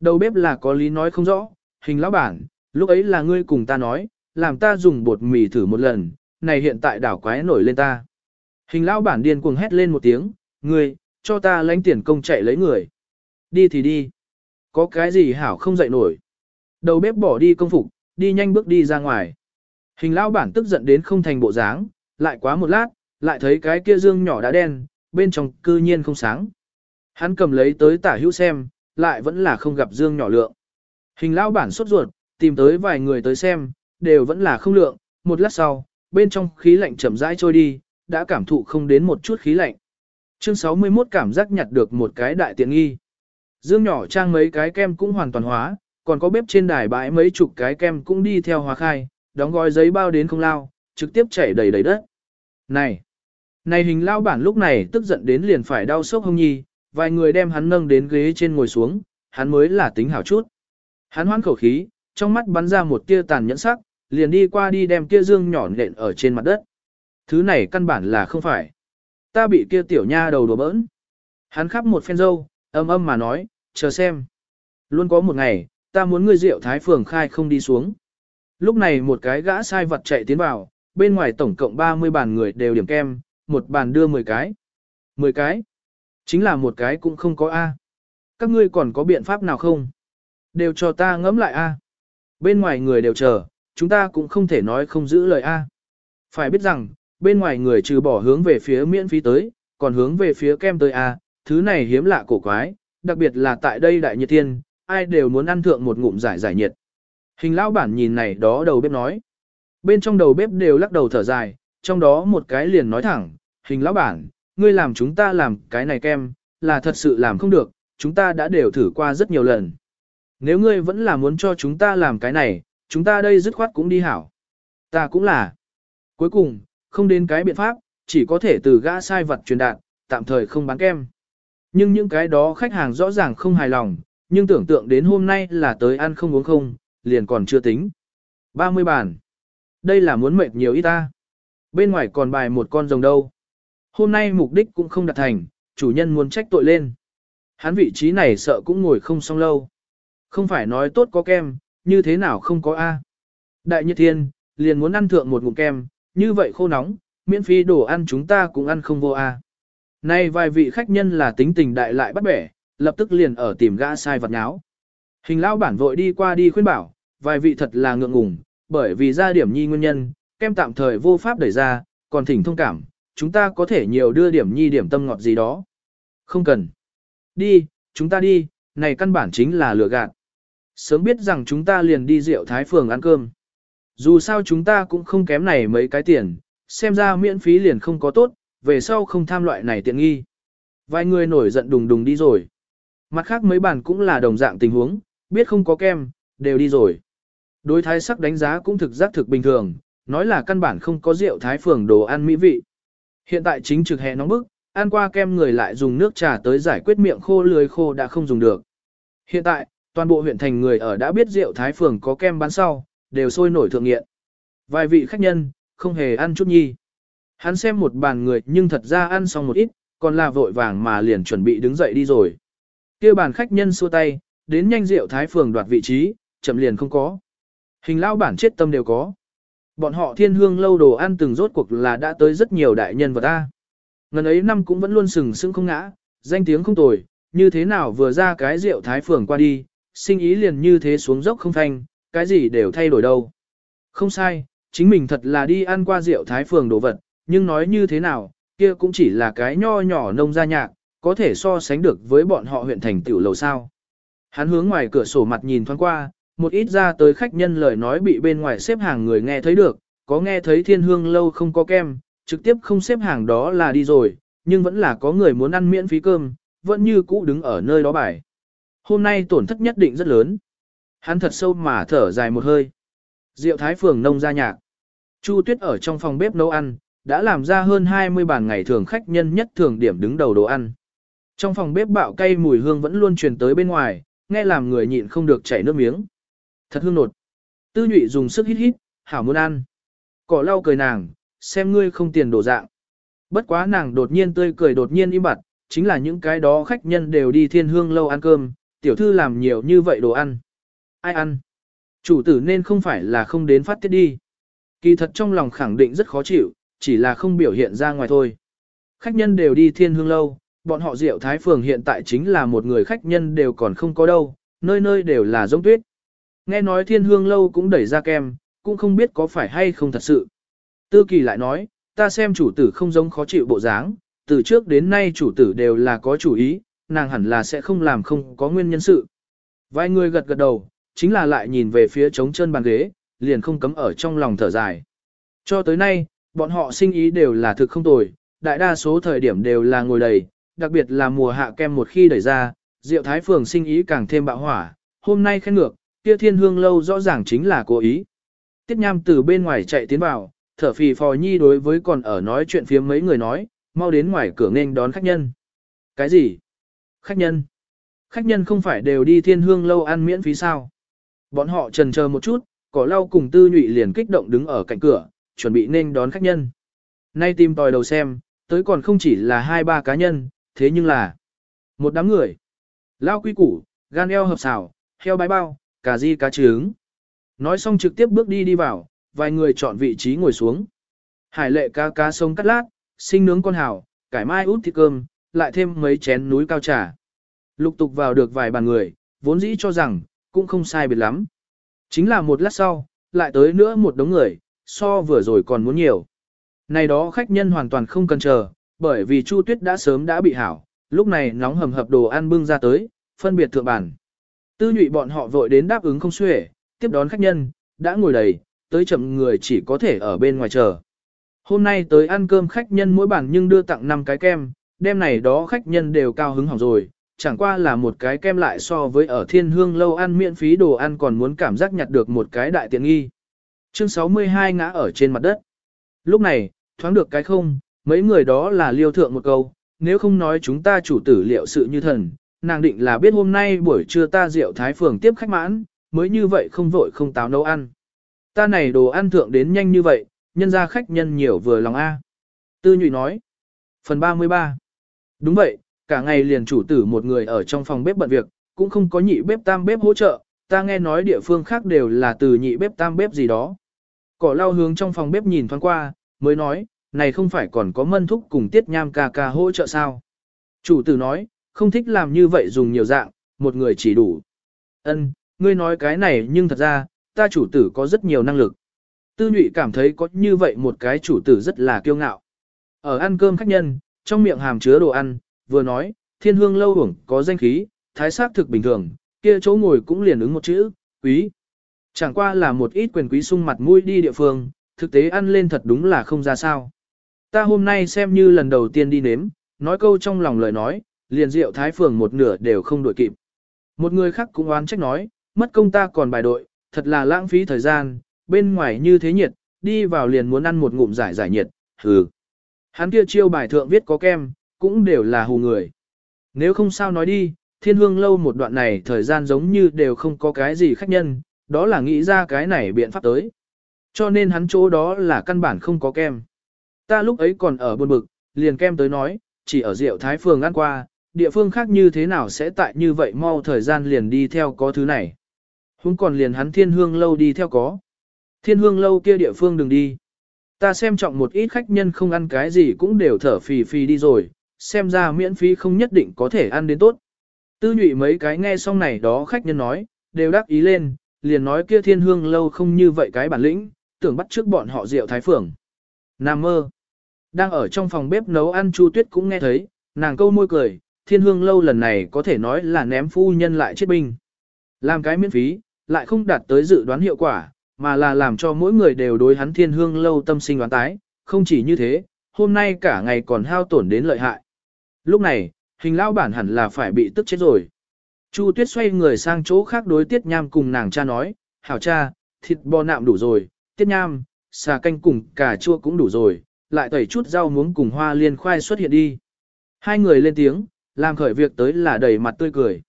Đầu bếp là có lý nói không rõ, hình lão bản, lúc ấy là ngươi cùng ta nói, làm ta dùng bột mì thử một lần, này hiện tại đảo quái nổi lên ta. Hình lão bản điên cuồng hét lên một tiếng, ngươi, cho ta lãnh tiền công chạy lấy người. Đi thì đi. Có cái gì hảo không dậy nổi. Đầu bếp bỏ đi công phục, đi nhanh bước đi ra ngoài. Hình lão bản tức giận đến không thành bộ dáng, lại quá một lát, lại thấy cái kia dương nhỏ đã đen, bên trong cư nhiên không sáng. Hắn cầm lấy tới tả hữu xem, lại vẫn là không gặp dương nhỏ lượng. Hình lão bản sốt ruột, tìm tới vài người tới xem, đều vẫn là không lượng, một lát sau, bên trong khí lạnh chậm rãi trôi đi, đã cảm thụ không đến một chút khí lạnh. Chương 61 cảm giác nhặt được một cái đại tiện nghi. Dương nhỏ trang mấy cái kem cũng hoàn toàn hóa, còn có bếp trên đài bãi mấy chục cái kem cũng đi theo hóa khai, đóng gói giấy bao đến không lao, trực tiếp chảy đầy đầy đất. Này! Này hình lao bản lúc này tức giận đến liền phải đau sốc hông nhi, vài người đem hắn nâng đến ghế trên ngồi xuống, hắn mới là tính hảo chút. Hắn hoan khẩu khí, trong mắt bắn ra một tia tàn nhẫn sắc, liền đi qua đi đem kia dương nhỏ nện ở trên mặt đất. Thứ này căn bản là không phải. Ta bị kia tiểu nha đầu đùa bỡn. Hắn khắp một phen dâu, âm âm mà nói, chờ xem. Luôn có một ngày, ta muốn ngươi rượu thái phường khai không đi xuống. Lúc này một cái gã sai vật chạy tiến vào, bên ngoài tổng cộng 30 bàn người đều điểm kem, một bàn đưa 10 cái. 10 cái? Chính là một cái cũng không có A. Các ngươi còn có biện pháp nào không? Đều cho ta ngẫm lại A. Bên ngoài người đều chờ, chúng ta cũng không thể nói không giữ lời A. Phải biết rằng, bên ngoài người trừ bỏ hướng về phía miễn phí tới, còn hướng về phía kem tới A, thứ này hiếm lạ cổ quái, đặc biệt là tại đây đại nhiệt thiên, ai đều muốn ăn thượng một ngụm giải giải nhiệt. Hình lão bản nhìn này đó đầu bếp nói. Bên trong đầu bếp đều lắc đầu thở dài, trong đó một cái liền nói thẳng, hình lão bản, ngươi làm chúng ta làm cái này kem, là thật sự làm không được, chúng ta đã đều thử qua rất nhiều lần. Nếu ngươi vẫn là muốn cho chúng ta làm cái này, chúng ta đây dứt khoát cũng đi hảo. Ta cũng là. Cuối cùng, không đến cái biện pháp, chỉ có thể từ gã sai vật truyền đạt, tạm thời không bán kem. Nhưng những cái đó khách hàng rõ ràng không hài lòng, nhưng tưởng tượng đến hôm nay là tới ăn không uống không, liền còn chưa tính. 30 bàn. Đây là muốn mệt nhiều ít ta. Bên ngoài còn bài một con rồng đâu. Hôm nay mục đích cũng không đạt thành, chủ nhân muốn trách tội lên. Hắn vị trí này sợ cũng ngồi không xong lâu. Không phải nói tốt có kem, như thế nào không có A. Đại Nhật Thiên, liền muốn ăn thượng một ngụm kem, như vậy khô nóng, miễn phí đồ ăn chúng ta cũng ăn không vô A. Nay vài vị khách nhân là tính tình đại lại bắt bẻ, lập tức liền ở tìm gã sai vật nháo. Hình lão bản vội đi qua đi khuyên bảo, vài vị thật là ngượng ngùng, bởi vì ra điểm nhi nguyên nhân, kem tạm thời vô pháp đẩy ra, còn thỉnh thông cảm, chúng ta có thể nhiều đưa điểm nhi điểm tâm ngọt gì đó. Không cần. Đi, chúng ta đi, này căn bản chính là lừa gạt. Sớm biết rằng chúng ta liền đi rượu thái phường ăn cơm. Dù sao chúng ta cũng không kém này mấy cái tiền, xem ra miễn phí liền không có tốt, về sau không tham loại này tiện nghi. Vài người nổi giận đùng đùng đi rồi. Mặt khác mấy bàn cũng là đồng dạng tình huống, biết không có kem, đều đi rồi. Đối thái sắc đánh giá cũng thực giác thực bình thường, nói là căn bản không có rượu thái phường đồ ăn mỹ vị. Hiện tại chính trực hè nóng bức, ăn qua kem người lại dùng nước trà tới giải quyết miệng khô lưới khô đã không dùng được. Hiện tại, toàn bộ huyện thành người ở đã biết rượu thái phường có kem bán sau, đều sôi nổi thượng nghiện. Vài vị khách nhân, không hề ăn chút nhi. Hắn xem một bàn người nhưng thật ra ăn xong một ít, còn là vội vàng mà liền chuẩn bị đứng dậy đi rồi. kia bàn khách nhân xua tay, đến nhanh rượu thái phường đoạt vị trí, chậm liền không có. Hình lao bản chết tâm đều có. Bọn họ thiên hương lâu đồ ăn từng rốt cuộc là đã tới rất nhiều đại nhân vật ta. Ngần ấy năm cũng vẫn luôn sừng sững không ngã, danh tiếng không tồi, như thế nào vừa ra cái rượu thái phường qua đi, sinh ý liền như thế xuống dốc không thanh, cái gì đều thay đổi đâu. Không sai, chính mình thật là đi ăn qua rượu thái phường đồ vật, nhưng nói như thế nào, kia cũng chỉ là cái nho nhỏ nông gia nhạc, có thể so sánh được với bọn họ huyện thành tiểu lầu sao. Hắn hướng ngoài cửa sổ mặt nhìn thoáng qua, một ít ra tới khách nhân lời nói bị bên ngoài xếp hàng người nghe thấy được, có nghe thấy thiên hương lâu không có kem, trực tiếp không xếp hàng đó là đi rồi, nhưng vẫn là có người muốn ăn miễn phí cơm, vẫn như cũ đứng ở nơi đó bài. Hôm nay tổn thất nhất định rất lớn. Hắn thật sâu mà thở dài một hơi. Diệu Thái Phường nông gia nhạc. Chu Tuyết ở trong phòng bếp nấu ăn, đã làm ra hơn 20 bàn ngày thường khách nhân nhất thường điểm đứng đầu đồ ăn. Trong phòng bếp bạo cay mùi hương vẫn luôn truyền tới bên ngoài, nghe làm người nhịn không được chảy nước miếng. Thật hương nột. Tư nhụy dùng sức hít hít, hảo muốn ăn. Cỏ lau cười nàng, xem ngươi không tiền đổ dạng. Bất quá nàng đột nhiên tươi cười đột nhiên im bặt, chính là những cái đó khách nhân đều đi thiên hương lâu ăn cơm, tiểu thư làm nhiều như vậy đồ ăn. Ai ăn? Chủ tử nên không phải là không đến phát tiết đi. Kỳ thật trong lòng khẳng định rất khó chịu, chỉ là không biểu hiện ra ngoài thôi. Khách nhân đều đi thiên hương lâu, bọn họ rượu thái phường hiện tại chính là một người khách nhân đều còn không có đâu, nơi nơi đều là giống tuyết. Nghe nói thiên hương lâu cũng đẩy ra kem, cũng không biết có phải hay không thật sự. Tư kỳ lại nói, ta xem chủ tử không giống khó chịu bộ dáng, từ trước đến nay chủ tử đều là có chủ ý, nàng hẳn là sẽ không làm không có nguyên nhân sự. Vài người gật gật đầu, chính là lại nhìn về phía trống chân bàn ghế, liền không cấm ở trong lòng thở dài. Cho tới nay, bọn họ sinh ý đều là thực không tồi, đại đa số thời điểm đều là ngồi đầy, đặc biệt là mùa hạ kem một khi đẩy ra, Diệu Thái Phường sinh ý càng thêm bạo hỏa, hôm nay khen ngược, kia thiên hương lâu rõ ràng chính là cố ý. Tiết Nham từ bên ngoài chạy tiến vào, thở phì phò nhi đối với còn ở nói chuyện phía mấy người nói, mau đến ngoài cửa nghênh đón khách nhân. Cái gì? Khách nhân? Khách nhân không phải đều đi thiên hương lâu ăn miễn phí sao? Bọn họ trần chờ một chút, cỏ lau cùng tư nhụy liền kích động đứng ở cạnh cửa, chuẩn bị nên đón khách nhân. Nay tìm tòi đầu xem, tới còn không chỉ là hai ba cá nhân, thế nhưng là một đám người. Lao quy củ, gan eo hợp xào, heo bái bao, cà ri cá trứng. Nói xong trực tiếp bước đi đi vào, vài người chọn vị trí ngồi xuống. Hải lệ cá cá sông cắt lát, sinh nướng con hào, cải mai út thịt cơm, lại thêm mấy chén núi cao trà. Lục tục vào được vài bàn người, vốn dĩ cho rằng, cũng không sai biệt lắm. Chính là một lát sau, lại tới nữa một đống người, so vừa rồi còn muốn nhiều. Này đó khách nhân hoàn toàn không cần chờ, bởi vì Chu Tuyết đã sớm đã bị hảo, lúc này nóng hầm hập đồ ăn bưng ra tới, phân biệt thượng bản. Tư nhụy bọn họ vội đến đáp ứng không xuể, tiếp đón khách nhân, đã ngồi đầy, tới chậm người chỉ có thể ở bên ngoài chờ. Hôm nay tới ăn cơm khách nhân mỗi bản nhưng đưa tặng 5 cái kem, đêm này đó khách nhân đều cao hứng hỏng rồi, chẳng qua là một cái kem lại so với ở thiên hương lâu ăn miễn phí đồ ăn còn muốn cảm giác nhặt được một cái đại tiện nghi. Chương 62 ngã ở trên mặt đất. Lúc này, thoáng được cái không, mấy người đó là liêu thượng một câu, nếu không nói chúng ta chủ tử liệu sự như thần, nàng định là biết hôm nay buổi trưa ta rượu thái phường tiếp khách mãn, mới như vậy không vội không táo nấu ăn. Ta này đồ ăn thượng đến nhanh như vậy, nhân ra khách nhân nhiều vừa lòng A. Tư nhụy nói. Phần 33 Đúng vậy, cả ngày liền chủ tử một người ở trong phòng bếp bận việc, cũng không có nhị bếp tam bếp hỗ trợ, ta nghe nói địa phương khác đều là từ nhị bếp tam bếp gì đó. Cỏ lao hướng trong phòng bếp nhìn thoáng qua, mới nói, này không phải còn có mân thúc cùng tiết nham ca ca hỗ trợ sao. Chủ tử nói, không thích làm như vậy dùng nhiều dạng, một người chỉ đủ. Ân, ngươi nói cái này nhưng thật ra, ta chủ tử có rất nhiều năng lực. Tư nhụy cảm thấy có như vậy một cái chủ tử rất là kiêu ngạo. Ở ăn cơm khách nhân, trong miệng hàm chứa đồ ăn, vừa nói, thiên hương lâu hưởng có danh khí, thái sắc thực bình thường, kia chỗ ngồi cũng liền ứng một chữ, quý. Chẳng qua là một ít quyền quý sung mặt mũi đi địa phương, thực tế ăn lên thật đúng là không ra sao. Ta hôm nay xem như lần đầu tiên đi nếm, nói câu trong lòng lời nói, liền rượu thái phường một nửa đều không đổi kịp. Một người khác cũng oán trách nói, mất công ta còn bài đội, thật là lãng phí thời gian, bên ngoài như thế nhiệt, đi vào liền muốn ăn một ngụm giải giải nhiệt, hừ. Hắn kia chiêu bài thượng viết có kem, cũng đều là hù người. Nếu không sao nói đi, thiên hương lâu một đoạn này thời gian giống như đều không có cái gì khách nhân, đó là nghĩ ra cái này biện pháp tới. Cho nên hắn chỗ đó là căn bản không có kem. Ta lúc ấy còn ở buồn bực, liền kem tới nói, chỉ ở rượu Thái Phường ăn qua, địa phương khác như thế nào sẽ tại như vậy mau thời gian liền đi theo có thứ này. Húng còn liền hắn thiên hương lâu đi theo có. Thiên hương lâu kia địa phương đừng đi. Ta xem trọng một ít khách nhân không ăn cái gì cũng đều thở phì phì đi rồi, xem ra miễn phí không nhất định có thể ăn đến tốt. Tư nhụy mấy cái nghe xong này đó khách nhân nói, đều đáp ý lên, liền nói kia thiên hương lâu không như vậy cái bản lĩnh, tưởng bắt trước bọn họ rượu thái phường. Nam mơ. Đang ở trong phòng bếp nấu ăn Chu Tuyết cũng nghe thấy, nàng câu môi cười, thiên hương lâu lần này có thể nói là ném phu nhân lại chết binh. Làm cái miễn phí, lại không đạt tới dự đoán hiệu quả, mà là làm cho mỗi người đều đối hắn thiên hương lâu tâm sinh đoán tái, không chỉ như thế, hôm nay cả ngày còn hao tổn đến lợi hại. Lúc này, hình lao bản hẳn là phải bị tức chết rồi. Chu Tuyết xoay người sang chỗ khác đối Tiết Nham cùng nàng cha nói, hảo cha, thịt bò nạm đủ rồi, Tiết Nham, xà canh cùng cà chua cũng đủ rồi, lại tẩy chút rau muống cùng hoa liên khoai xuất hiện đi. Hai người lên tiếng, làm khởi việc tới là đầy mặt tươi cười.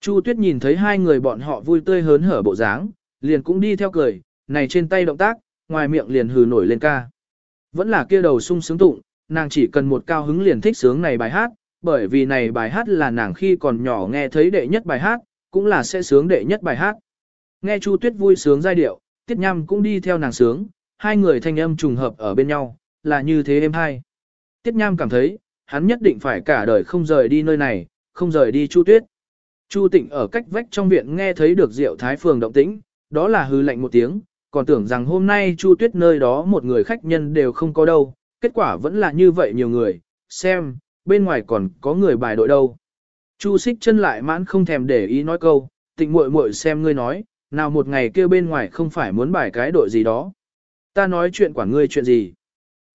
Chu Tuyết nhìn thấy hai người bọn họ vui tươi hớn hở bộ dáng, liền cũng đi theo cười, này trên tay động tác, ngoài miệng liền hừ nổi lên ca. Vẫn là kia đầu sung sướng tụng, nàng chỉ cần một cao hứng liền thích sướng này bài hát, bởi vì này bài hát là nàng khi còn nhỏ nghe thấy đệ nhất bài hát, cũng là sẽ sướng đệ nhất bài hát. Nghe Chu Tuyết vui sướng giai điệu, Tiết Nham cũng đi theo nàng sướng, hai người thanh âm trùng hợp ở bên nhau, là như thế em hai. Tiết Nham cảm thấy, hắn nhất định phải cả đời không rời đi nơi này, không rời đi Chu Tuyết. Chu Tịnh ở cách vách trong viện nghe thấy được Diệu Thái Phường động tĩnh, đó là hư lạnh một tiếng, còn tưởng rằng hôm nay Chu Tuyết nơi đó một người khách nhân đều không có đâu, kết quả vẫn là như vậy nhiều người, xem, bên ngoài còn có người bài đội đâu. Chu xích chân lại mãn không thèm để ý nói câu, tịnh muội muội xem ngươi nói, nào một ngày kia bên ngoài không phải muốn bài cái đội gì đó. Ta nói chuyện quản ngươi chuyện gì?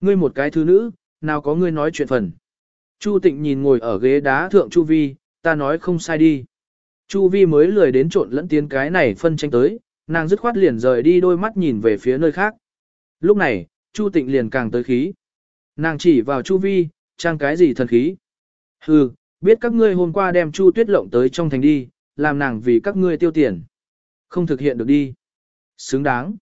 Ngươi một cái thứ nữ, nào có ngươi nói chuyện phần. Chu tịnh nhìn ngồi ở ghế đá thượng Chu Vi, ta nói không sai đi. Chu Vi mới lười đến trộn lẫn tiến cái này phân tranh tới, nàng dứt khoát liền rời đi đôi mắt nhìn về phía nơi khác. Lúc này, Chu tịnh liền càng tới khí. Nàng chỉ vào Chu Vi, trang cái gì thần khí. Hừ, biết các ngươi hôm qua đem Chu Tuyết lộng tới trong thành đi, làm nàng vì các ngươi tiêu tiền. Không thực hiện được đi. Xứng đáng.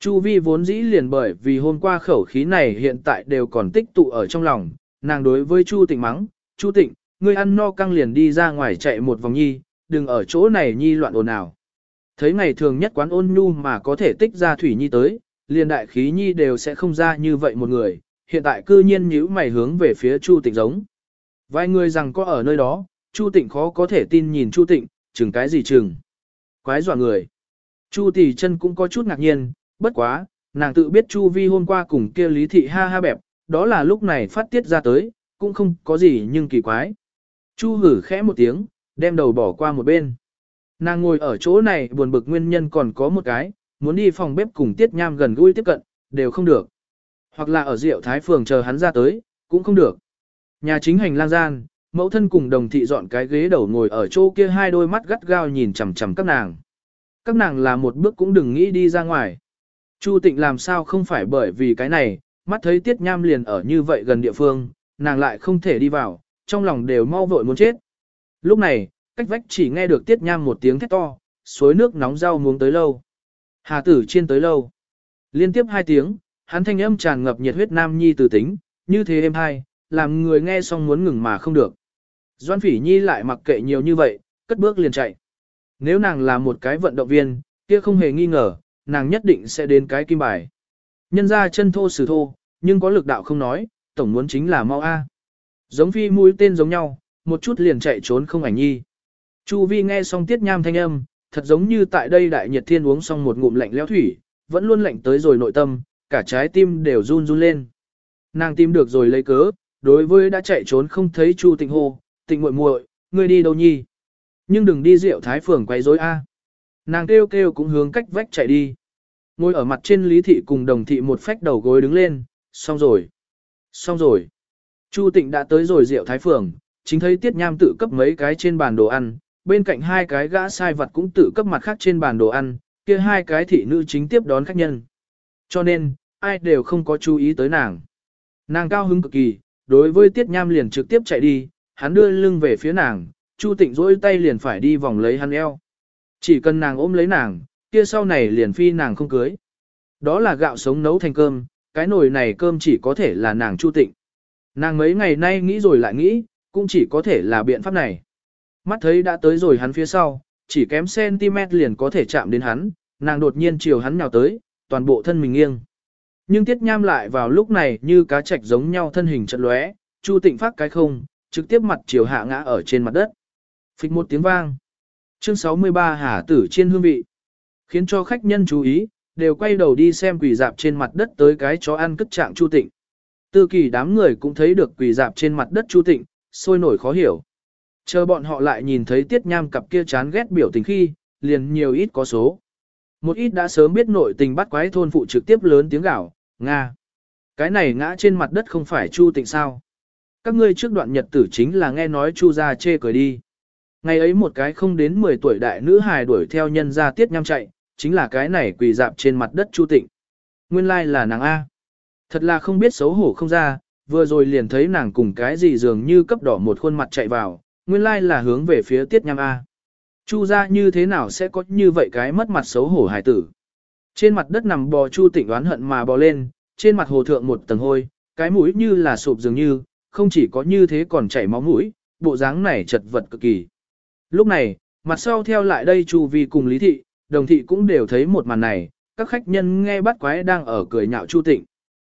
Chu Vi vốn dĩ liền bởi vì hôm qua khẩu khí này hiện tại đều còn tích tụ ở trong lòng, nàng đối với Chu Tịnh mắng, Chu Tịnh, ngươi ăn no căng liền đi ra ngoài chạy một vòng nhi, đừng ở chỗ này nhi loạn ồn ào. Thấy ngày thường nhất quán ôn nhu mà có thể tích ra thủy nhi tới, liền đại khí nhi đều sẽ không ra như vậy một người, hiện tại cư nhiên nhíu mày hướng về phía Chu Tịnh giống. Vài người rằng có ở nơi đó, Chu Tịnh khó có thể tin nhìn Chu Tịnh, chừng cái gì chừng. Quái dọa người. Chu Tỷ chân cũng có chút ngạc nhiên, bất quá, nàng tự biết Chu Vi hôm qua cùng kia Lý Thị ha ha bẹp, đó là lúc này phát tiết ra tới, cũng không có gì nhưng kỳ quái. Chu hử khẽ một tiếng, đem đầu bỏ qua một bên. Nàng ngồi ở chỗ này buồn bực nguyên nhân còn có một cái, muốn đi phòng bếp cùng Tiết Nham gần gũi tiếp cận, đều không được. Hoặc là ở rượu thái phường chờ hắn ra tới, cũng không được. Nhà chính hành lang gian, mẫu thân cùng đồng thị dọn cái ghế đầu ngồi ở chỗ kia hai đôi mắt gắt gao nhìn chằm chằm các nàng. Các nàng là một bước cũng đừng nghĩ đi ra ngoài. Chu tịnh làm sao không phải bởi vì cái này, mắt thấy tiết nham liền ở như vậy gần địa phương, nàng lại không thể đi vào, trong lòng đều mau vội muốn chết. Lúc này, cách vách chỉ nghe được tiết nham một tiếng thét to, suối nước nóng rau muống tới lâu. Hà tử chiên tới lâu. Liên tiếp hai tiếng, hắn thanh âm tràn ngập nhiệt huyết nam nhi từ tính, như thế êm hai, làm người nghe xong muốn ngừng mà không được. Doan phỉ nhi lại mặc kệ nhiều như vậy, cất bước liền chạy. Nếu nàng là một cái vận động viên, kia không hề nghi ngờ, nàng nhất định sẽ đến cái kim bài. Nhân ra chân thô sử thô, nhưng có lực đạo không nói, tổng muốn chính là mau A. Giống phi mũi tên giống nhau, một chút liền chạy trốn không ảnh nhi. Chu vi nghe xong tiết nham thanh âm, thật giống như tại đây đại nhiệt thiên uống xong một ngụm lạnh lẽo thủy, vẫn luôn lạnh tới rồi nội tâm, cả trái tim đều run run lên. Nàng tìm được rồi lấy cớ, đối với đã chạy trốn không thấy Chu Tịnh hô, "Tịnh muội muội, ngươi đi đâu nhi?" Nhưng đừng đi rượu thái phường quấy rối a. Nàng kêu kêu cũng hướng cách vách chạy đi. Ngồi ở mặt trên Lý thị cùng Đồng thị một phách đầu gối đứng lên, xong rồi. Xong rồi. Chu Tịnh đã tới rồi rượu thái phường, chính thấy Tiết Nham tự cấp mấy cái trên bàn đồ ăn, bên cạnh hai cái gã sai vật cũng tự cấp mặt khác trên bàn đồ ăn, kia hai cái thị nữ chính tiếp đón khách nhân. Cho nên, ai đều không có chú ý tới nàng. Nàng cao hứng cực kỳ, đối với Tiết Nham liền trực tiếp chạy đi, hắn đưa lưng về phía nàng, Chu Tịnh rỗi tay liền phải đi vòng lấy hắn eo. Chỉ cần nàng ôm lấy nàng, kia sau này liền phi nàng không cưới. Đó là gạo sống nấu thành cơm, cái nồi này cơm chỉ có thể là nàng Chu Tịnh. Nàng mấy ngày nay nghĩ rồi lại nghĩ, cũng chỉ có thể là biện pháp này. Mắt thấy đã tới rồi hắn phía sau, chỉ kém cm liền có thể chạm đến hắn, nàng đột nhiên chiều hắn nhào tới, toàn bộ thân mình nghiêng. Nhưng tiết nham lại vào lúc này như cá trạch giống nhau thân hình chật lóe, Chu Tịnh phát cái không, trực tiếp mặt chiều hạ ngã ở trên mặt đất. Phịch một tiếng vang. Chương 63 Hà tử trên hương vị. Khiến cho khách nhân chú ý, đều quay đầu đi xem quỷ dạp trên mặt đất tới cái chó ăn cất trạng Chu Tịnh. Tư kỳ đám người cũng thấy được quỷ dạp trên mặt đất Chu Tịnh, sôi nổi khó hiểu. Chờ bọn họ lại nhìn thấy tiết nham cặp kia chán ghét biểu tình khi, liền nhiều ít có số. Một ít đã sớm biết nội tình bắt quái thôn phụ trực tiếp lớn tiếng gạo, Nga. Cái này ngã trên mặt đất không phải Chu Tịnh sao. Các ngươi trước đoạn nhật tử chính là nghe nói Chu ra chê cười đi. Ngày ấy một cái không đến 10 tuổi đại nữ hài đuổi theo nhân ra tiết nhăm chạy, chính là cái này quỳ dạp trên mặt đất Chu Tịnh. Nguyên lai là nàng A. Thật là không biết xấu hổ không ra, vừa rồi liền thấy nàng cùng cái gì dường như cấp đỏ một khuôn mặt chạy vào, nguyên lai là hướng về phía tiết nham A. Chu ra như thế nào sẽ có như vậy cái mất mặt xấu hổ hài tử. Trên mặt đất nằm bò Chu Tịnh đoán hận mà bò lên, trên mặt hồ thượng một tầng hôi, cái mũi như là sụp dường như, không chỉ có như thế còn chảy máu mũi, bộ dáng này chật vật cực kỳ. Lúc này, mặt sau theo lại đây Chu Vi cùng Lý Thị, Đồng Thị cũng đều thấy một màn này, các khách nhân nghe bắt quái đang ở cười nhạo Chu Tịnh.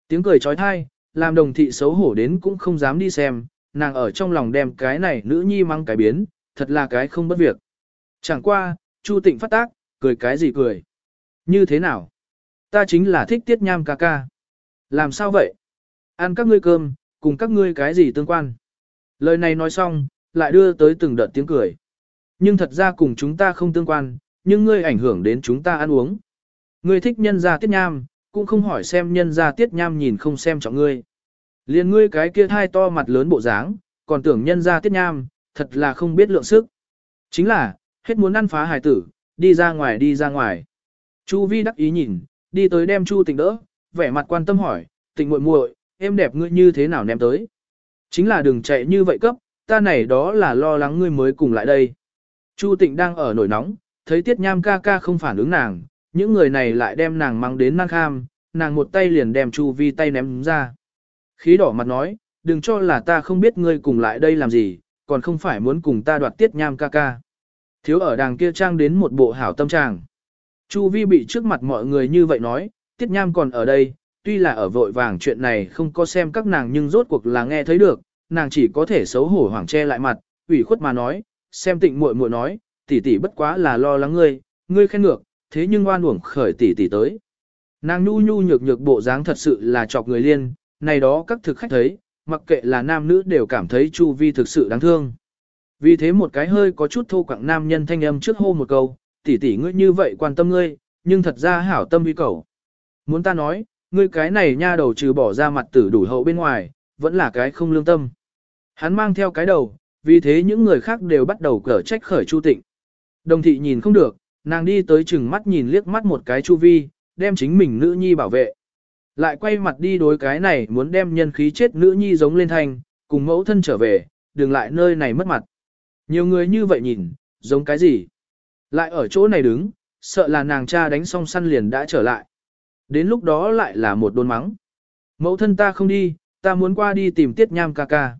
Tiếng cười trói thai, làm Đồng Thị xấu hổ đến cũng không dám đi xem, nàng ở trong lòng đem cái này nữ nhi mang cái biến, thật là cái không bất việc. Chẳng qua, Chu Tịnh phát tác, cười cái gì cười. Như thế nào? Ta chính là thích tiết nham ca ca. Làm sao vậy? Ăn các ngươi cơm, cùng các ngươi cái gì tương quan? Lời này nói xong, lại đưa tới từng đợt tiếng cười. Nhưng thật ra cùng chúng ta không tương quan, nhưng ngươi ảnh hưởng đến chúng ta ăn uống. Ngươi thích nhân gia tiết nham, cũng không hỏi xem nhân gia tiết nham nhìn không xem trọng ngươi. Liên ngươi cái kia thai to mặt lớn bộ dáng, còn tưởng nhân gia tiết nham, thật là không biết lượng sức. Chính là, hết muốn ăn phá hài tử, đi ra ngoài đi ra ngoài. Chu Vi đắc ý nhìn, đi tới đem Chu Tịnh đỡ, vẻ mặt quan tâm hỏi, Tịnh muội muội, em đẹp ngươi như thế nào ném tới? Chính là đừng chạy như vậy cấp, ta này đó là lo lắng ngươi mới cùng lại đây. Chu Tịnh đang ở nổi nóng, thấy Tiết Nham ca ca không phản ứng nàng, những người này lại đem nàng mang đến năng kham, nàng một tay liền đem Chu Vi tay ném ra. Khí đỏ mặt nói, đừng cho là ta không biết ngươi cùng lại đây làm gì, còn không phải muốn cùng ta đoạt Tiết Nham ca ca. Thiếu ở đàng kia trang đến một bộ hảo tâm trạng. Chu Vi bị trước mặt mọi người như vậy nói, Tiết Nham còn ở đây, tuy là ở vội vàng chuyện này không có xem các nàng nhưng rốt cuộc là nghe thấy được, nàng chỉ có thể xấu hổ hoảng che lại mặt, ủy khuất mà nói, xem tịnh muội muội nói, tỷ tỷ bất quá là lo lắng ngươi, ngươi khen ngược, thế nhưng oan uổng khởi tỷ tỷ tới. Nàng nhu nhu nhược nhược bộ dáng thật sự là chọc người liên, này đó các thực khách thấy, mặc kệ là nam nữ đều cảm thấy Chu Vi thực sự đáng thương. Vì thế một cái hơi có chút thô quặng nam nhân thanh âm trước hô một câu, tỷ tỷ ngươi như vậy quan tâm ngươi, nhưng thật ra hảo tâm uy cầu. Muốn ta nói, ngươi cái này nha đầu trừ bỏ ra mặt tử đủ hậu bên ngoài, vẫn là cái không lương tâm. Hắn mang theo cái đầu, vì thế những người khác đều bắt đầu cở trách khởi Chu Tịnh. Đồng thị nhìn không được, nàng đi tới chừng mắt nhìn liếc mắt một cái Chu Vi, đem chính mình nữ nhi bảo vệ. Lại quay mặt đi đối cái này muốn đem nhân khí chết nữ nhi giống lên thành cùng mẫu thân trở về, đừng lại nơi này mất mặt. Nhiều người như vậy nhìn, giống cái gì? Lại ở chỗ này đứng, sợ là nàng cha đánh xong săn liền đã trở lại. Đến lúc đó lại là một đôn mắng. Mẫu thân ta không đi, ta muốn qua đi tìm tiết nham ca ca.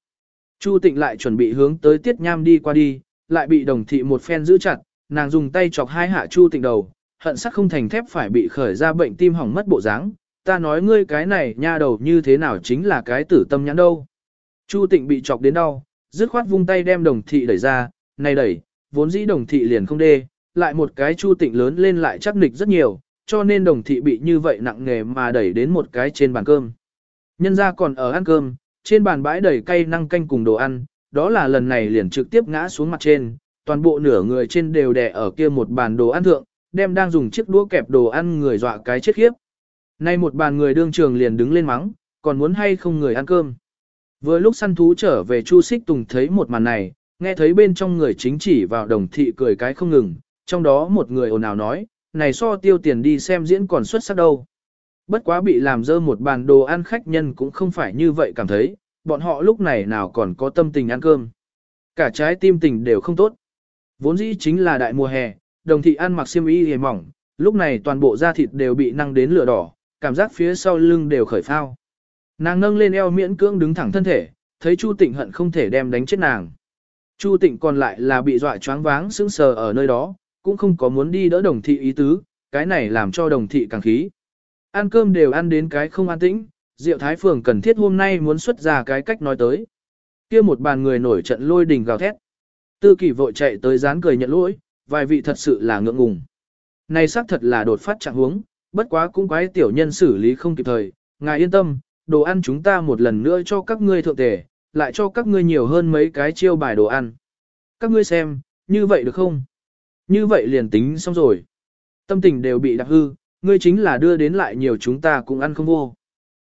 Chu tịnh lại chuẩn bị hướng tới tiết nham đi qua đi, lại bị đồng thị một phen giữ chặt, nàng dùng tay chọc hai hạ chu tịnh đầu, hận sắc không thành thép phải bị khởi ra bệnh tim hỏng mất bộ dáng. Ta nói ngươi cái này nha đầu như thế nào chính là cái tử tâm nhãn đâu. Chu tịnh bị chọc đến đau, dứt khoát vung tay đem đồng thị đẩy ra, này đẩy, vốn dĩ đồng thị liền không đê, lại một cái chu tịnh lớn lên lại chắc nịch rất nhiều, cho nên đồng thị bị như vậy nặng nghề mà đẩy đến một cái trên bàn cơm. Nhân ra còn ở ăn cơm, trên bàn bãi đầy cay năng canh cùng đồ ăn, đó là lần này liền trực tiếp ngã xuống mặt trên, toàn bộ nửa người trên đều đè ở kia một bàn đồ ăn thượng, đem đang dùng chiếc đũa kẹp đồ ăn người dọa cái chết khiếp. Nay một bàn người đương trường liền đứng lên mắng, còn muốn hay không người ăn cơm. Vừa lúc săn thú trở về Chu Xích Tùng thấy một màn này, nghe thấy bên trong người chính chỉ vào đồng thị cười cái không ngừng, trong đó một người ồn ào nói, này so tiêu tiền đi xem diễn còn xuất sắc đâu. Bất quá bị làm dơ một bàn đồ ăn khách nhân cũng không phải như vậy cảm thấy, bọn họ lúc này nào còn có tâm tình ăn cơm. Cả trái tim tình đều không tốt. Vốn dĩ chính là đại mùa hè, đồng thị ăn mặc xiêm y hề mỏng, lúc này toàn bộ da thịt đều bị năng đến lửa đỏ, cảm giác phía sau lưng đều khởi phao. Nàng nâng lên eo miễn cưỡng đứng thẳng thân thể, thấy Chu Tịnh hận không thể đem đánh chết nàng. Chu Tịnh còn lại là bị dọa choáng váng sững sờ ở nơi đó, cũng không có muốn đi đỡ đồng thị ý tứ, cái này làm cho đồng thị càng khí. Ăn cơm đều ăn đến cái không an tĩnh, Diệu Thái Phường cần thiết hôm nay muốn xuất ra cái cách nói tới. kia một bàn người nổi trận lôi đình gào thét. Tư kỳ vội chạy tới dán cười nhận lỗi, vài vị thật sự là ngượng ngùng. Này xác thật là đột phát trạng huống, bất quá cũng quái tiểu nhân xử lý không kịp thời, ngài yên tâm, đồ ăn chúng ta một lần nữa cho các ngươi thượng tề, lại cho các ngươi nhiều hơn mấy cái chiêu bài đồ ăn. Các ngươi xem, như vậy được không? Như vậy liền tính xong rồi. Tâm tình đều bị đạp hư, ngươi chính là đưa đến lại nhiều chúng ta cũng ăn không vô.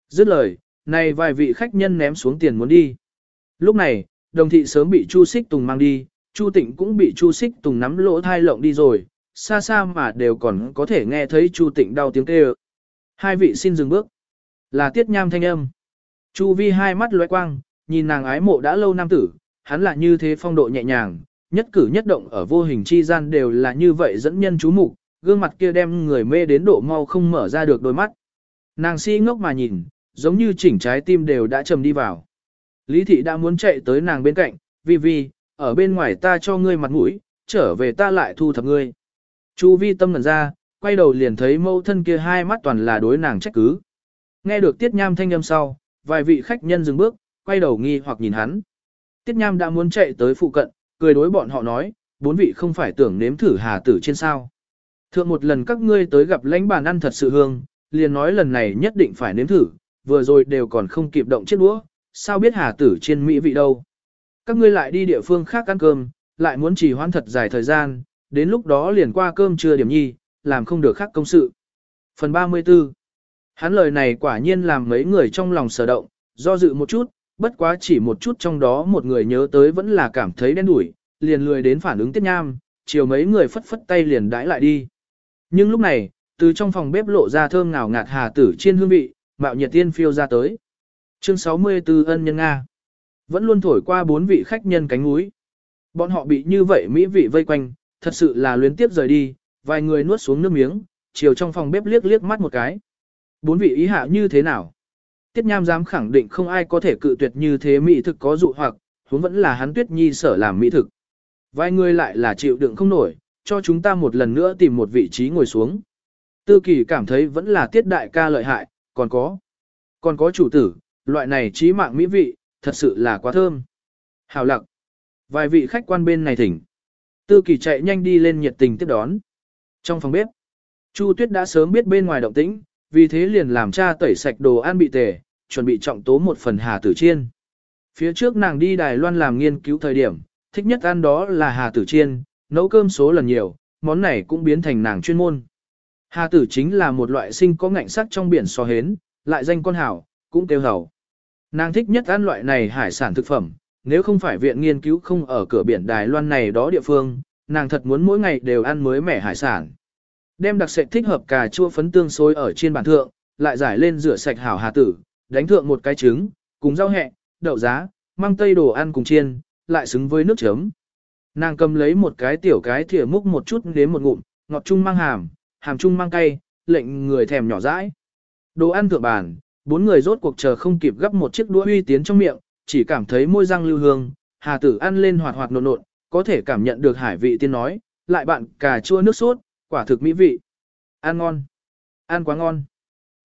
Dứt lời, này vài vị khách nhân ném xuống tiền muốn đi. Lúc này, đồng thị sớm bị Chu Xích Tùng mang đi, Chu Tịnh cũng bị Chu Xích Tùng nắm lỗ thai lộng đi rồi, xa xa mà đều còn có thể nghe thấy Chu Tịnh đau tiếng kêu. Hai vị xin dừng bước. Là tiết nham thanh âm. Chu Vi hai mắt lóe quang, nhìn nàng ái mộ đã lâu nam tử, hắn là như thế phong độ nhẹ nhàng, nhất cử nhất động ở vô hình chi gian đều là như vậy dẫn nhân chú mục, gương mặt kia đem người mê đến độ mau không mở ra được đôi mắt. Nàng si ngốc mà nhìn, giống như chỉnh trái tim đều đã trầm đi vào. Lý thị đã muốn chạy tới nàng bên cạnh, vi vi, ở bên ngoài ta cho ngươi mặt mũi, trở về ta lại thu thập ngươi. Chu vi tâm ngẩn ra, quay đầu liền thấy mâu thân kia hai mắt toàn là đối nàng trách cứ. Nghe được tiết nham thanh âm sau, vài vị khách nhân dừng bước, quay đầu nghi hoặc nhìn hắn. Tiết nham đã muốn chạy tới phụ cận, cười đối bọn họ nói, bốn vị không phải tưởng nếm thử hà tử trên sao. Thượng một lần các ngươi tới gặp lãnh bàn ăn thật sự hương, liền nói lần này nhất định phải nếm thử, vừa rồi đều còn không kịp động chiếc đũa, sao biết hà tử trên mỹ vị đâu. Các ngươi lại đi địa phương khác ăn cơm, lại muốn trì hoãn thật dài thời gian, đến lúc đó liền qua cơm trưa điểm nhi, làm không được khác công sự. Phần 34 Hắn lời này quả nhiên làm mấy người trong lòng sở động, do dự một chút, bất quá chỉ một chút trong đó một người nhớ tới vẫn là cảm thấy đen đủi, liền lười đến phản ứng tiết nham, chiều mấy người phất phất tay liền đãi lại đi. Nhưng lúc này, từ trong phòng bếp lộ ra thơm ngào ngạt hà tử trên hương vị, mạo nhiệt tiên phiêu ra tới. Chương 64 ân nhân Nga Vẫn luôn thổi qua bốn vị khách nhân cánh núi. Bọn họ bị như vậy mỹ vị vây quanh, thật sự là luyến tiếp rời đi, vài người nuốt xuống nước miếng, chiều trong phòng bếp liếc liếc mắt một cái. Bốn vị ý hạ như thế nào? Tiết Nham dám khẳng định không ai có thể cự tuyệt như thế mỹ thực có dụ hoặc, huống vẫn là hắn Tuyết Nhi sở làm mỹ thực. Vài người lại là chịu đựng không nổi, cho chúng ta một lần nữa tìm một vị trí ngồi xuống. Tư kỳ cảm thấy vẫn là tiết đại ca lợi hại, còn có. Còn có chủ tử, loại này trí mạng mỹ vị, thật sự là quá thơm. Hào lặng. Vài vị khách quan bên này thỉnh. Tư kỳ chạy nhanh đi lên nhiệt tình tiếp đón. Trong phòng bếp, Chu Tuyết đã sớm biết bên ngoài động tĩnh, vì thế liền làm cha tẩy sạch đồ ăn bị tề, chuẩn bị trọng tố một phần hà tử chiên. Phía trước nàng đi Đài Loan làm nghiên cứu thời điểm, thích nhất ăn đó là hà tử chiên, nấu cơm số lần nhiều, món này cũng biến thành nàng chuyên môn. Hà tử chính là một loại sinh có ngạnh sắc trong biển so hến, lại danh con hảo, cũng kêu hầu. Nàng thích nhất ăn loại này hải sản thực phẩm, nếu không phải viện nghiên cứu không ở cửa biển Đài Loan này đó địa phương, nàng thật muốn mỗi ngày đều ăn mới mẻ hải sản. Đem đặc sệt thích hợp cà chua phấn tương xối ở trên bàn thượng, lại giải lên rửa sạch hảo hà tử, đánh thượng một cái trứng, cùng rau hẹ, đậu giá, mang tây đồ ăn cùng chiên, lại xứng với nước chấm. Nàng cầm lấy một cái tiểu cái thìa múc một chút đến một ngụm, ngọt chung mang hàm, hàm chung mang cay, lệnh người thèm nhỏ dãi. Đồ ăn thượng bàn, bốn người rốt cuộc chờ không kịp gấp một chiếc đũa uy tiến trong miệng, chỉ cảm thấy môi răng lưu hương, hà tử ăn lên hoạt hoạt nộn nộn, có thể cảm nhận được hải vị tiên nói, lại bạn cà chua nước sốt, quả thực mỹ vị. Ăn ngon. Ăn quá ngon.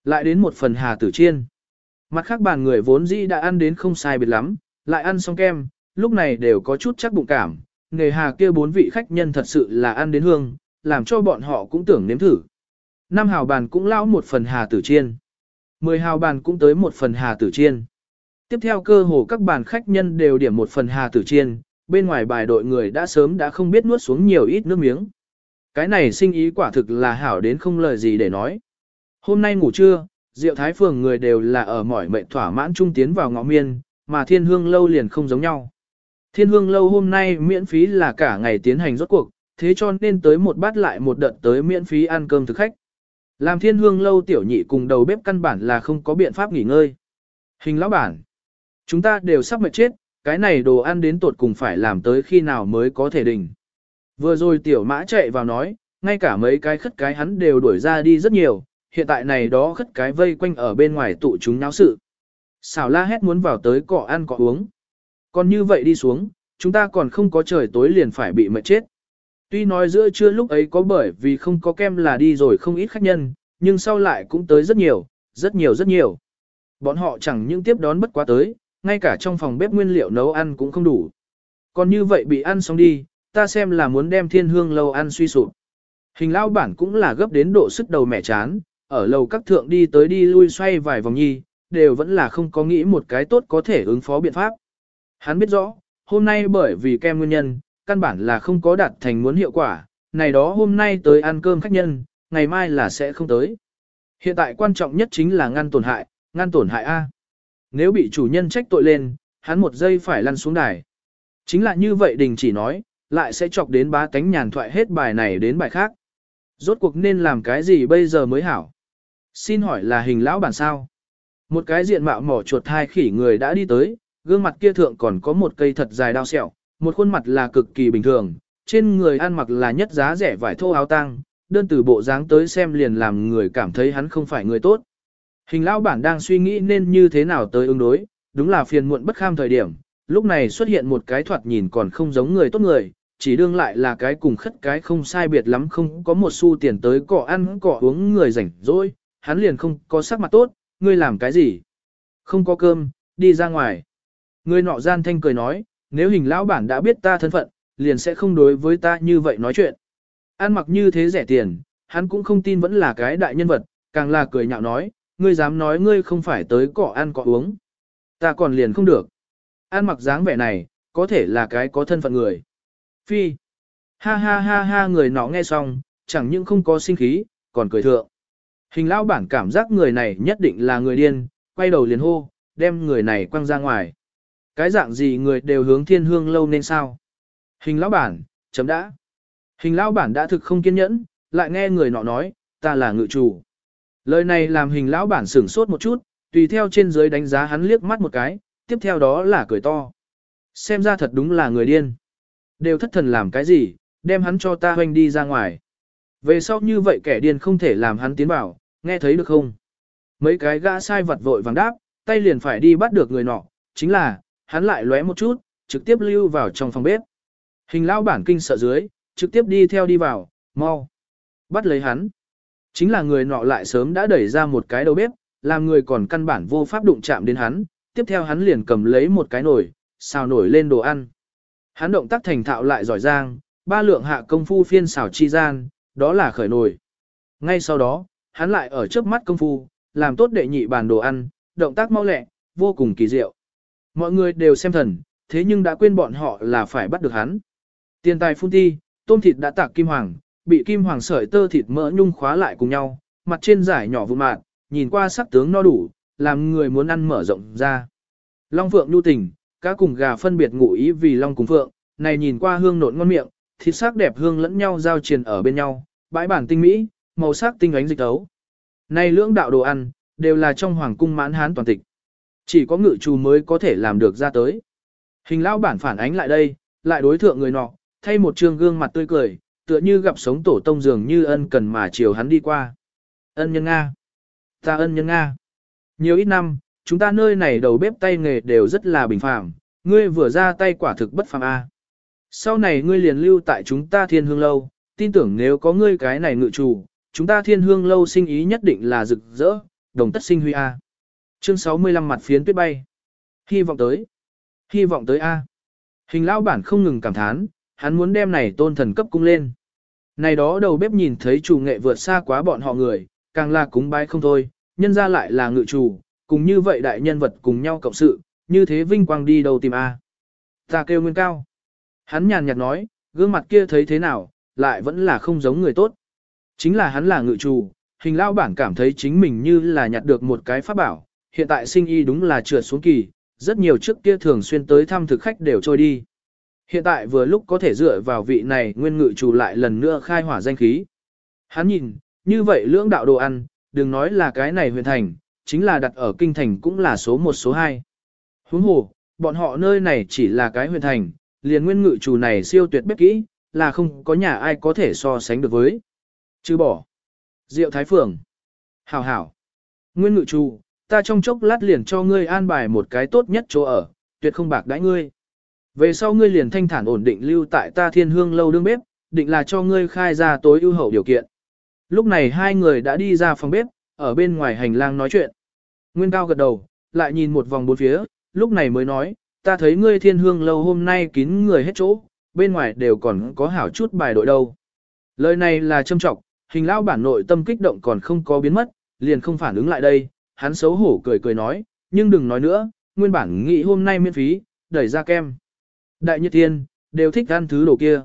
Lại đến một phần hà tử chiên. Mặt khác bàn người vốn dĩ đã ăn đến không sai biệt lắm, lại ăn xong kem, lúc này đều có chút chắc bụng cảm. Nghề hà kia bốn vị khách nhân thật sự là ăn đến hương, làm cho bọn họ cũng tưởng nếm thử. Năm hào bàn cũng lão một phần hà tử chiên. Mười hào bàn cũng tới một phần hà tử chiên. Tiếp theo cơ hồ các bàn khách nhân đều điểm một phần hà tử chiên, bên ngoài bài đội người đã sớm đã không biết nuốt xuống nhiều ít nước miếng. Cái này sinh ý quả thực là hảo đến không lời gì để nói. Hôm nay ngủ trưa, Diệu Thái Phường người đều là ở mỏi mệnh thỏa mãn trung tiến vào ngõ miên, mà thiên hương lâu liền không giống nhau. Thiên hương lâu hôm nay miễn phí là cả ngày tiến hành rốt cuộc, thế cho nên tới một bát lại một đợt tới miễn phí ăn cơm thực khách. Làm thiên hương lâu tiểu nhị cùng đầu bếp căn bản là không có biện pháp nghỉ ngơi. Hình lão bản. Chúng ta đều sắp mệt chết, cái này đồ ăn đến tột cùng phải làm tới khi nào mới có thể đỉnh. Vừa rồi tiểu mã chạy vào nói, ngay cả mấy cái khất cái hắn đều đuổi ra đi rất nhiều, hiện tại này đó khất cái vây quanh ở bên ngoài tụ chúng náo sự. Xảo la hét muốn vào tới cỏ ăn cỏ uống. Còn như vậy đi xuống, chúng ta còn không có trời tối liền phải bị mệt chết. Tuy nói giữa trưa lúc ấy có bởi vì không có kem là đi rồi không ít khách nhân, nhưng sau lại cũng tới rất nhiều, rất nhiều rất nhiều. Bọn họ chẳng những tiếp đón bất quá tới, ngay cả trong phòng bếp nguyên liệu nấu ăn cũng không đủ. Còn như vậy bị ăn xong đi, ta xem là muốn đem thiên hương lâu ăn suy sụp. Hình lao bản cũng là gấp đến độ sức đầu mẹ chán, ở lầu các thượng đi tới đi lui xoay vài vòng nhi, đều vẫn là không có nghĩ một cái tốt có thể ứng phó biện pháp. Hắn biết rõ, hôm nay bởi vì kem nguyên nhân, căn bản là không có đạt thành muốn hiệu quả, này đó hôm nay tới ăn cơm khách nhân, ngày mai là sẽ không tới. Hiện tại quan trọng nhất chính là ngăn tổn hại, ngăn tổn hại A. Nếu bị chủ nhân trách tội lên, hắn một giây phải lăn xuống đài. Chính là như vậy đình chỉ nói, lại sẽ chọc đến bá tánh nhàn thoại hết bài này đến bài khác. Rốt cuộc nên làm cái gì bây giờ mới hảo? Xin hỏi là hình lão bản sao? Một cái diện mạo mỏ chuột hai khỉ người đã đi tới, gương mặt kia thượng còn có một cây thật dài đao sẹo, một khuôn mặt là cực kỳ bình thường, trên người ăn mặc là nhất giá rẻ vải thô áo tang, đơn từ bộ dáng tới xem liền làm người cảm thấy hắn không phải người tốt. Hình lão bản đang suy nghĩ nên như thế nào tới ứng đối, đúng là phiền muộn bất kham thời điểm, lúc này xuất hiện một cái thoạt nhìn còn không giống người tốt người, chỉ đương lại là cái cùng khất cái không sai biệt lắm không có một xu tiền tới cỏ ăn cỏ uống người rảnh rỗi, hắn liền không có sắc mặt tốt, ngươi làm cái gì? Không có cơm, đi ra ngoài. Người nọ gian thanh cười nói, nếu hình lão bản đã biết ta thân phận, liền sẽ không đối với ta như vậy nói chuyện. Ăn mặc như thế rẻ tiền, hắn cũng không tin vẫn là cái đại nhân vật, càng là cười nhạo nói, ngươi dám nói ngươi không phải tới cỏ ăn cỏ uống. Ta còn liền không được. Ăn mặc dáng vẻ này, có thể là cái có thân phận người. Phi. Ha ha ha ha người nọ nghe xong, chẳng những không có sinh khí, còn cười thượng. Hình lão bản cảm giác người này nhất định là người điên, quay đầu liền hô, đem người này quăng ra ngoài. Cái dạng gì người đều hướng thiên hương lâu nên sao? Hình lão bản, chấm đã. Hình lão bản đã thực không kiên nhẫn, lại nghe người nọ nói, ta là ngự chủ. Lời này làm hình lão bản sửng sốt một chút, tùy theo trên dưới đánh giá hắn liếc mắt một cái, tiếp theo đó là cười to. Xem ra thật đúng là người điên. Đều thất thần làm cái gì, đem hắn cho ta hoanh đi ra ngoài. Về sau như vậy kẻ điên không thể làm hắn tiến vào, nghe thấy được không? Mấy cái gã sai vật vội vàng đáp, tay liền phải đi bắt được người nọ, chính là, hắn lại lóe một chút, trực tiếp lưu vào trong phòng bếp. Hình lao bản kinh sợ dưới, trực tiếp đi theo đi vào, mau. Bắt lấy hắn. Chính là người nọ lại sớm đã đẩy ra một cái đầu bếp, làm người còn căn bản vô pháp đụng chạm đến hắn, tiếp theo hắn liền cầm lấy một cái nồi, xào nổi lên đồ ăn. Hắn động tác thành thạo lại giỏi giang, ba lượng hạ công phu phiên xào chi gian, đó là khởi nồi. Ngay sau đó, hắn lại ở trước mắt công phu, làm tốt đệ nhị bàn đồ ăn, động tác mau lẹ, vô cùng kỳ diệu. Mọi người đều xem thần, thế nhưng đã quên bọn họ là phải bắt được hắn. Tiền tài phun ti, tôm thịt đã tạc kim hoàng, bị kim hoàng sợi tơ thịt mỡ nhung khóa lại cùng nhau, mặt trên giải nhỏ vụn mạt, nhìn qua sắc tướng no đủ, làm người muốn ăn mở rộng ra. Long phượng nhu tình, cá cùng gà phân biệt ngụ ý vì long cùng phượng, này nhìn qua hương nộn ngon miệng, thịt sắc đẹp hương lẫn nhau giao triền ở bên nhau, bãi bản tinh mỹ, màu sắc tinh ánh dịch tấu. Này lưỡng đạo đồ ăn, đều là trong hoàng cung mãn hán toàn tịch. Chỉ có ngự chủ mới có thể làm được ra tới. Hình lão bản phản ánh lại đây, lại đối thượng người nọ, thay một trương gương mặt tươi cười, tựa như gặp sống tổ tông dường như ân cần mà chiều hắn đi qua. Ân nhân Nga. Ta ân nhân Nga. Nhiều ít năm, chúng ta nơi này đầu bếp tay nghề đều rất là bình phàm, ngươi vừa ra tay quả thực bất phàm A. Sau này ngươi liền lưu tại chúng ta thiên hương lâu, tin tưởng nếu có ngươi cái này ngự chủ, chúng ta thiên hương lâu sinh ý nhất định là rực rỡ, đồng tất sinh huy A. Chương 65 mặt phiến tuyết bay. Hy vọng tới. Hy vọng tới A. Hình lão bản không ngừng cảm thán, hắn muốn đem này tôn thần cấp cung lên. Này đó đầu bếp nhìn thấy chủ nghệ vượt xa quá bọn họ người, càng là cúng bái không thôi, nhân ra lại là ngự chủ, cùng như vậy đại nhân vật cùng nhau cộng sự, như thế vinh quang đi đâu tìm A. Ta kêu nguyên cao. Hắn nhàn nhạt nói, gương mặt kia thấy thế nào, lại vẫn là không giống người tốt. Chính là hắn là ngự chủ, hình lao bản cảm thấy chính mình như là nhặt được một cái pháp bảo, hiện tại sinh y đúng là trượt xuống kỳ, rất nhiều trước kia thường xuyên tới thăm thực khách đều trôi đi. Hiện tại vừa lúc có thể dựa vào vị này nguyên ngự chủ lại lần nữa khai hỏa danh khí. Hắn nhìn, như vậy lưỡng đạo đồ ăn, đừng nói là cái này huyền thành, chính là đặt ở kinh thành cũng là số một số hai. Huống hồ, bọn họ nơi này chỉ là cái huyền thành, liền nguyên ngự chủ này siêu tuyệt bếp kỹ, là không có nhà ai có thể so sánh được với. Chứ bỏ. Diệu Thái Phường. Hảo hảo. Nguyên ngự chủ, ta trong chốc lát liền cho ngươi an bài một cái tốt nhất chỗ ở, tuyệt không bạc đãi ngươi. Về sau ngươi liền thanh thản ổn định lưu tại ta thiên hương lâu đương bếp, định là cho ngươi khai ra tối ưu hậu điều kiện. Lúc này hai người đã đi ra phòng bếp, ở bên ngoài hành lang nói chuyện. Nguyên cao gật đầu, lại nhìn một vòng bốn phía, lúc này mới nói, ta thấy ngươi thiên hương lâu hôm nay kín người hết chỗ, bên ngoài đều còn có hảo chút bài đội đâu. Lời này là châm trọng, hình lão bản nội tâm kích động còn không có biến mất, liền không phản ứng lại đây, hắn xấu hổ cười cười nói, nhưng đừng nói nữa, nguyên bản nghĩ hôm nay miễn phí, đẩy ra kem. Đại nhiệt thiên, đều thích ăn thứ đồ kia.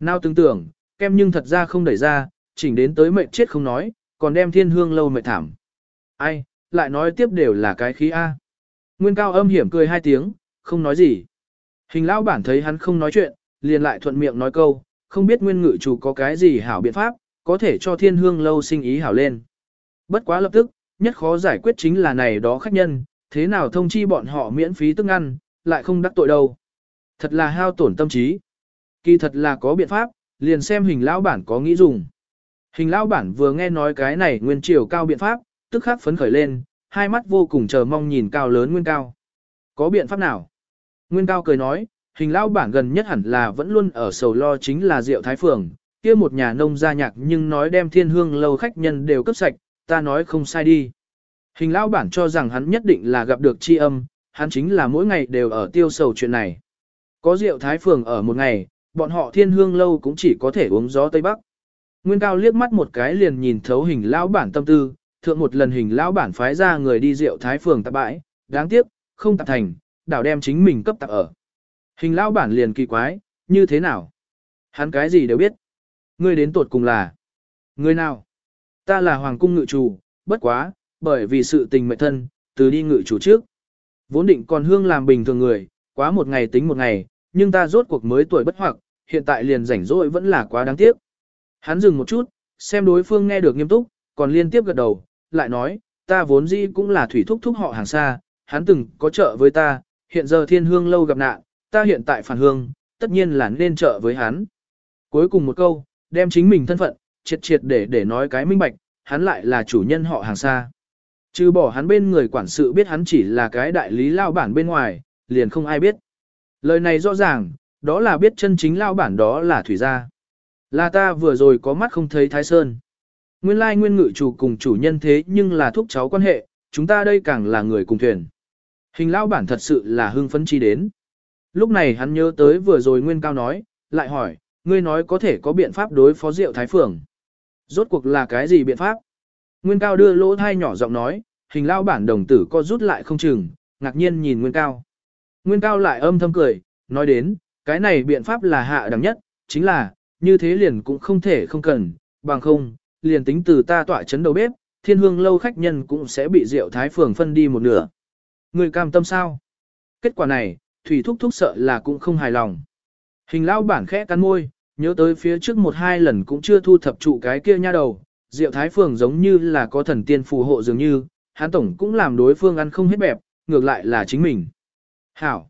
Nào tưởng tưởng, kem nhưng thật ra không đẩy ra, chỉnh đến tới mệnh chết không nói, còn đem thiên hương lâu mệt thảm. Ai, lại nói tiếp đều là cái khí A. Nguyên cao âm hiểm cười hai tiếng, không nói gì. Hình lão bản thấy hắn không nói chuyện, liền lại thuận miệng nói câu, không biết nguyên ngự chủ có cái gì hảo biện pháp, có thể cho thiên hương lâu sinh ý hảo lên. Bất quá lập tức, nhất khó giải quyết chính là này đó khách nhân, thế nào thông chi bọn họ miễn phí tức ăn, lại không đắc tội đâu. Thật là hao tổn tâm trí. Kỳ thật là có biện pháp, liền xem hình lão bản có nghĩ dùng. Hình lão bản vừa nghe nói cái này nguyên triều cao biện pháp, tức khắc phấn khởi lên, hai mắt vô cùng chờ mong nhìn cao lớn nguyên cao. Có biện pháp nào? Nguyên cao cười nói, hình lão bản gần nhất hẳn là vẫn luôn ở sầu lo chính là rượu thái phường, kia một nhà nông gia nhạc nhưng nói đem thiên hương lâu khách nhân đều cấp sạch, ta nói không sai đi. Hình lão bản cho rằng hắn nhất định là gặp được chi âm, hắn chính là mỗi ngày đều ở tiêu sầu chuyện này. Có rượu thái phường ở một ngày, bọn họ thiên hương lâu cũng chỉ có thể uống gió Tây Bắc. Nguyên cao liếc mắt một cái liền nhìn thấu hình lão bản tâm tư, thượng một lần hình lão bản phái ra người đi rượu thái phường tạp bãi, đáng tiếc, không tạp thành, đảo đem chính mình cấp tạp ở. Hình lão bản liền kỳ quái, như thế nào? Hắn cái gì đều biết. Ngươi đến tột cùng là Người nào? Ta là hoàng cung ngự chủ, bất quá, bởi vì sự tình mệnh thân, từ đi ngự chủ trước. Vốn định còn hương làm bình thường người, quá một ngày tính một ngày, nhưng ta rốt cuộc mới tuổi bất hoặc, hiện tại liền rảnh rỗi vẫn là quá đáng tiếc. Hắn dừng một chút, xem đối phương nghe được nghiêm túc, còn liên tiếp gật đầu, lại nói, ta vốn dĩ cũng là thủy thúc thúc họ hàng xa, hắn từng có trợ với ta, hiện giờ thiên hương lâu gặp nạn, ta hiện tại phản hương, tất nhiên là nên trợ với hắn. Cuối cùng một câu, đem chính mình thân phận, triệt triệt để để nói cái minh bạch, hắn lại là chủ nhân họ hàng xa. Trừ bỏ hắn bên người quản sự biết hắn chỉ là cái đại lý lao bản bên ngoài, liền không ai biết. Lời này rõ ràng, đó là biết chân chính lao bản đó là thủy gia. Là ta vừa rồi có mắt không thấy Thái Sơn. Nguyên lai nguyên ngự chủ cùng chủ nhân thế nhưng là thúc cháu quan hệ, chúng ta đây càng là người cùng thuyền. Hình Lão bản thật sự là hưng phấn chi đến. Lúc này hắn nhớ tới vừa rồi Nguyên Cao nói, lại hỏi, ngươi nói có thể có biện pháp đối phó Diệu Thái Phường. Rốt cuộc là cái gì biện pháp? Nguyên Cao đưa lỗ thai nhỏ giọng nói, hình lao bản đồng tử co rút lại không chừng, ngạc nhiên nhìn Nguyên Cao. Nguyên Cao lại âm thầm cười, nói đến, cái này biện pháp là hạ đẳng nhất, chính là, như thế liền cũng không thể không cần, bằng không, liền tính từ ta tỏa chấn đầu bếp, thiên hương lâu khách nhân cũng sẽ bị rượu thái phường phân đi một nửa. Người cam tâm sao? Kết quả này, Thủy Thúc Thúc sợ là cũng không hài lòng. Hình lao bản khẽ cắn môi, nhớ tới phía trước một hai lần cũng chưa thu thập trụ cái kia nha đầu, rượu thái phường giống như là có thần tiên phù hộ dường như, hắn tổng cũng làm đối phương ăn không hết bẹp, ngược lại là chính mình. Hảo.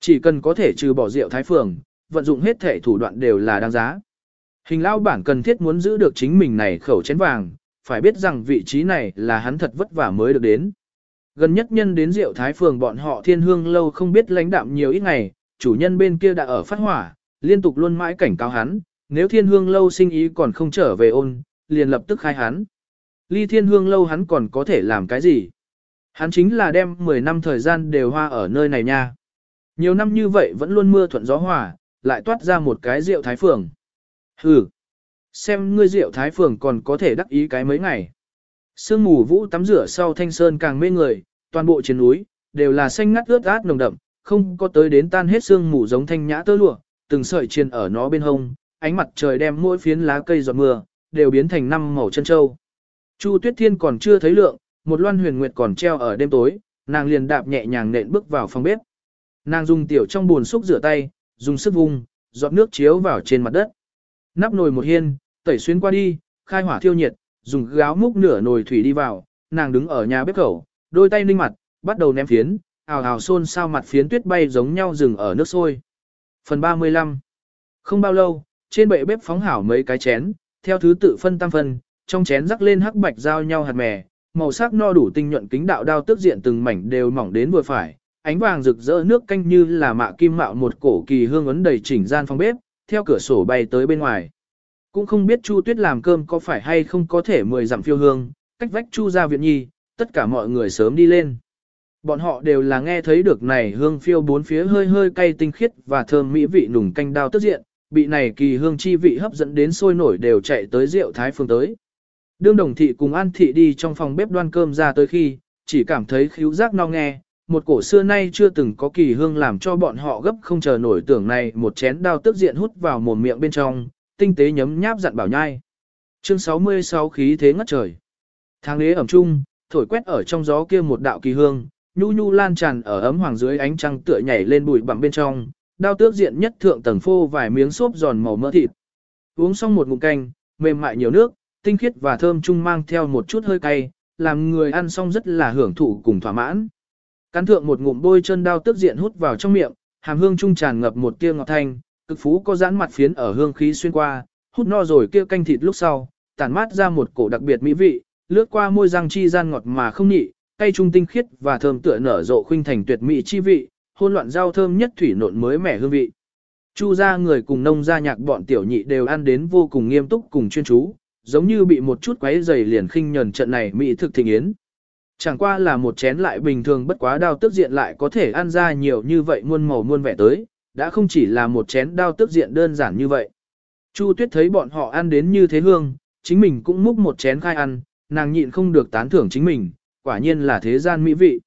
Chỉ cần có thể trừ bỏ rượu thái phường, vận dụng hết thể thủ đoạn đều là đáng giá. Hình lao bản cần thiết muốn giữ được chính mình này khẩu chén vàng, phải biết rằng vị trí này là hắn thật vất vả mới được đến. Gần nhất nhân đến rượu thái phường bọn họ thiên hương lâu không biết lãnh đạm nhiều ít ngày, chủ nhân bên kia đã ở phát hỏa, liên tục luôn mãi cảnh cáo hắn, nếu thiên hương lâu sinh ý còn không trở về ôn, liền lập tức khai hắn. Ly thiên hương lâu hắn còn có thể làm cái gì? Hắn chính là đem 10 năm thời gian đều hoa ở nơi này nha. Nhiều năm như vậy vẫn luôn mưa thuận gió hòa, lại toát ra một cái rượu thái phường. Hừ, xem ngươi rượu thái phường còn có thể đắc ý cái mấy ngày. Sương mù vũ tắm rửa sau thanh sơn càng mê người, toàn bộ trên núi, đều là xanh ngắt ướt át nồng đậm, không có tới đến tan hết sương mù giống thanh nhã tơ lụa, từng sợi chiên ở nó bên hông, ánh mặt trời đem mỗi phiến lá cây giọt mưa, đều biến thành năm màu chân châu. Chu Tuyết Thiên còn chưa thấy lượng, một loan huyền nguyệt còn treo ở đêm tối, nàng liền đạp nhẹ nhàng nện bước vào phòng bếp. Nàng dùng tiểu trong buồn xúc rửa tay, dùng sức vung, giọt nước chiếu vào trên mặt đất. Nắp nồi một hiên, tẩy xuyên qua đi, khai hỏa thiêu nhiệt, dùng gáo múc nửa nồi thủy đi vào, nàng đứng ở nhà bếp khẩu, đôi tay ninh mặt, bắt đầu ném phiến, ào ào xôn sao mặt phiến tuyết bay giống nhau rừng ở nước sôi. Phần 35 Không bao lâu, trên bệ bếp phóng hảo mấy cái chén, theo thứ tự phân tam phân, trong chén rắc lên hắc bạch giao nhau hạt mè, màu sắc no đủ tinh nhuận kính đạo đao tước diện từng mảnh đều mỏng đến vừa phải, ánh vàng rực rỡ nước canh như là mạ kim mạo một cổ kỳ hương ấn đầy chỉnh gian phòng bếp, theo cửa sổ bay tới bên ngoài. Cũng không biết Chu Tuyết làm cơm có phải hay không có thể mười dặm phiêu hương, cách vách Chu ra viện nhi, tất cả mọi người sớm đi lên. Bọn họ đều là nghe thấy được này hương phiêu bốn phía hơi hơi cay tinh khiết và thơm mỹ vị nùng canh đao tức diện, bị này kỳ hương chi vị hấp dẫn đến sôi nổi đều chạy tới rượu thái phương tới. Đương đồng thị cùng an thị đi trong phòng bếp đoan cơm ra tới khi, chỉ cảm thấy khíu giác no nghe, một cổ xưa nay chưa từng có kỳ hương làm cho bọn họ gấp không chờ nổi tưởng này một chén đao tức diện hút vào mồm miệng bên trong, tinh tế nhấm nháp dặn bảo nhai. Chương 66 khí thế ngất trời. Tháng lễ ẩm trung, thổi quét ở trong gió kia một đạo kỳ hương, nhu nhu lan tràn ở ấm hoàng dưới ánh trăng tựa nhảy lên bụi bặm bên trong, đao tước diện nhất thượng tầng phô vài miếng xốp giòn màu mỡ thịt. Uống xong một ngụm canh, mềm mại nhiều nước, tinh khiết và thơm trung mang theo một chút hơi cay, làm người ăn xong rất là hưởng thụ cùng thỏa mãn. Cắn thượng một ngụm bôi chân đao tức diện hút vào trong miệng, hàm hương trung tràn ngập một tia ngọt thanh, cực phú có giãn mặt phiến ở hương khí xuyên qua, hút no rồi kia canh thịt lúc sau, tản mát ra một cổ đặc biệt mỹ vị, lướt qua môi răng chi gian ngọt mà không nhị, cay trung tinh khiết và thơm tựa nở rộ khuynh thành tuyệt mỹ chi vị, hôn loạn rau thơm nhất thủy nộn mới mẻ hương vị. Chu gia người cùng nông gia nhạc bọn tiểu nhị đều ăn đến vô cùng nghiêm túc cùng chuyên chú, giống như bị một chút quấy giày liền khinh nhẫn trận này mỹ thực thịnh yến. Chẳng qua là một chén lại bình thường bất quá đao tức diện lại có thể ăn ra nhiều như vậy muôn màu muôn vẻ tới, đã không chỉ là một chén đao tức diện đơn giản như vậy. Chu Tuyết thấy bọn họ ăn đến như thế hương, chính mình cũng múc một chén khai ăn, nàng nhịn không được tán thưởng chính mình, quả nhiên là thế gian mỹ vị.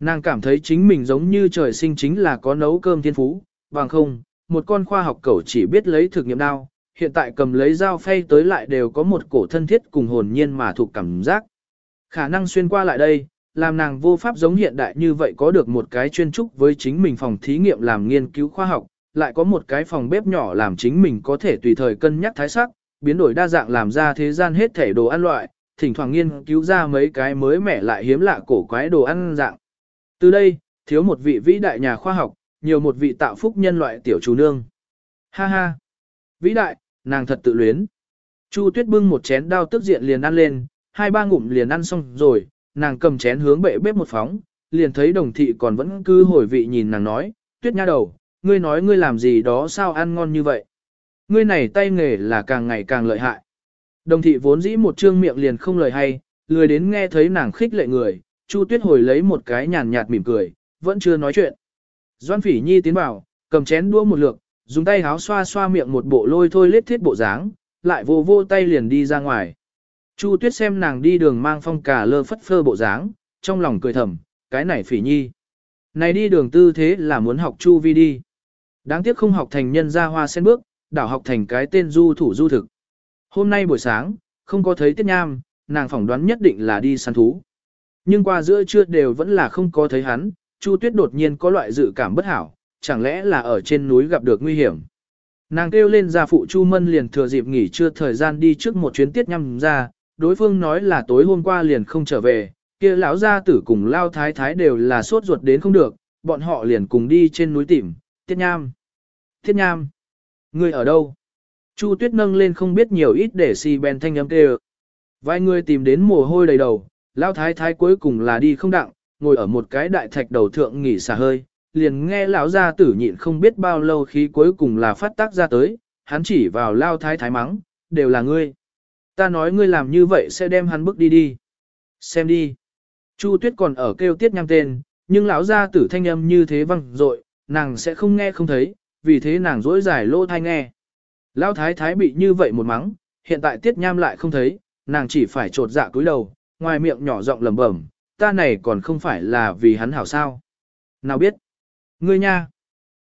Nàng cảm thấy chính mình giống như trời sinh chính là có nấu cơm thiên phú, bằng không, một con khoa học cẩu chỉ biết lấy thực nghiệm đao, hiện tại cầm lấy dao phay tới lại đều có một cổ thân thiết cùng hồn nhiên mà thuộc cảm giác. Khả năng xuyên qua lại đây, làm nàng vô pháp giống hiện đại như vậy có được một cái chuyên trúc với chính mình phòng thí nghiệm làm nghiên cứu khoa học, lại có một cái phòng bếp nhỏ làm chính mình có thể tùy thời cân nhắc thái sắc, biến đổi đa dạng làm ra thế gian hết thể đồ ăn loại, thỉnh thoảng nghiên cứu ra mấy cái mới mẻ lại hiếm lạ cổ quái đồ ăn dạng. Từ đây, thiếu một vị vĩ đại nhà khoa học, nhiều một vị tạo phúc nhân loại tiểu chủ nương. Ha ha! Vĩ đại, nàng thật tự luyến. Chu tuyết bưng một chén đao tức diện liền ăn lên, hai ba ngụm liền ăn xong rồi, nàng cầm chén hướng bệ bếp một phóng, liền thấy đồng thị còn vẫn cứ hồi vị nhìn nàng nói, tuyết nha đầu, ngươi nói ngươi làm gì đó sao ăn ngon như vậy. Ngươi này tay nghề là càng ngày càng lợi hại. Đồng thị vốn dĩ một trương miệng liền không lời hay, lười đến nghe thấy nàng khích lệ người, Chu Tuyết hồi lấy một cái nhàn nhạt mỉm cười, vẫn chưa nói chuyện. Doan Phỉ Nhi tiến vào, cầm chén đũa một lượt, dùng tay háo xoa xoa miệng một bộ lôi thôi lết thiết bộ dáng, lại vô vô tay liền đi ra ngoài. Chu Tuyết xem nàng đi đường mang phong cà lơ phất phơ bộ dáng, trong lòng cười thầm, cái này Phỉ Nhi. Này đi đường tư thế là muốn học Chu Vi đi. Đáng tiếc không học thành nhân ra hoa sen bước, đảo học thành cái tên du thủ du thực. Hôm nay buổi sáng, không có thấy tiết nham, nàng phỏng đoán nhất định là đi săn thú. Nhưng qua giữa trưa đều vẫn là không có thấy hắn, Chu Tuyết đột nhiên có loại dự cảm bất hảo, chẳng lẽ là ở trên núi gặp được nguy hiểm. Nàng kêu lên gia phụ Chu Mân liền thừa dịp nghỉ trưa thời gian đi trước một chuyến tiết Nham ra, đối phương nói là tối hôm qua liền không trở về, kia lão gia tử cùng lao thái thái đều là sốt ruột đến không được, bọn họ liền cùng đi trên núi tìm, Tiết Nham. Tiết Nham, ngươi ở đâu? Chu Tuyết nâng lên không biết nhiều ít để si bèn thanh âm kêu. Vài người tìm đến mồ hôi đầy đầu, lao thái thái cuối cùng là đi không đặng, ngồi ở một cái đại thạch đầu thượng nghỉ xả hơi, liền nghe lão gia tử nhịn không biết bao lâu khi cuối cùng là phát tác ra tới, hắn chỉ vào lao thái thái mắng, đều là ngươi. Ta nói ngươi làm như vậy sẽ đem hắn bước đi đi. Xem đi. Chu Tuyết còn ở kêu tiết nham tên, nhưng lão gia tử thanh âm như thế văng rội, nàng sẽ không nghe không thấy, vì thế nàng dỗi dài lô thai nghe. Lão thái thái bị như vậy một mắng, hiện tại tiết nham lại không thấy, nàng chỉ phải trột dạ cúi đầu, ngoài miệng nhỏ giọng lẩm bẩm, ta này còn không phải là vì hắn hảo sao. Nào biết, ngươi nha,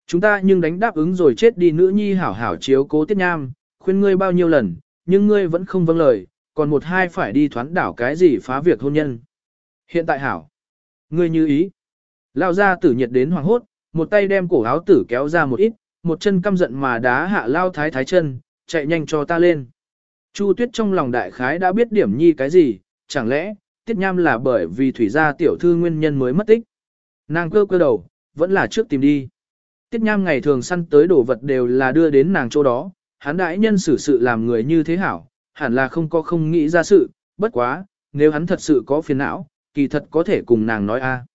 chúng ta nhưng đánh đáp ứng rồi chết đi nữ nhi hảo hảo chiếu cố tiết nham, khuyên ngươi bao nhiêu lần, nhưng ngươi vẫn không vâng lời, còn một hai phải đi thoán đảo cái gì phá việc hôn nhân. Hiện tại hảo, ngươi như ý. Lao ra tử nhiệt đến hoàng hốt, một tay đem cổ áo tử kéo ra một ít, một chân căm giận mà đá hạ lao thái thái chân, chạy nhanh cho ta lên. Chu tuyết trong lòng đại khái đã biết điểm nhi cái gì, chẳng lẽ, tiết nham là bởi vì thủy gia tiểu thư nguyên nhân mới mất tích. Nàng cơ cơ đầu, vẫn là trước tìm đi. Tiết nham ngày thường săn tới đồ vật đều là đưa đến nàng chỗ đó, hắn đại nhân xử sự làm người như thế hảo, hẳn là không có không nghĩ ra sự, bất quá, nếu hắn thật sự có phiền não, kỳ thật có thể cùng nàng nói a.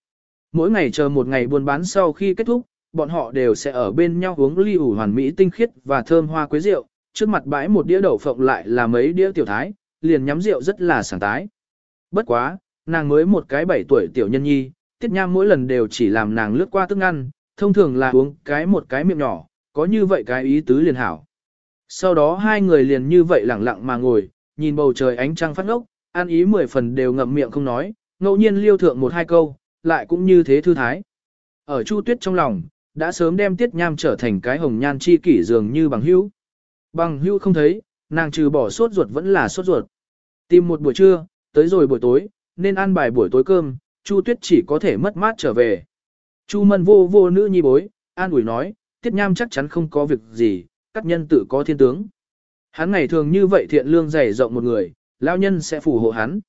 Mỗi ngày chờ một ngày buôn bán sau khi kết thúc, bọn họ đều sẽ ở bên nhau uống ly ủ hoàn mỹ tinh khiết và thơm hoa quế rượu, trước mặt bãi một đĩa đậu phộng lại là mấy đĩa tiểu thái, liền nhắm rượu rất là sảng tái. Bất quá, nàng mới một cái bảy tuổi tiểu nhân nhi, tiết nham mỗi lần đều chỉ làm nàng lướt qua thức ăn, thông thường là uống cái một cái miệng nhỏ, có như vậy cái ý tứ liền hảo. Sau đó hai người liền như vậy lẳng lặng mà ngồi, nhìn bầu trời ánh trăng phát ngốc, ăn ý mười phần đều ngậm miệng không nói, ngẫu nhiên liêu thượng một hai câu, lại cũng như thế thư thái. Ở Chu Tuyết trong lòng, đã sớm đem Tiết Nham trở thành cái hồng nhan chi kỷ dường như bằng hữu. Bằng hữu không thấy, nàng trừ bỏ sốt ruột vẫn là sốt ruột. Tìm một buổi trưa, tới rồi buổi tối, nên ăn bài buổi tối cơm, Chu Tuyết chỉ có thể mất mát trở về. Chu Mân vô vô nữ nhi bối, an ủi nói, Tiết Nham chắc chắn không có việc gì, các nhân tự có thiên tướng. Hắn ngày thường như vậy thiện lương dày rộng một người, lao nhân sẽ phù hộ hắn.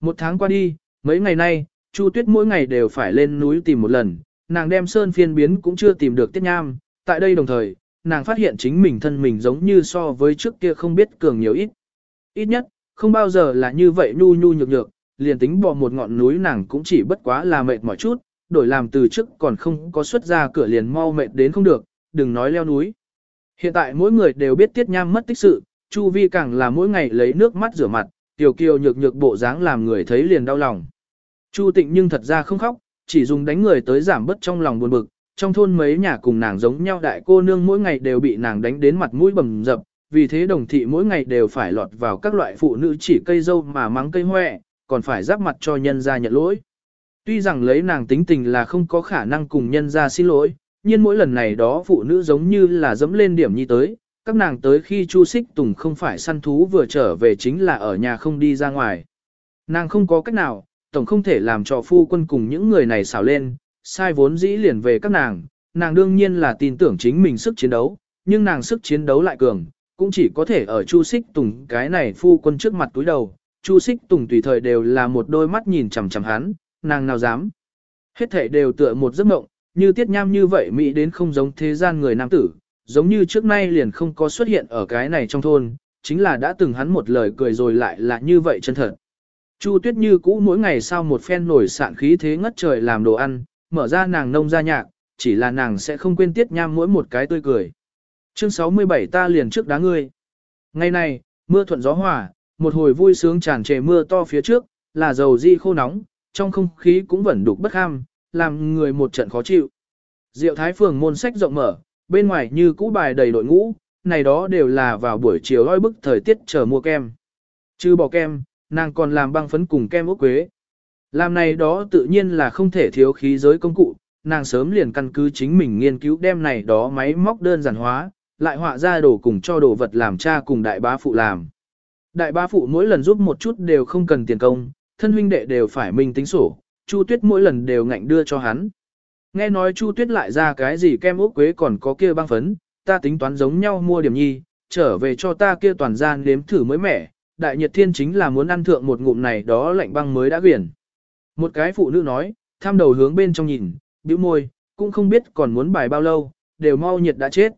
Một tháng qua đi, mấy ngày nay, Chu Tuyết mỗi ngày đều phải lên núi tìm một lần, nàng đem sơn phiên biến cũng chưa tìm được Tiết Nham, tại đây đồng thời, nàng phát hiện chính mình thân mình giống như so với trước kia không biết cường nhiều ít. Ít nhất, không bao giờ là như vậy nhu nhu nhược nhược, liền tính bỏ một ngọn núi nàng cũng chỉ bất quá là mệt mỏi chút, đổi làm từ trước còn không có xuất ra cửa liền mau mệt đến không được, đừng nói leo núi. Hiện tại mỗi người đều biết Tiết Nham mất tích sự, Chu Vi càng là mỗi ngày lấy nước mắt rửa mặt, tiểu kiều nhược nhược bộ dáng làm người thấy liền đau lòng. Chu Tịnh nhưng thật ra không khóc, chỉ dùng đánh người tới giảm bớt trong lòng buồn bực, trong thôn mấy nhà cùng nàng giống nhau đại cô nương mỗi ngày đều bị nàng đánh đến mặt mũi bầm dập, vì thế đồng thị mỗi ngày đều phải lọt vào các loại phụ nữ chỉ cây dâu mà mắng cây hoẹ, còn phải giáp mặt cho nhân ra nhận lỗi. Tuy rằng lấy nàng tính tình là không có khả năng cùng nhân ra xin lỗi, nhưng mỗi lần này đó phụ nữ giống như là dẫm lên điểm nhi tới, các nàng tới khi Chu Xích Tùng không phải săn thú vừa trở về chính là ở nhà không đi ra ngoài. Nàng không có cách nào, tổng không thể làm cho phu quân cùng những người này xảo lên, sai vốn dĩ liền về các nàng, nàng đương nhiên là tin tưởng chính mình sức chiến đấu, nhưng nàng sức chiến đấu lại cường, cũng chỉ có thể ở Chu Xích Tùng cái này phu quân trước mặt túi đầu, Chu Xích Tùng tùy thời đều là một đôi mắt nhìn chằm chằm hắn, nàng nào dám. Hết thể đều tựa một giấc mộng, như tiết nham như vậy Mỹ đến không giống thế gian người nam tử, giống như trước nay liền không có xuất hiện ở cái này trong thôn, chính là đã từng hắn một lời cười rồi lại là như vậy chân thật. Chu Tuyết như cũ mỗi ngày sau một phen nổi sạn khí thế ngất trời làm đồ ăn, mở ra nàng nông ra nhạc, chỉ là nàng sẽ không quên tiết nham mỗi một cái tươi cười. Chương 67 ta liền trước đá ngươi. Ngày này, mưa thuận gió hòa, một hồi vui sướng tràn trề mưa to phía trước, là dầu di khô nóng, trong không khí cũng vẫn đục bất ham, làm người một trận khó chịu. Diệu Thái Phường môn sách rộng mở, bên ngoài như cũ bài đầy đội ngũ, này đó đều là vào buổi chiều oi bức thời tiết chờ mua kem. Chứ bỏ kem, nàng còn làm băng phấn cùng kem ốc quế. Làm này đó tự nhiên là không thể thiếu khí giới công cụ, nàng sớm liền căn cứ chính mình nghiên cứu đem này đó máy móc đơn giản hóa, lại họa ra đồ cùng cho đồ vật làm cha cùng đại bá phụ làm. Đại bá phụ mỗi lần giúp một chút đều không cần tiền công, thân huynh đệ đều phải minh tính sổ, Chu Tuyết mỗi lần đều ngạnh đưa cho hắn. Nghe nói Chu Tuyết lại ra cái gì kem ốc quế còn có kia băng phấn, ta tính toán giống nhau mua điểm nhi, trở về cho ta kia toàn gian nếm thử mới mẻ, đại nhiệt thiên chính là muốn ăn thượng một ngụm này đó lạnh băng mới đã quyển. Một cái phụ nữ nói, tham đầu hướng bên trong nhìn, bĩu môi, cũng không biết còn muốn bài bao lâu, đều mau nhiệt đã chết.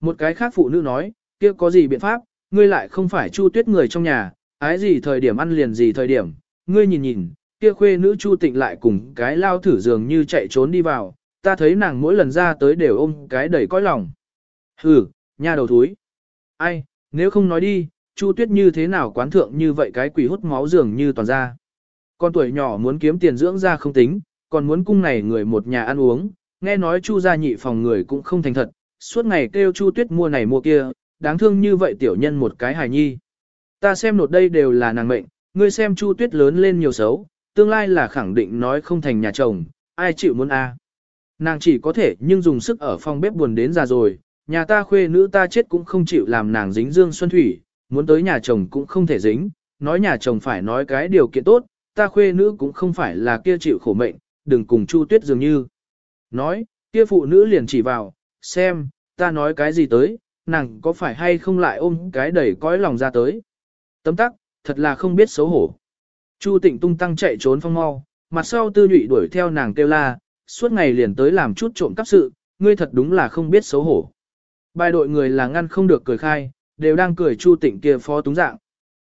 Một cái khác phụ nữ nói, kia có gì biện pháp, ngươi lại không phải Chu Tuyết người trong nhà, ái gì thời điểm ăn liền gì thời điểm, ngươi nhìn nhìn, kia khuê nữ Chu Tịnh lại cùng cái lao thử dường như chạy trốn đi vào, ta thấy nàng mỗi lần ra tới đều ôm cái đầy cõi lòng. Hừ, nha đầu thúi. Ai, nếu không nói đi, Chu Tuyết như thế nào quán thượng như vậy cái quỷ hút máu dường như toàn ra. Con tuổi nhỏ muốn kiếm tiền dưỡng ra không tính, còn muốn cung này người một nhà ăn uống, nghe nói Chu gia nhị phòng người cũng không thành thật, suốt ngày kêu Chu Tuyết mua này mua kia, đáng thương như vậy tiểu nhân một cái hài nhi. Ta xem nột đây đều là nàng mệnh, ngươi xem Chu Tuyết lớn lên nhiều xấu, tương lai là khẳng định nói không thành nhà chồng, ai chịu muốn a? Nàng chỉ có thể nhưng dùng sức ở phòng bếp buồn đến già rồi, nhà ta khuê nữ ta chết cũng không chịu làm nàng dính dương xuân thủy, muốn tới nhà chồng cũng không thể dính, nói nhà chồng phải nói cái điều kiện tốt, ta khuê nữ cũng không phải là kia chịu khổ mệnh, đừng cùng Chu Tuyết dường như. Nói, kia phụ nữ liền chỉ vào, xem, ta nói cái gì tới, nàng có phải hay không lại ôm cái đầy cõi lòng ra tới. Tấm tắc, thật là không biết xấu hổ. Chu tịnh tung tăng chạy trốn phong mau, mặt sau tư nhụy đuổi theo nàng kêu la, suốt ngày liền tới làm chút trộm cắp sự, ngươi thật đúng là không biết xấu hổ. Bài đội người là ngăn không được cười khai, đều đang cười Chu Tịnh kia phó túng dạng.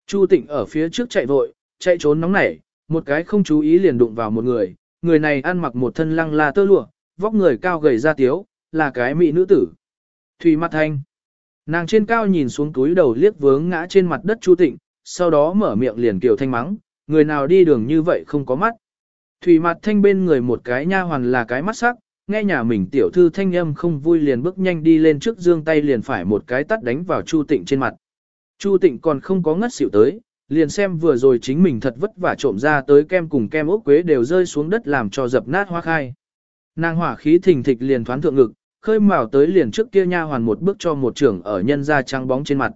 Chu Tịnh ở phía trước chạy vội, chạy trốn nóng nảy, một cái không chú ý liền đụng vào một người, người này ăn mặc một thân lăng la tơ lụa, vóc người cao gầy ra tiếu, là cái mỹ nữ tử. Thủy mặt thanh. Nàng trên cao nhìn xuống túi đầu liếc vướng ngã trên mặt đất Chu Tịnh, sau đó mở miệng liền kiều thanh mắng, người nào đi đường như vậy không có mắt. Thủy mặt thanh bên người một cái nha hoàn là cái mắt sắc, nghe nhà mình tiểu thư thanh âm không vui liền bước nhanh đi lên trước dương tay liền phải một cái tắt đánh vào Chu Tịnh trên mặt. Chu Tịnh còn không có ngất xỉu tới, liền xem vừa rồi chính mình thật vất vả trộm ra tới kem cùng kem ốc quế đều rơi xuống đất làm cho dập nát hoa khai. Nàng hỏa khí thình thịch liền thoán thượng ngực, khơi mào tới liền trước kia nha hoàn một bước cho một trưởng ở nhân ra trắng bóng trên mặt.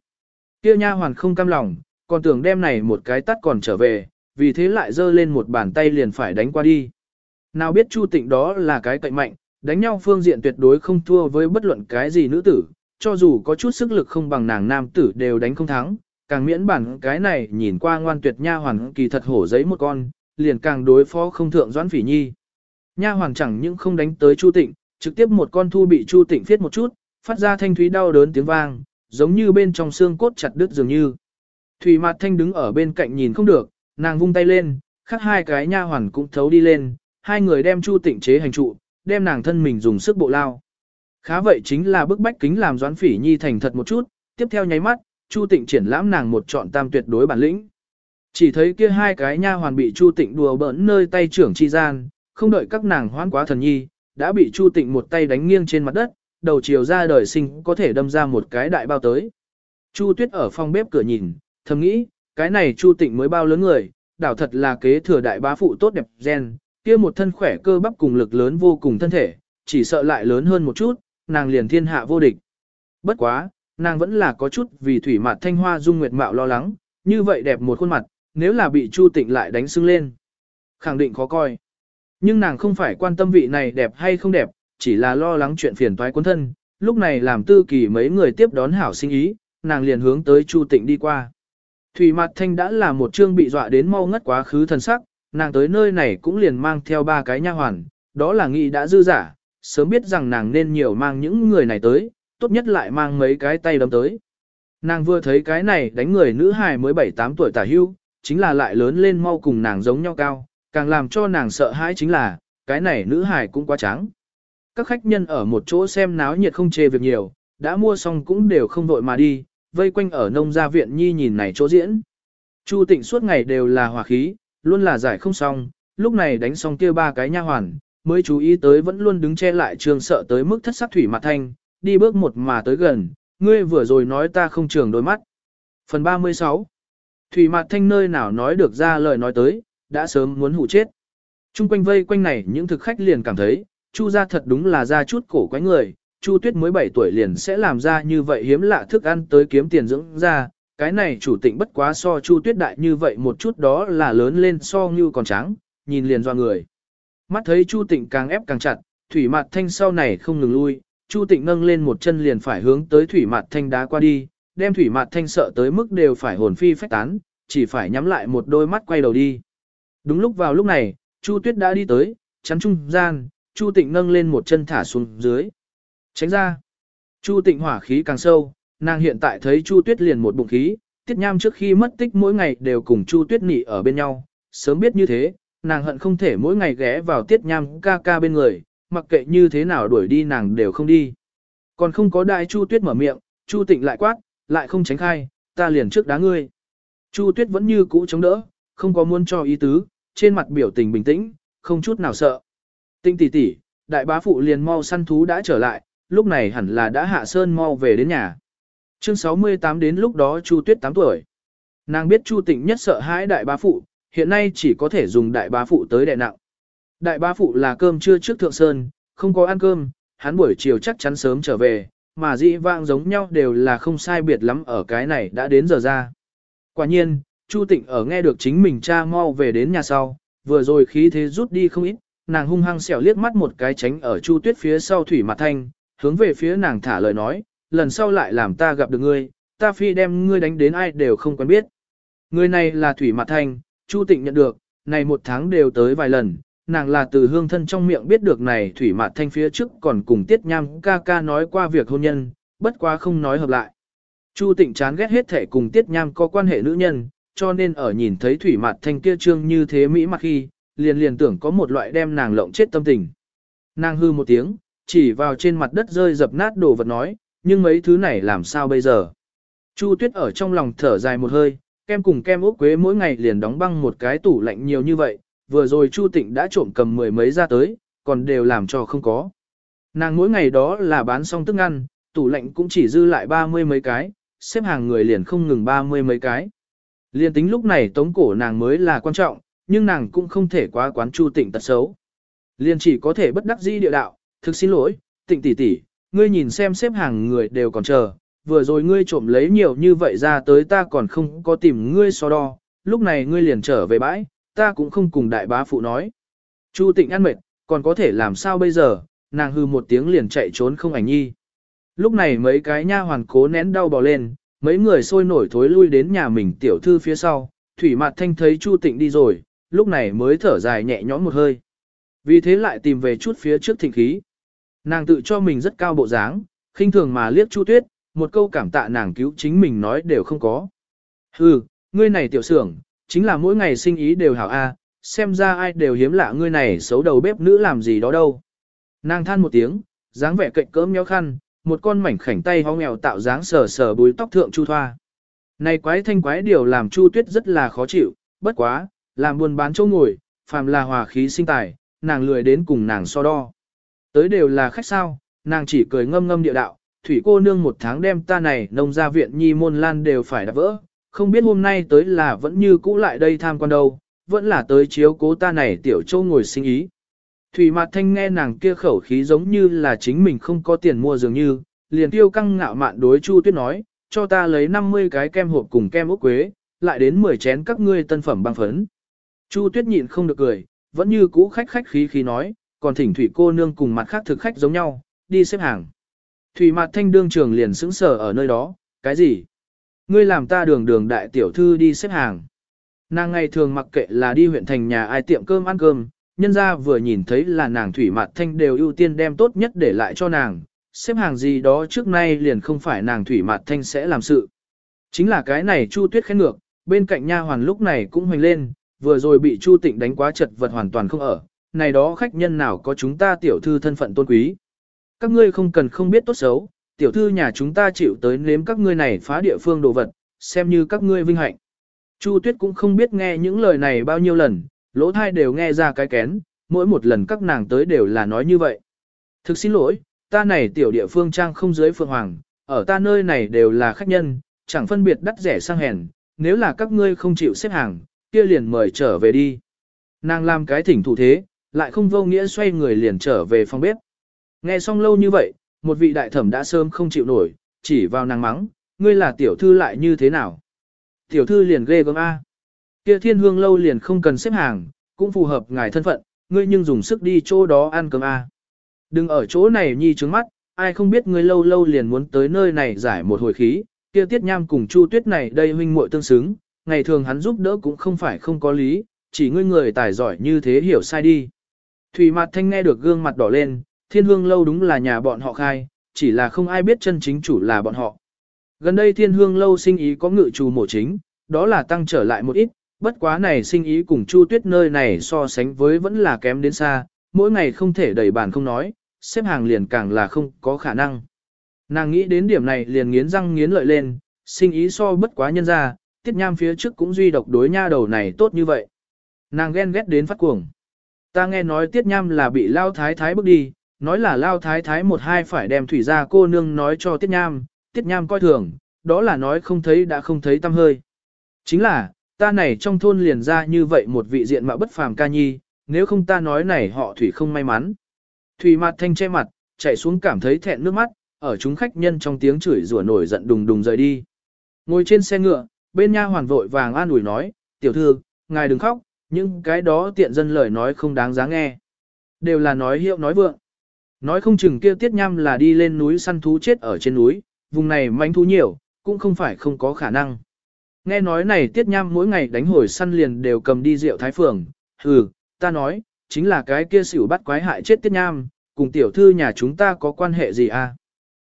Kia nha hoàn không cam lòng, còn tưởng đem này một cái tắt còn trở về, vì thế lại giơ lên một bàn tay liền phải đánh qua đi. Nào biết Chu Tịnh đó là cái cậy mạnh, đánh nhau phương diện tuyệt đối không thua với bất luận cái gì nữ tử, cho dù có chút sức lực không bằng nàng nam tử đều đánh không thắng, càng miễn bản cái này nhìn qua ngoan tuyệt nha hoàn kỳ thật hổ giấy một con, liền càng đối phó không thượng doãn phỉ nhi. Nha hoàn chẳng những không đánh tới Chu Tịnh, trực tiếp một con thu bị Chu Tịnh phiết một chút, phát ra thanh thúy đau đớn tiếng vang, giống như bên trong xương cốt chặt đứt dường như. Thủy Mạt Thanh đứng ở bên cạnh nhìn không được, nàng vung tay lên, khắc hai cái nha hoàn cũng thấu đi lên, hai người đem Chu Tịnh chế hành trụ, đem nàng thân mình dùng sức bộ lao. Khá vậy chính là bức bách kính làm Doãn Phỉ Nhi thành thật một chút, tiếp theo nháy mắt, Chu Tịnh triển lãm nàng một trọn tam tuyệt đối bản lĩnh. Chỉ thấy kia hai cái nha hoàn bị Chu Tịnh đùa bỡn nơi tay trưởng chi gian, không đợi các nàng hoan quá thần nhi, đã bị Chu Tịnh một tay đánh nghiêng trên mặt đất, đầu chiều ra đời sinh có thể đâm ra một cái đại bao tới. Chu Tuyết ở phòng bếp cửa nhìn, thầm nghĩ, cái này Chu Tịnh mới bao lớn người, đảo thật là kế thừa đại bá phụ tốt đẹp gen, kia một thân khỏe cơ bắp cùng lực lớn vô cùng thân thể, chỉ sợ lại lớn hơn một chút, nàng liền thiên hạ vô địch. Bất quá, nàng vẫn là có chút vì thủy mặt thanh hoa dung nguyệt mạo lo lắng, như vậy đẹp một khuôn mặt, nếu là bị Chu Tịnh lại đánh sưng lên. Khẳng định khó coi. Nhưng nàng không phải quan tâm vị này đẹp hay không đẹp, chỉ là lo lắng chuyện phiền toái quân thân, lúc này làm tư kỳ mấy người tiếp đón hảo sinh ý, nàng liền hướng tới Chu Tịnh đi qua. Thủy Mạt thanh đã là một chương bị dọa đến mau ngất quá khứ thần sắc, nàng tới nơi này cũng liền mang theo ba cái nha hoàn, đó là nghĩ đã dư giả, sớm biết rằng nàng nên nhiều mang những người này tới, tốt nhất lại mang mấy cái tay đấm tới. Nàng vừa thấy cái này đánh người nữ hài mới 7-8 tuổi tả hưu, chính là lại lớn lên mau cùng nàng giống nhau cao, càng làm cho nàng sợ hãi chính là, cái này nữ hài cũng quá trắng. Các khách nhân ở một chỗ xem náo nhiệt không chê việc nhiều, đã mua xong cũng đều không vội mà đi, vây quanh ở nông gia viện nhi nhìn này chỗ diễn. Chu tịnh suốt ngày đều là hòa khí, luôn là giải không xong, lúc này đánh xong kia ba cái nha hoàn, mới chú ý tới vẫn luôn đứng che lại trường sợ tới mức thất sắc thủy mặt thanh, đi bước một mà tới gần, ngươi vừa rồi nói ta không trường đôi mắt. Phần 36 Thủy mặt thanh nơi nào nói được ra lời nói tới, đã sớm muốn hụ chết. Trung quanh vây quanh này những thực khách liền cảm thấy, Chu gia thật đúng là ra chút cổ quái người, Chu Tuyết mới 7 tuổi liền sẽ làm ra như vậy hiếm lạ thức ăn tới kiếm tiền dưỡng ra, cái này chủ tịnh bất quá so Chu Tuyết đại như vậy một chút đó là lớn lên so như còn trắng, nhìn liền do người. Mắt thấy Chu Tịnh càng ép càng chặt, Thủy Mạt Thanh sau này không ngừng lui, Chu Tịnh nâng lên một chân liền phải hướng tới Thủy Mạt Thanh đá qua đi, đem Thủy Mạt Thanh sợ tới mức đều phải hồn phi phách tán, chỉ phải nhắm lại một đôi mắt quay đầu đi. Đúng lúc vào lúc này, Chu Tuyết đã đi tới, chắn trung gian, Chu Tịnh nâng lên một chân thả xuống dưới. Tránh ra. Chu Tịnh hỏa khí càng sâu, nàng hiện tại thấy Chu Tuyết liền một bụng khí, Tiết Nham trước khi mất tích mỗi ngày đều cùng Chu Tuyết nị ở bên nhau, sớm biết như thế, nàng hận không thể mỗi ngày ghé vào Tiết Nham ca ca bên người, mặc kệ như thế nào đuổi đi nàng đều không đi. Còn không có đại Chu Tuyết mở miệng, Chu Tịnh lại quát, lại không tránh khai, ta liền trước đá ngươi. Chu Tuyết vẫn như cũ chống đỡ, không có muốn cho ý tứ, trên mặt biểu tình bình tĩnh, không chút nào sợ. Tinh tỷ tỷ, đại bá phụ liền mau săn thú đã trở lại, lúc này hẳn là đã hạ sơn mau về đến nhà. Chương 68 đến lúc đó Chu Tuyết 8 tuổi. Nàng biết Chu Tịnh nhất sợ hãi đại bá phụ, hiện nay chỉ có thể dùng đại bá phụ tới đè nặng. Đại bá phụ là cơm trưa trước thượng sơn, không có ăn cơm, hắn buổi chiều chắc chắn sớm trở về, mà dĩ vãng giống nhau đều là không sai biệt lắm ở cái này đã đến giờ ra. Quả nhiên, Chu Tịnh ở nghe được chính mình cha mau về đến nhà sau, vừa rồi khí thế rút đi không ít, nàng hung hăng xẻo liếc mắt một cái tránh ở Chu Tuyết phía sau thủy mặt thanh, hướng về phía nàng thả lời nói, lần sau lại làm ta gặp được ngươi, ta phi đem ngươi đánh đến ai đều không quen biết. Người này là thủy Mạt thanh, Chu Tịnh nhận được, này một tháng đều tới vài lần, nàng là từ hương thân trong miệng biết được này thủy Mạt thanh phía trước còn cùng tiết nham ca ca nói qua việc hôn nhân, bất quá không nói hợp lại. Chu Tịnh chán ghét hết thể cùng tiết nham có quan hệ nữ nhân, cho nên ở nhìn thấy thủy Mạt thanh kia trương như thế mỹ mặt khi, liền liền tưởng có một loại đem nàng lộng chết tâm tình. Nàng hư một tiếng, chỉ vào trên mặt đất rơi dập nát đồ vật nói, nhưng mấy thứ này làm sao bây giờ? Chu Tuyết ở trong lòng thở dài một hơi, kem cùng kem ốc quế mỗi ngày liền đóng băng một cái tủ lạnh nhiều như vậy, vừa rồi Chu Tịnh đã trộm cầm mười mấy ra tới, còn đều làm cho không có. Nàng mỗi ngày đó là bán xong tức ăn, tủ lạnh cũng chỉ dư lại ba mươi mấy cái, xếp hàng người liền không ngừng ba mươi mấy cái. Liên tính lúc này tống cổ nàng mới là quan trọng, nhưng nàng cũng không thể quá quán Chu Tịnh tật xấu. Liên chỉ có thể bất đắc dĩ địa đạo, thực xin lỗi, Tịnh tỷ tỷ, ngươi nhìn xem xếp hàng người đều còn chờ, vừa rồi ngươi trộm lấy nhiều như vậy ra tới ta còn không có tìm ngươi so đo, lúc này ngươi liền trở về bãi, ta cũng không cùng đại bá phụ nói. Chu tịnh ăn mệt, còn có thể làm sao bây giờ, nàng hư một tiếng liền chạy trốn không ảnh nhi. Lúc này mấy cái nha hoàn cố nén đau bò lên, mấy người sôi nổi thối lui đến nhà mình tiểu thư phía sau, thủy mặt thanh thấy Chu tịnh đi rồi, lúc này mới thở dài nhẹ nhõm một hơi. Vì thế lại tìm về chút phía trước thịnh khí. Nàng tự cho mình rất cao bộ dáng, khinh thường mà liếc Chu Tuyết, một câu cảm tạ nàng cứu chính mình nói đều không có. Hừ, ngươi này tiểu xưởng, chính là mỗi ngày sinh ý đều hảo a, xem ra ai đều hiếm lạ ngươi này xấu đầu bếp nữ làm gì đó đâu. Nàng than một tiếng, dáng vẻ cạnh cỡm nhéo khăn, một con mảnh khảnh tay ho nghèo tạo dáng sờ sờ bùi tóc thượng Chu Thoa. Này quái thanh quái điều làm Chu Tuyết rất là khó chịu, bất quá, làm buồn bán chỗ ngồi, phàm là hòa khí sinh tài, nàng lười đến cùng nàng so đo. Tới đều là khách sao, nàng chỉ cười ngâm ngâm địa đạo, thủy cô nương một tháng đem ta này nông gia viện nhi môn lan đều phải đạp vỡ, không biết hôm nay tới là vẫn như cũ lại đây tham quan đâu, vẫn là tới chiếu cố ta này tiểu châu ngồi sinh ý. Thủy mặt thanh nghe nàng kia khẩu khí giống như là chính mình không có tiền mua dường như, liền tiêu căng ngạo mạn đối Chu Tuyết nói, cho ta lấy 50 cái kem hộp cùng kem ốc quế, lại đến 10 chén các ngươi tân phẩm băng phấn. Chu Tuyết nhịn không được cười, vẫn như cũ khách khách khí khí nói, còn thỉnh thủy cô nương cùng mặt khác thực khách giống nhau, đi xếp hàng. Thủy mặt thanh đương trường liền sững sờ ở nơi đó, cái gì? Ngươi làm ta đường đường đại tiểu thư đi xếp hàng. Nàng ngày thường mặc kệ là đi huyện thành nhà ai tiệm cơm ăn cơm, nhân ra vừa nhìn thấy là nàng thủy mặt thanh đều ưu tiên đem tốt nhất để lại cho nàng, xếp hàng gì đó trước nay liền không phải nàng thủy mặt thanh sẽ làm sự. Chính là cái này Chu Tuyết khen ngược, bên cạnh nha hoàn lúc này cũng hoành lên, vừa rồi bị Chu Tịnh đánh quá chật vật hoàn toàn không ở, này đó khách nhân nào có chúng ta tiểu thư thân phận tôn quý. Các ngươi không cần không biết tốt xấu, tiểu thư nhà chúng ta chịu tới nếm các ngươi này phá địa phương đồ vật, xem như các ngươi vinh hạnh. Chu Tuyết cũng không biết nghe những lời này bao nhiêu lần, lỗ thai đều nghe ra cái kén, mỗi một lần các nàng tới đều là nói như vậy. Thực xin lỗi, ta này tiểu địa phương trang không dưới phượng hoàng, ở ta nơi này đều là khách nhân, chẳng phân biệt đắt rẻ sang hèn, nếu là các ngươi không chịu xếp hàng, kia liền mời trở về đi. Nàng làm cái thỉnh thủ thế, lại không vô nghĩa xoay người liền trở về phòng bếp. Nghe xong lâu như vậy, một vị đại thẩm đã sớm không chịu nổi, chỉ vào nàng mắng, ngươi là tiểu thư lại như thế nào? Tiểu thư liền ghê gớm A. Kia thiên hương lâu liền không cần xếp hàng, cũng phù hợp ngài thân phận, ngươi nhưng dùng sức đi chỗ đó ăn cơm A. Đừng ở chỗ này nhi trứng mắt, ai không biết ngươi lâu lâu liền muốn tới nơi này giải một hồi khí, kia tiết nham cùng chu tuyết này đây huynh muội tương xứng, ngày thường hắn giúp đỡ cũng không phải không có lý, chỉ ngươi người tài giỏi như thế hiểu sai đi. Thủy mặt thanh nghe được gương mặt đỏ lên, thiên hương lâu đúng là nhà bọn họ khai, chỉ là không ai biết chân chính chủ là bọn họ. Gần đây thiên hương lâu sinh ý có ngự trù mổ chính, đó là tăng trở lại một ít, bất quá này sinh ý cùng chu tuyết nơi này so sánh với vẫn là kém đến xa, mỗi ngày không thể đẩy bàn không nói, xếp hàng liền càng là không có khả năng. Nàng nghĩ đến điểm này liền nghiến răng nghiến lợi lên, sinh ý so bất quá nhân ra, tiết nham phía trước cũng duy độc đối nha đầu này tốt như vậy. Nàng ghen ghét đến phát cuồng. Ta nghe nói tiết nham là bị lao thái thái bước đi, nói là lao thái thái một hai phải đem thủy ra cô nương nói cho tiết nham, tiết nham coi thường, đó là nói không thấy đã không thấy tâm hơi. Chính là, ta này trong thôn liền ra như vậy một vị diện mạo bất phàm ca nhi, nếu không ta nói này họ thủy không may mắn. Thủy mặt thanh che mặt, chạy xuống cảm thấy thẹn nước mắt, ở chúng khách nhân trong tiếng chửi rủa nổi giận đùng đùng rời đi. Ngồi trên xe ngựa, bên nha hoàn vội vàng an ủi nói, tiểu thư, ngài đừng khóc, những cái đó tiện dân lời nói không đáng giá nghe. Đều là nói hiệu nói vượng. Nói không chừng kia tiết nhăm là đi lên núi săn thú chết ở trên núi, vùng này manh thú nhiều, cũng không phải không có khả năng. Nghe nói này tiết nhăm mỗi ngày đánh hồi săn liền đều cầm đi rượu thái phường, hừ, ta nói, chính là cái kia xỉu bắt quái hại chết tiết nham, cùng tiểu thư nhà chúng ta có quan hệ gì à?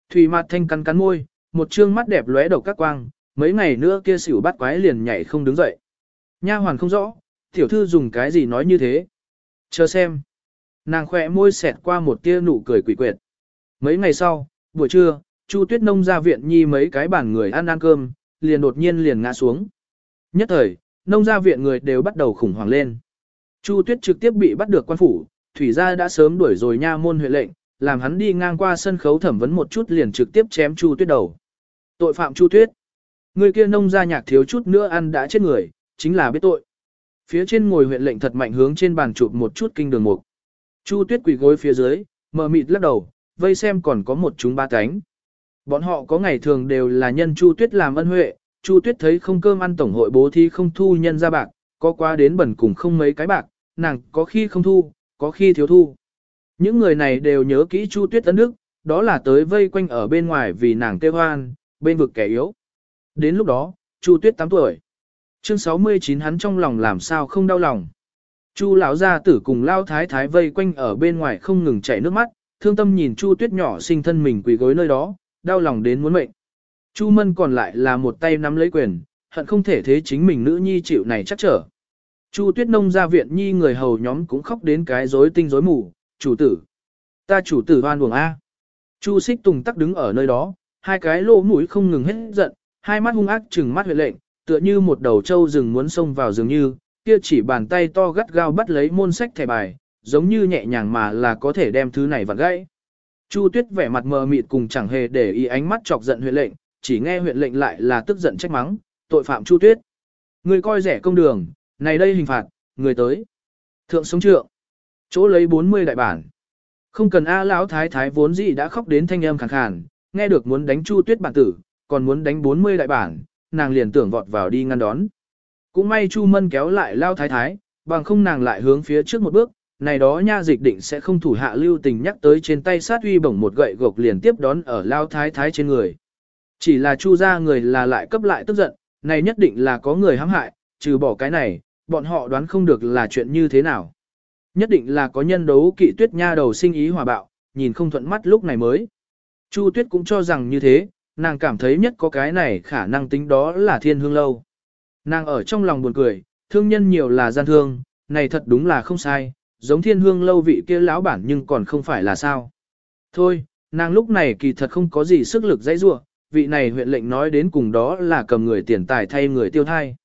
Thủy mặt thanh cắn cắn môi, một trương mắt đẹp lóe đầu các quang, mấy ngày nữa kia xỉu bắt quái liền nhảy không đứng dậy. Nha hoàn không rõ, tiểu thư dùng cái gì nói như thế. Chờ xem. Nàng khỏe môi xẹt qua một tia nụ cười quỷ quyệt. Mấy ngày sau, buổi trưa, Chu Tuyết Nông ra viện nhi mấy cái bàn người ăn ăn cơm, liền đột nhiên liền ngã xuống. Nhất thời, nông gia viện người đều bắt đầu khủng hoảng lên. Chu Tuyết trực tiếp bị bắt được quan phủ, thủy gia đã sớm đuổi rồi nha môn huệ lệnh, làm hắn đi ngang qua sân khấu thẩm vấn một chút liền trực tiếp chém Chu Tuyết đầu. Tội phạm Chu Tuyết. Người kia nông gia nhạc thiếu chút nữa ăn đã chết người, chính là biết tội. Phía trên ngồi huyện lệnh thật mạnh hướng trên bàn chụp một chút kinh đường mục. Chu Tuyết quỳ gối phía dưới, mờ mịt lắc đầu, vây xem còn có một chúng ba cánh. Bọn họ có ngày thường đều là nhân Chu Tuyết làm ân huệ, Chu Tuyết thấy không cơm ăn tổng hội bố thí không thu nhân ra bạc, có qua đến bẩn cùng không mấy cái bạc, nàng có khi không thu, có khi thiếu thu. Những người này đều nhớ kỹ Chu Tuyết ấn đức, đó là tới vây quanh ở bên ngoài vì nàng kêu hoan, bên vực kẻ yếu. Đến lúc đó, Chu Tuyết 8 tuổi. Chương 69 hắn trong lòng làm sao không đau lòng. Chu lão gia tử cùng lao thái thái vây quanh ở bên ngoài không ngừng chảy nước mắt, thương tâm nhìn Chu Tuyết nhỏ sinh thân mình quỳ gối nơi đó, đau lòng đến muốn mệnh. Chu Mân còn lại là một tay nắm lấy quyền, hận không thể thế chính mình nữ nhi chịu này chắc trở. Chu Tuyết Nông gia viện nhi người hầu nhóm cũng khóc đến cái rối tinh rối mù, chủ tử. Ta chủ tử hoan uổng A. Chu Xích Tùng tắc đứng ở nơi đó, hai cái lỗ mũi không ngừng hết giận, hai mắt hung ác trừng mắt huyện lệnh, tựa như một đầu trâu rừng muốn xông vào dường như, kia chỉ bàn tay to gắt gao bắt lấy môn sách thẻ bài, giống như nhẹ nhàng mà là có thể đem thứ này vặn gãy. Chu Tuyết vẻ mặt mờ mịt cùng chẳng hề để ý ánh mắt chọc giận huyện lệnh, chỉ nghe huyện lệnh lại là tức giận trách mắng, tội phạm Chu Tuyết. Người coi rẻ công đường, này đây hình phạt, người tới. Thượng sống trượng, chỗ lấy 40 đại bản. Không cần A lão thái thái vốn gì đã khóc đến thanh âm khàn khàn, nghe được muốn đánh Chu Tuyết bản tử, còn muốn đánh 40 đại bản, nàng liền tưởng vọt vào đi ngăn đón. Cũng may Chu Mân kéo lại lao thái thái, bằng không nàng lại hướng phía trước một bước, này đó nha dịch định sẽ không thủ hạ lưu tình nhắc tới trên tay sát uy bổng một gậy gộc liền tiếp đón ở lao thái thái trên người. Chỉ là chu ra người là lại cấp lại tức giận, này nhất định là có người hãm hại, trừ bỏ cái này, bọn họ đoán không được là chuyện như thế nào. Nhất định là có nhân đấu kỵ tuyết nha đầu sinh ý hòa bạo, nhìn không thuận mắt lúc này mới. Chu tuyết cũng cho rằng như thế, nàng cảm thấy nhất có cái này khả năng tính đó là thiên hương lâu. Nàng ở trong lòng buồn cười, thương nhân nhiều là gian thương, này thật đúng là không sai, giống thiên hương lâu vị kia lão bản nhưng còn không phải là sao. Thôi, nàng lúc này kỳ thật không có gì sức lực dãy ruộng, vị này huyện lệnh nói đến cùng đó là cầm người tiền tài thay người tiêu thai.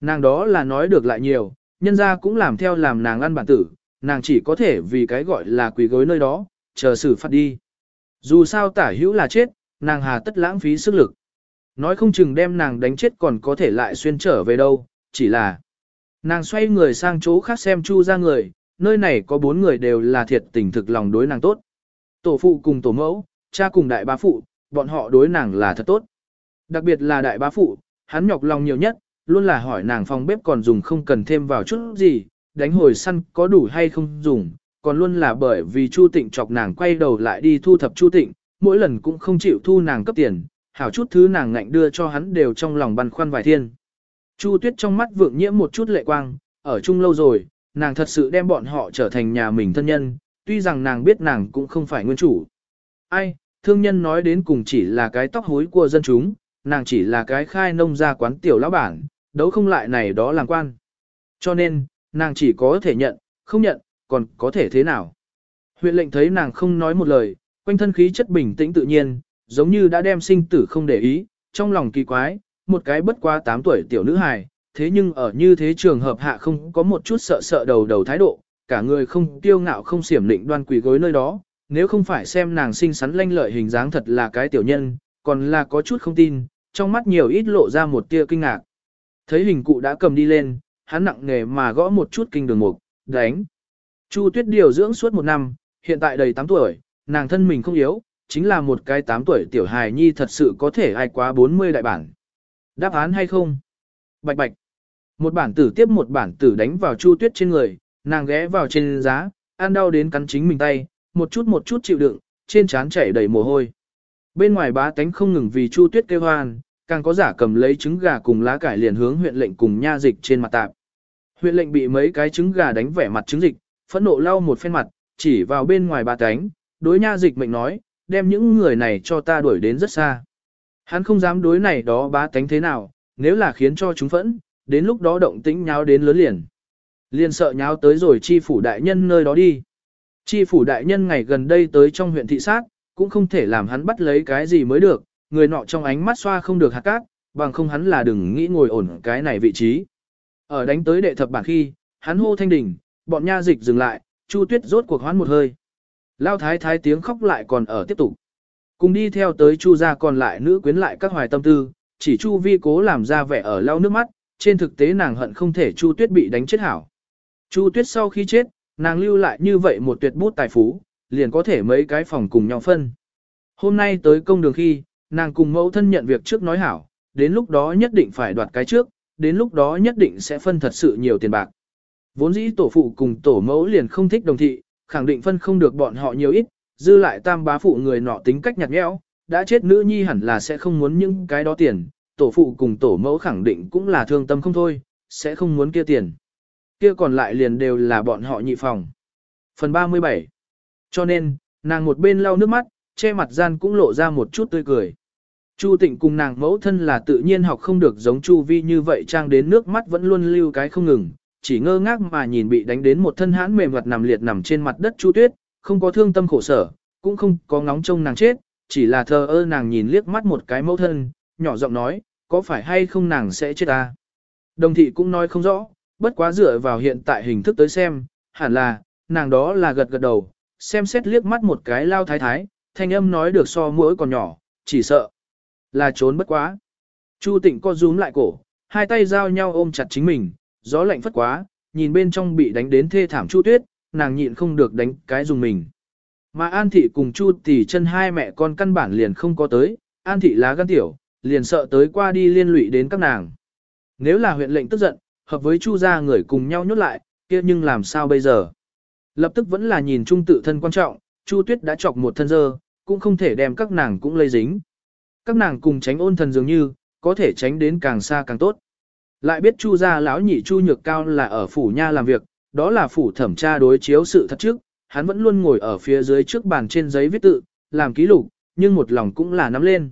Nàng đó là nói được lại nhiều, nhân ra cũng làm theo làm nàng ăn bản tử, nàng chỉ có thể vì cái gọi là quỷ gối nơi đó, chờ xử phạt đi. Dù sao tả hữu là chết, nàng hà tất lãng phí sức lực. Nói không chừng đem nàng đánh chết còn có thể lại xuyên trở về đâu, chỉ là nàng xoay người sang chỗ khác xem chu ra người, nơi này có bốn người đều là thiệt tình thực lòng đối nàng tốt. Tổ phụ cùng tổ mẫu, cha cùng đại bá phụ, bọn họ đối nàng là thật tốt. Đặc biệt là đại bá phụ, hắn nhọc lòng nhiều nhất, luôn là hỏi nàng phòng bếp còn dùng không cần thêm vào chút gì, đánh hồi săn có đủ hay không dùng, còn luôn là bởi vì Chu Tịnh chọc nàng quay đầu lại đi thu thập Chu Tịnh, mỗi lần cũng không chịu thu nàng cấp tiền, hảo chút thứ nàng ngạnh đưa cho hắn đều trong lòng băn khoăn vài thiên. Chu Tuyết trong mắt vượng nhiễm một chút lệ quang, ở chung lâu rồi, nàng thật sự đem bọn họ trở thành nhà mình thân nhân, tuy rằng nàng biết nàng cũng không phải nguyên chủ. Ai, thương nhân nói đến cùng chỉ là cái tóc hối của dân chúng, nàng chỉ là cái khai nông gia quán tiểu lão bản, đấu không lại này đó làm quan. Cho nên, nàng chỉ có thể nhận, không nhận, còn có thể thế nào. Huyện lệnh thấy nàng không nói một lời, quanh thân khí chất bình tĩnh tự nhiên, giống như đã đem sinh tử không để ý, trong lòng kỳ quái, một cái bất quá 8 tuổi tiểu nữ hài, thế nhưng ở như thế trường hợp hạ không có một chút sợ sợ đầu đầu thái độ, cả người không tiêu ngạo không xiểm định đoan quỷ gối nơi đó, nếu không phải xem nàng xinh xắn lanh lợi hình dáng thật là cái tiểu nhân, còn là có chút không tin, trong mắt nhiều ít lộ ra một tia kinh ngạc. Thấy hình cụ đã cầm đi lên, hắn nặng nghề mà gõ một chút kinh đường mục, đánh. Chu Tuyết điều dưỡng suốt một năm, hiện tại đầy 8 tuổi, nàng thân mình không yếu, chính là một cái 8 tuổi tiểu hài nhi thật sự có thể ai quá 40 đại bản. Đáp án hay không? Bạch bạch. Một bản tử tiếp một bản tử đánh vào Chu Tuyết trên người, nàng ghé vào trên giá, ăn đau đến cắn chính mình tay, một chút một chút chịu đựng, trên trán chảy đầy mồ hôi. Bên ngoài bá tánh không ngừng vì Chu Tuyết kêu hoan, càng có giả cầm lấy trứng gà cùng lá cải liền hướng huyện lệnh cùng nha dịch trên mặt tạp. Huyện lệnh bị mấy cái trứng gà đánh vẻ mặt trứng dịch, phẫn nộ lau một phen mặt, chỉ vào bên ngoài bá tánh, đối nha dịch mệnh nói, đem những người này cho ta đuổi đến rất xa. Hắn không dám đối này đó bá tánh thế nào, nếu là khiến cho chúng phẫn, đến lúc đó động tĩnh nháo đến lớn liền. Liền sợ nháo tới rồi chi phủ đại nhân nơi đó đi. Chi phủ đại nhân ngày gần đây tới trong huyện thị sát, cũng không thể làm hắn bắt lấy cái gì mới được, người nọ trong ánh mắt xoa không được hạt cát, bằng không hắn là đừng nghĩ ngồi ổn cái này vị trí. Ở đánh tới đệ thập bản khi, hắn hô thanh đỉnh, bọn nha dịch dừng lại, Chu Tuyết rốt cuộc hoán một hơi. Lao thái thái tiếng khóc lại còn ở tiếp tục. Cùng đi theo tới Chu gia còn lại nữ quyến lại các hoài tâm tư, chỉ Chu vi cố làm ra vẻ ở lau nước mắt, trên thực tế nàng hận không thể Chu Tuyết bị đánh chết hảo. Chu Tuyết sau khi chết, nàng lưu lại như vậy một tuyệt bút tài phú, liền có thể mấy cái phòng cùng nhau phân. Hôm nay tới công đường khi, nàng cùng mẫu thân nhận việc trước nói hảo, đến lúc đó nhất định phải đoạt cái trước, đến lúc đó nhất định sẽ phân thật sự nhiều tiền bạc. Vốn dĩ tổ phụ cùng tổ mẫu liền không thích đồng thị, khẳng định phân không được bọn họ nhiều ít, dư lại tam bá phụ người nọ tính cách nhạt nhẽo, đã chết nữ nhi hẳn là sẽ không muốn những cái đó tiền, tổ phụ cùng tổ mẫu khẳng định cũng là thương tâm không thôi, sẽ không muốn kia tiền. Kia còn lại liền đều là bọn họ nhị phòng. Phần 37 Cho nên, nàng một bên lau nước mắt, che mặt gian cũng lộ ra một chút tươi cười. Chu Tịnh cùng nàng mẫu thân là tự nhiên học không được giống Chu Vi như vậy trang đến nước mắt vẫn luôn lưu cái không ngừng, chỉ ngơ ngác mà nhìn bị đánh đến một thân hãn mềm vật nằm liệt nằm trên mặt đất Chu Tuyết, không có thương tâm khổ sở, cũng không có ngóng trông nàng chết, chỉ là thờ ơ nàng nhìn liếc mắt một cái mẫu thân, nhỏ giọng nói, có phải hay không nàng sẽ chết ta. Đồng thị cũng nói không rõ, bất quá dựa vào hiện tại hình thức tới xem, hẳn là, nàng đó là gật gật đầu, xem xét liếc mắt một cái lao thái thái, thanh âm nói được so mũi còn nhỏ, chỉ sợ là trốn bất quá. Chu tịnh co rúm lại cổ, hai tay giao nhau ôm chặt chính mình, gió lạnh phất quá, nhìn bên trong bị đánh đến thê thảm Chu Tuyết, nàng nhịn không được đánh cái dùng mình. Mà An Thị cùng Chu Tỷ chân hai mẹ con căn bản liền không có tới, An Thị lá gan tiểu, liền sợ tới qua đi liên lụy đến các nàng. Nếu là huyện lệnh tức giận, hợp với Chu gia người cùng nhau nhốt lại, kia nhưng làm sao bây giờ? Lập tức vẫn là nhìn trung tự thân quan trọng, Chu Tuyết đã chọc một thân dơ, cũng không thể đem các nàng cũng lây dính. Các nàng cùng tránh ôn thần dường như, có thể tránh đến càng xa càng tốt. Lại biết Chu gia lão nhị Chu Nhược Cao là ở phủ nha làm việc, đó là phủ thẩm tra đối chiếu sự thật trước, hắn vẫn luôn ngồi ở phía dưới trước bàn trên giấy viết tự, làm ký lục, nhưng một lòng cũng là nắm lên.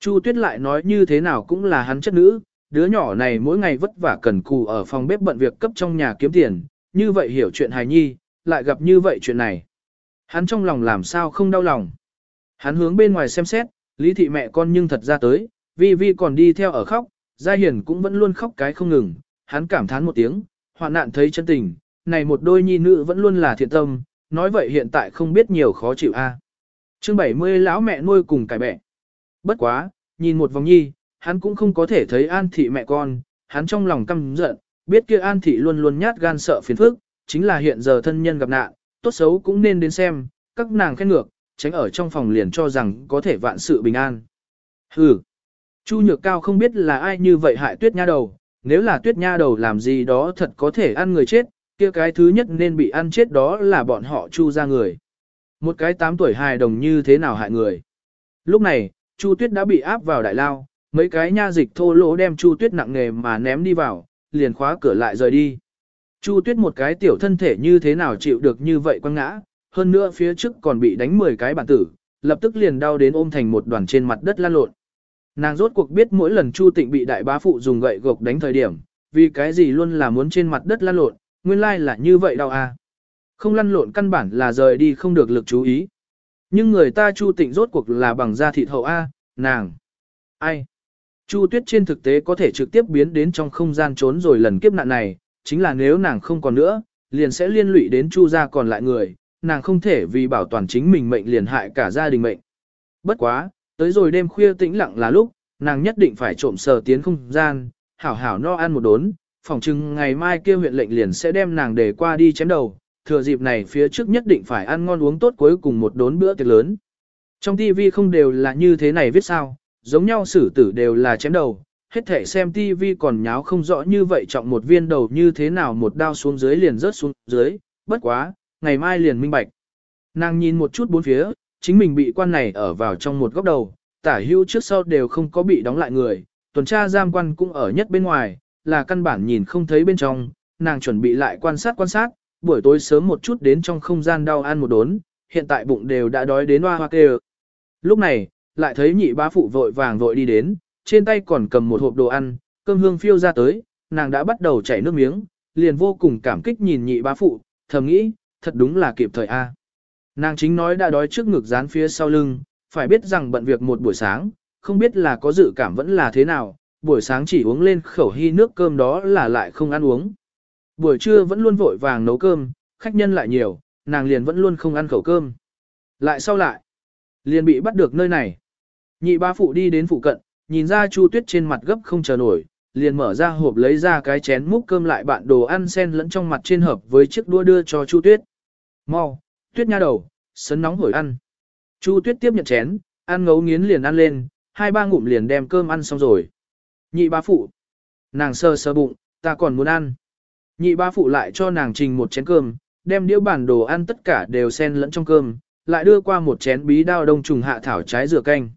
Chu Tuyết lại nói như thế nào cũng là hắn chất nữ, đứa nhỏ này mỗi ngày vất vả cần cù ở phòng bếp bận việc cấp trong nhà kiếm tiền, như vậy hiểu chuyện hài nhi, lại gặp như vậy chuyện này. Hắn trong lòng làm sao không đau lòng. Hắn hướng bên ngoài xem xét, lý thị mẹ con nhưng thật ra tới, vi vi còn đi theo ở khóc, Gia Hiền cũng vẫn luôn khóc cái không ngừng, hắn cảm thán một tiếng, hoạn nạn thấy chân tình, này một đôi nhi nữ vẫn luôn là thiện tâm, nói vậy hiện tại không biết nhiều khó chịu a. À. Chương 70 lão mẹ nuôi cùng cải bẹ. Bất quá, nhìn một vòng nhi, hắn cũng không có thể thấy An thị mẹ con, hắn trong lòng căm giận, biết kia An thị luôn luôn nhát gan sợ phiền phức, chính là hiện giờ thân nhân gặp nạn, tốt xấu cũng nên đến xem, các nàng khen ngược, tránh ở trong phòng liền cho rằng có thể vạn sự bình an. Hừ. Chu Nhược Cao không biết là ai như vậy hại Tuyết Nha đầu, nếu là Tuyết Nha đầu làm gì đó thật có thể ăn người chết, kia cái thứ nhất nên bị ăn chết đó là bọn họ Chu ra người. Một cái 8 tuổi hài đồng như thế nào hại người. Lúc này, Chu Tuyết đã bị áp vào đại lao, mấy cái nha dịch thô lỗ đem Chu Tuyết nặng nề mà ném đi vào, liền khóa cửa lại rời đi. Chu Tuyết một cái tiểu thân thể như thế nào chịu được như vậy quăng ngã, hơn nữa phía trước còn bị đánh 10 cái bản tử, lập tức liền đau đến ôm thành một đoàn trên mặt đất lan lộn. Nàng rốt cuộc biết mỗi lần Chu Tịnh bị đại bá phụ dùng gậy gộc đánh thời điểm, vì cái gì luôn là muốn trên mặt đất lăn lộn, nguyên lai là như vậy đâu à. Không lăn lộn căn bản là rời đi không được lực chú ý. Nhưng người ta Chu Tịnh rốt cuộc là bằng da thịt hậu A, nàng. Ai? Chu Tuyết trên thực tế có thể trực tiếp biến đến trong không gian trốn rồi lần kiếp nạn này, chính là nếu nàng không còn nữa, liền sẽ liên lụy đến Chu gia còn lại người, nàng không thể vì bảo toàn chính mình mệnh liền hại cả gia đình mệnh. Bất quá, tới rồi đêm khuya tĩnh lặng là lúc, nàng nhất định phải trộm sờ tiến không gian, hảo hảo no ăn một đốn, phòng chừng ngày mai kia huyện lệnh liền sẽ đem nàng để qua đi chém đầu, thừa dịp này phía trước nhất định phải ăn ngon uống tốt cuối cùng một đốn bữa tiệc lớn. Trong TV không đều là như thế này viết sao, giống nhau xử tử đều là chém đầu, hết thể xem TV còn nháo không rõ như vậy trọng một viên đầu như thế nào một đao xuống dưới liền rớt xuống dưới, bất quá, ngày mai liền minh bạch. Nàng nhìn một chút bốn phía, chính mình bị quan này ở vào trong một góc đầu, tả hưu trước sau đều không có bị đóng lại người, tuần tra giam quan cũng ở nhất bên ngoài, là căn bản nhìn không thấy bên trong, nàng chuẩn bị lại quan sát quan sát, buổi tối sớm một chút đến trong không gian đau ăn một đốn, hiện tại bụng đều đã đói đến hoa hoa kêu. Lúc này, lại thấy nhị bá phụ vội vàng vội đi đến, trên tay còn cầm một hộp đồ ăn, cơm hương phiêu ra tới, nàng đã bắt đầu chảy nước miếng, liền vô cùng cảm kích nhìn nhị bá phụ, thầm nghĩ, thật đúng là kịp thời a. Nàng chính nói đã đói trước ngực dán phía sau lưng, phải biết rằng bận việc một buổi sáng, không biết là có dự cảm vẫn là thế nào, buổi sáng chỉ uống lên khẩu hy nước cơm đó là lại không ăn uống. Buổi trưa vẫn luôn vội vàng nấu cơm, khách nhân lại nhiều, nàng liền vẫn luôn không ăn khẩu cơm. Lại sau lại, liền bị bắt được nơi này. Nhị ba phụ đi đến phụ cận, nhìn ra Chu Tuyết trên mặt gấp không chờ nổi, liền mở ra hộp lấy ra cái chén múc cơm lại bạn đồ ăn sen lẫn trong mặt trên hộp với chiếc đũa đưa cho Chu Tuyết. Mau, Tuyết nha đầu, sấn nóng hổi ăn. Chu Tuyết tiếp nhận chén, ăn ngấu nghiến liền ăn lên, hai ba ngụm liền đem cơm ăn xong rồi. Nhị ba phụ, nàng sơ sơ bụng, ta còn muốn ăn. Nhị ba phụ lại cho nàng trình một chén cơm, đem đĩa bản đồ ăn tất cả đều xen lẫn trong cơm, lại đưa qua một chén bí đao đông trùng hạ thảo trái dừa canh.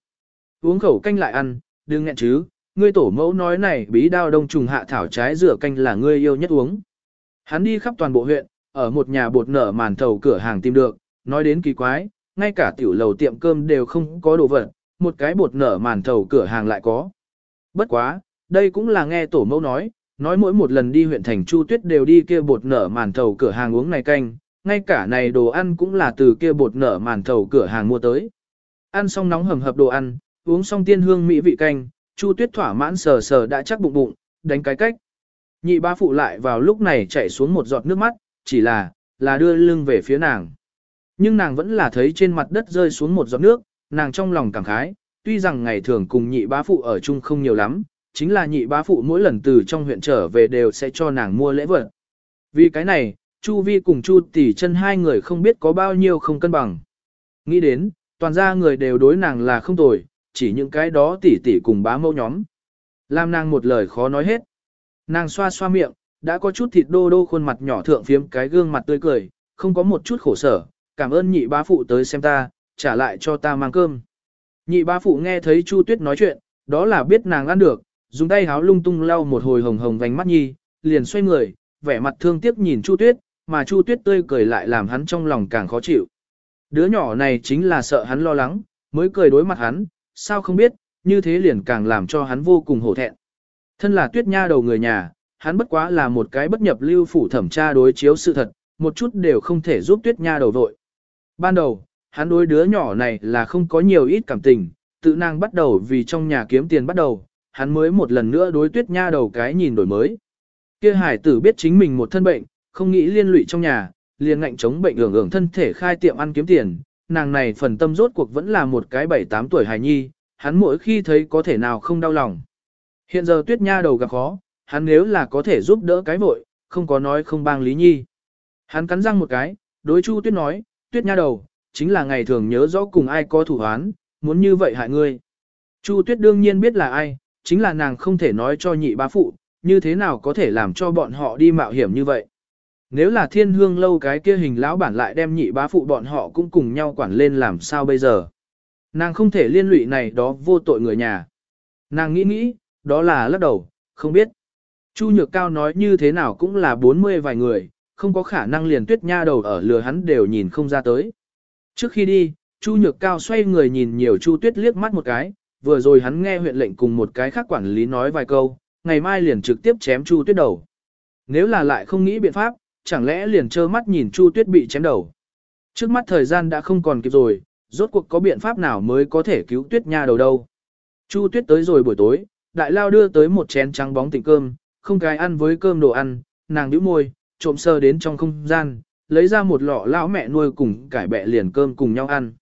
Uống khẩu canh lại ăn, đừng nghẹn chứ, ngươi tổ mẫu nói này bí đao đông trùng hạ thảo trái dừa canh là ngươi yêu nhất uống. Hắn đi khắp toàn bộ huyện, ở một nhà bột nở màn thầu cửa hàng tìm được, nói đến kỳ quái, ngay cả tiểu lầu tiệm cơm đều không có đồ vật, một cái bột nở màn thầu cửa hàng lại có. Bất quá, đây cũng là nghe tổ mẫu nói, nói mỗi một lần đi huyện thành Chu Tuyết đều đi kia bột nở màn thầu cửa hàng uống này canh, ngay cả này đồ ăn cũng là từ kia bột nở màn thầu cửa hàng mua tới. Ăn xong nóng hầm hập đồ ăn, uống xong tiên hương mỹ vị canh, Chu Tuyết thỏa mãn sờ sờ đã chắc bụng bụng, đánh cái cách. Nhị ba phụ lại vào lúc này chảy xuống một giọt nước mắt, chỉ là, là đưa lưng về phía nàng. Nhưng nàng vẫn là thấy trên mặt đất rơi xuống một giọt nước, nàng trong lòng cảm khái, tuy rằng ngày thường cùng nhị bá phụ ở chung không nhiều lắm, chính là nhị bá phụ mỗi lần từ trong huyện trở về đều sẽ cho nàng mua lễ vật. Vì cái này, Chu Vi cùng Chu tỷ chân hai người không biết có bao nhiêu không cân bằng. Nghĩ đến, toàn ra người đều đối nàng là không tồi, chỉ những cái đó tỷ tỷ cùng bá mẫu nhóm. Làm nàng một lời khó nói hết. Nàng xoa xoa miệng, đã có chút thịt đô đô khuôn mặt nhỏ thượng phiếm cái gương mặt tươi cười, không có một chút khổ sở, cảm ơn nhị bá phụ tới xem ta, trả lại cho ta mang cơm. Nhị bá phụ nghe thấy Chu Tuyết nói chuyện, đó là biết nàng ăn được, dùng tay háo lung tung lau một hồi hồng hồng vành mắt nhi, liền xoay người, vẻ mặt thương tiếc nhìn Chu Tuyết, mà Chu Tuyết tươi cười lại làm hắn trong lòng càng khó chịu. Đứa nhỏ này chính là sợ hắn lo lắng, mới cười đối mặt hắn, sao không biết, như thế liền càng làm cho hắn vô cùng hổ thẹn. Thân là Tuyết Nha đầu người nhà, hắn bất quá là một cái bất nhập lưu phủ thẩm tra đối chiếu sự thật, một chút đều không thể giúp Tuyết Nha đầu vội. Ban đầu, hắn đối đứa nhỏ này là không có nhiều ít cảm tình, tự nàng bắt đầu vì trong nhà kiếm tiền bắt đầu, hắn mới một lần nữa đối tuyết nha đầu cái nhìn đổi mới. Kia hải tử biết chính mình một thân bệnh, không nghĩ liên lụy trong nhà, liền ngạnh chống bệnh ưởng ưởng thân thể khai tiệm ăn kiếm tiền, nàng này phần tâm rốt cuộc vẫn là một cái bảy tám tuổi hài nhi, hắn mỗi khi thấy có thể nào không đau lòng. Hiện giờ tuyết nha đầu gặp khó, hắn nếu là có thể giúp đỡ cái vội, không có nói không bang lý nhi. Hắn cắn răng một cái, đối chu tuyết nói, tuyết nha đầu, chính là ngày thường nhớ rõ cùng ai có thủ án, muốn như vậy hại ngươi. Chu tuyết đương nhiên biết là ai, chính là nàng không thể nói cho nhị bá phụ, như thế nào có thể làm cho bọn họ đi mạo hiểm như vậy. Nếu là thiên hương lâu cái kia hình lão bản lại đem nhị bá phụ bọn họ cũng cùng nhau quản lên làm sao bây giờ. Nàng không thể liên lụy này đó vô tội người nhà. Nàng nghĩ nghĩ, đó là lắc đầu, không biết. Chu Nhược Cao nói như thế nào cũng là 40 vài người, không có khả năng liền tuyết nha đầu ở lừa hắn đều nhìn không ra tới. Trước khi đi, Chu Nhược Cao xoay người nhìn nhiều Chu Tuyết liếc mắt một cái, vừa rồi hắn nghe huyện lệnh cùng một cái khác quản lý nói vài câu, ngày mai liền trực tiếp chém Chu Tuyết đầu. Nếu là lại không nghĩ biện pháp, chẳng lẽ liền trơ mắt nhìn Chu Tuyết bị chém đầu. Trước mắt thời gian đã không còn kịp rồi, rốt cuộc có biện pháp nào mới có thể cứu Tuyết nha đầu đâu. Chu Tuyết tới rồi buổi tối, đại lao đưa tới một chén trắng bóng tỉnh cơm, không cái ăn với cơm đồ ăn, nàng nhíu môi, trộm sơ đến trong không gian, lấy ra một lọ lão mẹ nuôi cùng cải bẹ liền cơm cùng nhau ăn.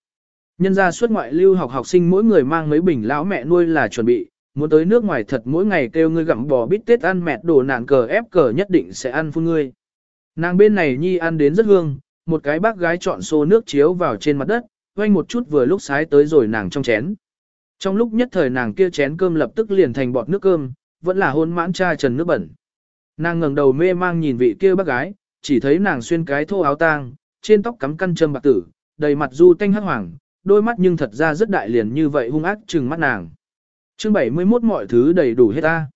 Nhân ra suốt ngoại lưu học học sinh mỗi người mang mấy bình lão mẹ nuôi là chuẩn bị, muốn tới nước ngoài thật mỗi ngày kêu ngươi gặm bò bít tết ăn mẹt đồ nạn cờ ép cờ nhất định sẽ ăn phun ngươi. Nàng bên này nhi ăn đến rất hương, một cái bác gái chọn xô nước chiếu vào trên mặt đất, quanh một chút vừa lúc sái tới rồi nàng trong chén. Trong lúc nhất thời nàng kia chén cơm lập tức liền thành bọt nước cơm, vẫn là hôn mãn cha trần nước bẩn. Nàng ngẩng đầu mê mang nhìn vị kia bác gái, chỉ thấy nàng xuyên cái thô áo tang, trên tóc cắm căn châm bạc tử, đầy mặt du tanh hắc hoàng, đôi mắt nhưng thật ra rất đại liền như vậy hung ác trừng mắt nàng. Chương 71 mọi thứ đầy đủ hết ta.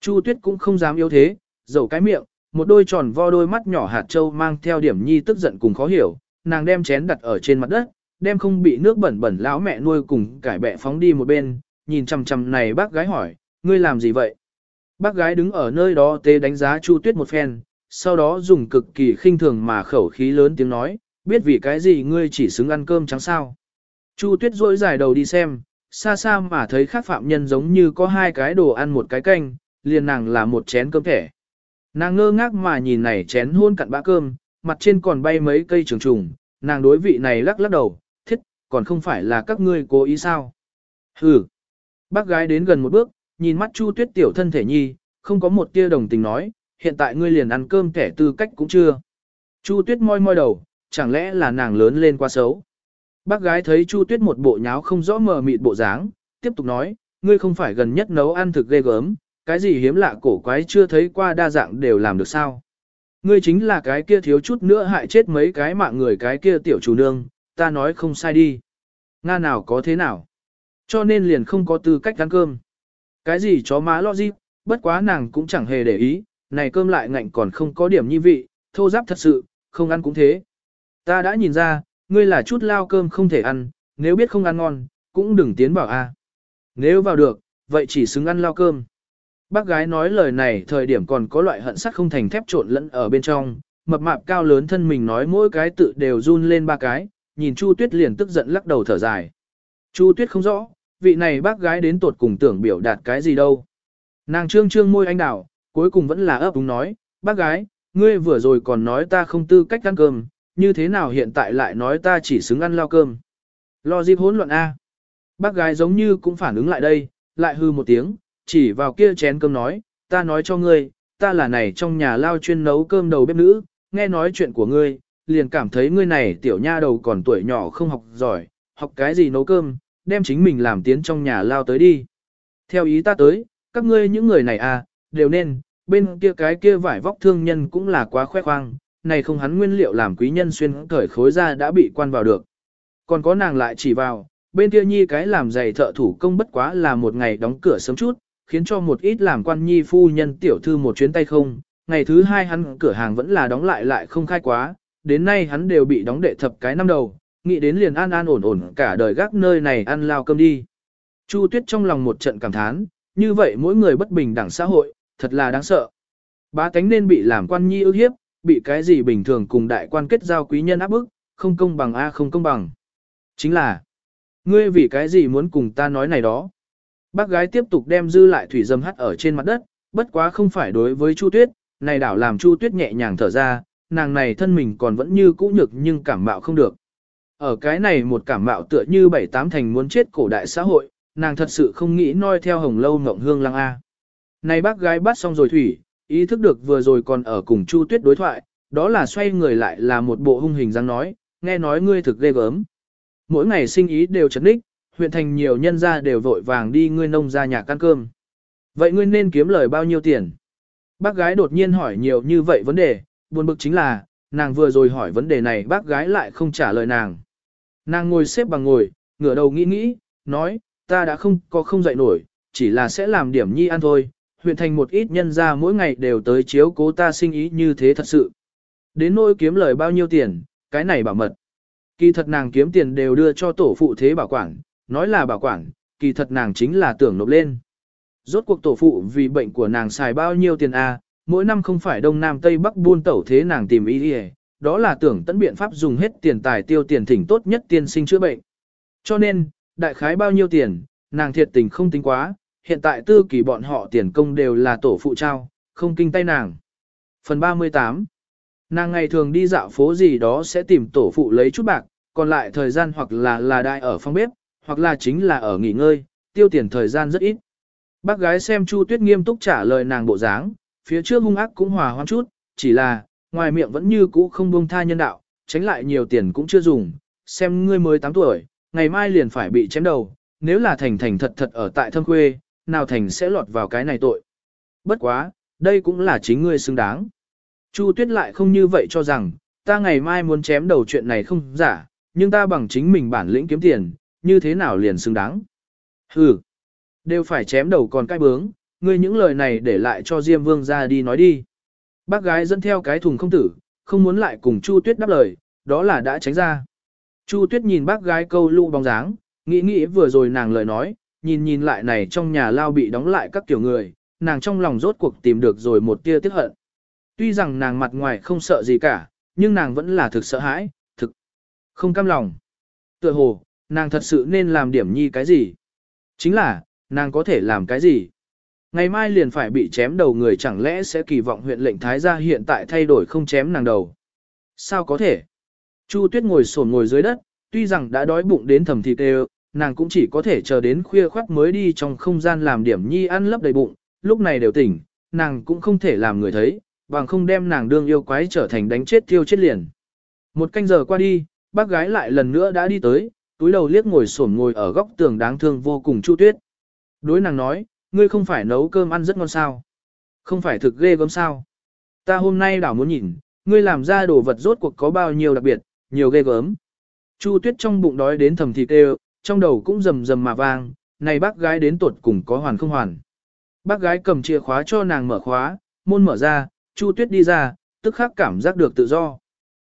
Chu Tuyết cũng không dám yếu thế, dầu cái miệng, một đôi tròn vo đôi mắt nhỏ hạt châu mang theo điểm nhi tức giận cùng khó hiểu, nàng đem chén đặt ở trên mặt đất, đem không bị nước bẩn bẩn lão mẹ nuôi cùng cải bẹ phóng đi một bên, nhìn chằm chằm này bác gái hỏi, ngươi làm gì vậy? Bác gái đứng ở nơi đó tê đánh giá Chu Tuyết một phen, sau đó dùng cực kỳ khinh thường mà khẩu khí lớn tiếng nói, biết vì cái gì ngươi chỉ xứng ăn cơm trắng sao. Chu Tuyết rỗi dài đầu đi xem, xa xa mà thấy khác phạm nhân giống như có hai cái đồ ăn một cái canh, liền nàng là một chén cơm thẻ. Nàng ngơ ngác mà nhìn này chén hôn cặn bã cơm, mặt trên còn bay mấy cây trường trùng, nàng đối vị này lắc lắc đầu, thiết, còn không phải là các ngươi cố ý sao. Hừ. Bác gái đến gần một bước, nhìn mắt Chu Tuyết tiểu thân thể nhi, không có một tia đồng tình nói, hiện tại ngươi liền ăn cơm kẻ tư cách cũng chưa. Chu Tuyết môi môi đầu, chẳng lẽ là nàng lớn lên quá xấu. Bác gái thấy Chu Tuyết một bộ nháo không rõ mờ mịt bộ dáng, tiếp tục nói, ngươi không phải gần nhất nấu ăn thực ghê gớm, cái gì hiếm lạ cổ quái chưa thấy qua đa dạng đều làm được sao. Ngươi chính là cái kia thiếu chút nữa hại chết mấy cái mạng người cái kia tiểu chủ nương, ta nói không sai đi. Nga nào có thế nào. Cho nên liền không có tư cách ăn cơm. Cái gì chó má lo gì, bất quá nàng cũng chẳng hề để ý, này cơm lại ngạnh còn không có điểm nhi vị, thô giáp thật sự, không ăn cũng thế. Ta đã nhìn ra, ngươi là chút lao cơm không thể ăn, nếu biết không ăn ngon, cũng đừng tiến bảo a. Nếu vào được, vậy chỉ xứng ăn lao cơm. Bác gái nói lời này thời điểm còn có loại hận sắt không thành thép trộn lẫn ở bên trong, mập mạp cao lớn thân mình nói mỗi cái tự đều run lên ba cái, nhìn Chu Tuyết liền tức giận lắc đầu thở dài. Chu Tuyết không rõ, vị này bác gái đến tột cùng tưởng biểu đạt cái gì đâu. Nàng trương trương môi anh đảo, cuối cùng vẫn là ấp úng nói, bác gái, ngươi vừa rồi còn nói ta không tư cách ăn cơm, như thế nào hiện tại lại nói ta chỉ xứng ăn lao cơm. Lo dịp hỗn loạn A. Bác gái giống như cũng phản ứng lại đây, lại hư một tiếng, chỉ vào kia chén cơm nói, ta nói cho ngươi, ta là này trong nhà lao chuyên nấu cơm đầu bếp nữ, nghe nói chuyện của ngươi, liền cảm thấy ngươi này tiểu nha đầu còn tuổi nhỏ không học giỏi, học cái gì nấu cơm, đem chính mình làm tiến trong nhà lao tới đi. Theo ý ta tới, các ngươi những người này à, đều nên, bên kia cái kia vải vóc thương nhân cũng là quá khoe khoang, này không hắn nguyên liệu làm quý nhân xuyên cởi khối ra đã bị quan vào được. Còn có nàng lại chỉ vào, bên kia nhi cái làm giày thợ thủ công bất quá là một ngày đóng cửa sớm chút, khiến cho một ít làm quan nhi phu nhân tiểu thư một chuyến tay không, ngày thứ hai hắn cửa hàng vẫn là đóng lại lại không khai quá, đến nay hắn đều bị đóng đệ thập cái năm đầu, nghĩ đến liền an an ổn ổn cả đời gác nơi này ăn lao cơm đi. Chu Tuyết trong lòng một trận cảm thán, như vậy mỗi người bất bình đẳng xã hội, thật là đáng sợ. Bá tánh nên bị làm quan nhi ưu hiếp, bị cái gì bình thường cùng đại quan kết giao quý nhân áp bức, không công bằng a không công bằng. Chính là, ngươi vì cái gì muốn cùng ta nói này đó. Bác gái tiếp tục đem dư lại thủy dâm hắt ở trên mặt đất, bất quá không phải đối với Chu Tuyết, này đảo làm Chu Tuyết nhẹ nhàng thở ra, nàng này thân mình còn vẫn như cũ nhược nhưng cảm mạo không được. Ở cái này một cảm mạo tựa như bảy tám thành muốn chết cổ đại xã hội, nàng thật sự không nghĩ noi theo hồng lâu ngộng hương lăng A. Này bác gái bắt xong rồi thủy, ý thức được vừa rồi còn ở cùng Chu Tuyết đối thoại, đó là xoay người lại là một bộ hung hình dáng nói, nghe nói ngươi thực ghê gớm. Mỗi ngày sinh ý đều chấn đích, huyện thành nhiều nhân gia đều vội vàng đi ngươi nông ra nhà ăn cơm. Vậy ngươi nên kiếm lời bao nhiêu tiền? Bác gái đột nhiên hỏi nhiều như vậy vấn đề, buồn bực chính là, nàng vừa rồi hỏi vấn đề này bác gái lại không trả lời nàng. Nàng ngồi xếp bằng ngồi, ngửa đầu nghĩ nghĩ, nói, ta đã không có không dậy nổi, chỉ là sẽ làm điểm nhi ăn thôi, huyện thành một ít nhân ra mỗi ngày đều tới chiếu cố ta sinh ý như thế thật sự. Đến nỗi kiếm lời bao nhiêu tiền, cái này bảo mật. Kỳ thật nàng kiếm tiền đều đưa cho tổ phụ thế bảo quản, nói là bảo quản, kỳ thật nàng chính là tưởng nộp lên. Rốt cuộc tổ phụ vì bệnh của nàng xài bao nhiêu tiền a, mỗi năm không phải đông nam tây bắc buôn tẩu thế nàng tìm ý đi đó là tưởng tận biện pháp dùng hết tiền tài tiêu tiền thỉnh tốt nhất tiên sinh chữa bệnh. Cho nên, đại khái bao nhiêu tiền, nàng thiệt tình không tính quá, hiện tại tư kỳ bọn họ tiền công đều là tổ phụ trao, không kinh tay nàng. Phần 38 Nàng ngày thường đi dạo phố gì đó sẽ tìm tổ phụ lấy chút bạc, còn lại thời gian hoặc là là đại ở phòng bếp, hoặc là chính là ở nghỉ ngơi, tiêu tiền thời gian rất ít. Bác gái xem Chu Tuyết nghiêm túc trả lời nàng bộ dáng, phía trước hung ác cũng hòa hoãn chút, chỉ là, ngoài miệng vẫn như cũ không buông tha nhân đạo, tránh lại nhiều tiền cũng chưa dùng, xem ngươi mới 8 tuổi, ngày mai liền phải bị chém đầu, nếu là thành thành thật thật ở tại thâm quê, nào thành sẽ lọt vào cái này tội. Bất quá, đây cũng là chính ngươi xứng đáng. Chu Tuyết lại không như vậy cho rằng, ta ngày mai muốn chém đầu chuyện này không giả, nhưng ta bằng chính mình bản lĩnh kiếm tiền, như thế nào liền xứng đáng. Hừ, đều phải chém đầu còn cái bướng, ngươi những lời này để lại cho Diêm Vương ra đi nói đi. Bác gái dẫn theo cái thùng không tử, không muốn lại cùng Chu Tuyết đáp lời, đó là đã tránh ra. Chu Tuyết nhìn bác gái câu lũ bóng dáng, nghĩ nghĩ vừa rồi nàng lời nói, nhìn nhìn lại này trong nhà lao bị đóng lại các kiểu người, nàng trong lòng rốt cuộc tìm được rồi một tia tiếc hận. Tuy rằng nàng mặt ngoài không sợ gì cả, nhưng nàng vẫn là thực sợ hãi, thực không cam lòng. Tựa hồ, nàng thật sự nên làm điểm nhi cái gì? Chính là, nàng có thể làm cái gì? Ngày mai liền phải bị chém đầu người chẳng lẽ sẽ kỳ vọng huyện lệnh thái gia hiện tại thay đổi không chém nàng đầu. Sao có thể? Chu tuyết ngồi sổn ngồi dưới đất, tuy rằng đã đói bụng đến thầm thịt đều, nàng cũng chỉ có thể chờ đến khuya khoắt mới đi trong không gian làm điểm nhi ăn lấp đầy bụng, lúc này đều tỉnh, nàng cũng không thể làm người thấy, bằng không đem nàng đương yêu quái trở thành đánh chết thiêu chết liền. Một canh giờ qua đi, bác gái lại lần nữa đã đi tới, túi đầu liếc ngồi sổn ngồi ở góc tường đáng thương vô cùng Chu Tuyết. Đối nàng nói, ngươi không phải nấu cơm ăn rất ngon sao? Không phải thực ghê gớm sao? Ta hôm nay đảo muốn nhìn, ngươi làm ra đồ vật rốt cuộc có bao nhiêu đặc biệt, nhiều ghê gớm. Chu Tuyết trong bụng đói đến thầm thịt đều, trong đầu cũng rầm rầm mà vang, này bác gái đến tuột cùng có hoàn không hoàn. Bác gái cầm chìa khóa cho nàng mở khóa, môn mở ra, Chu Tuyết đi ra, tức khắc cảm giác được tự do.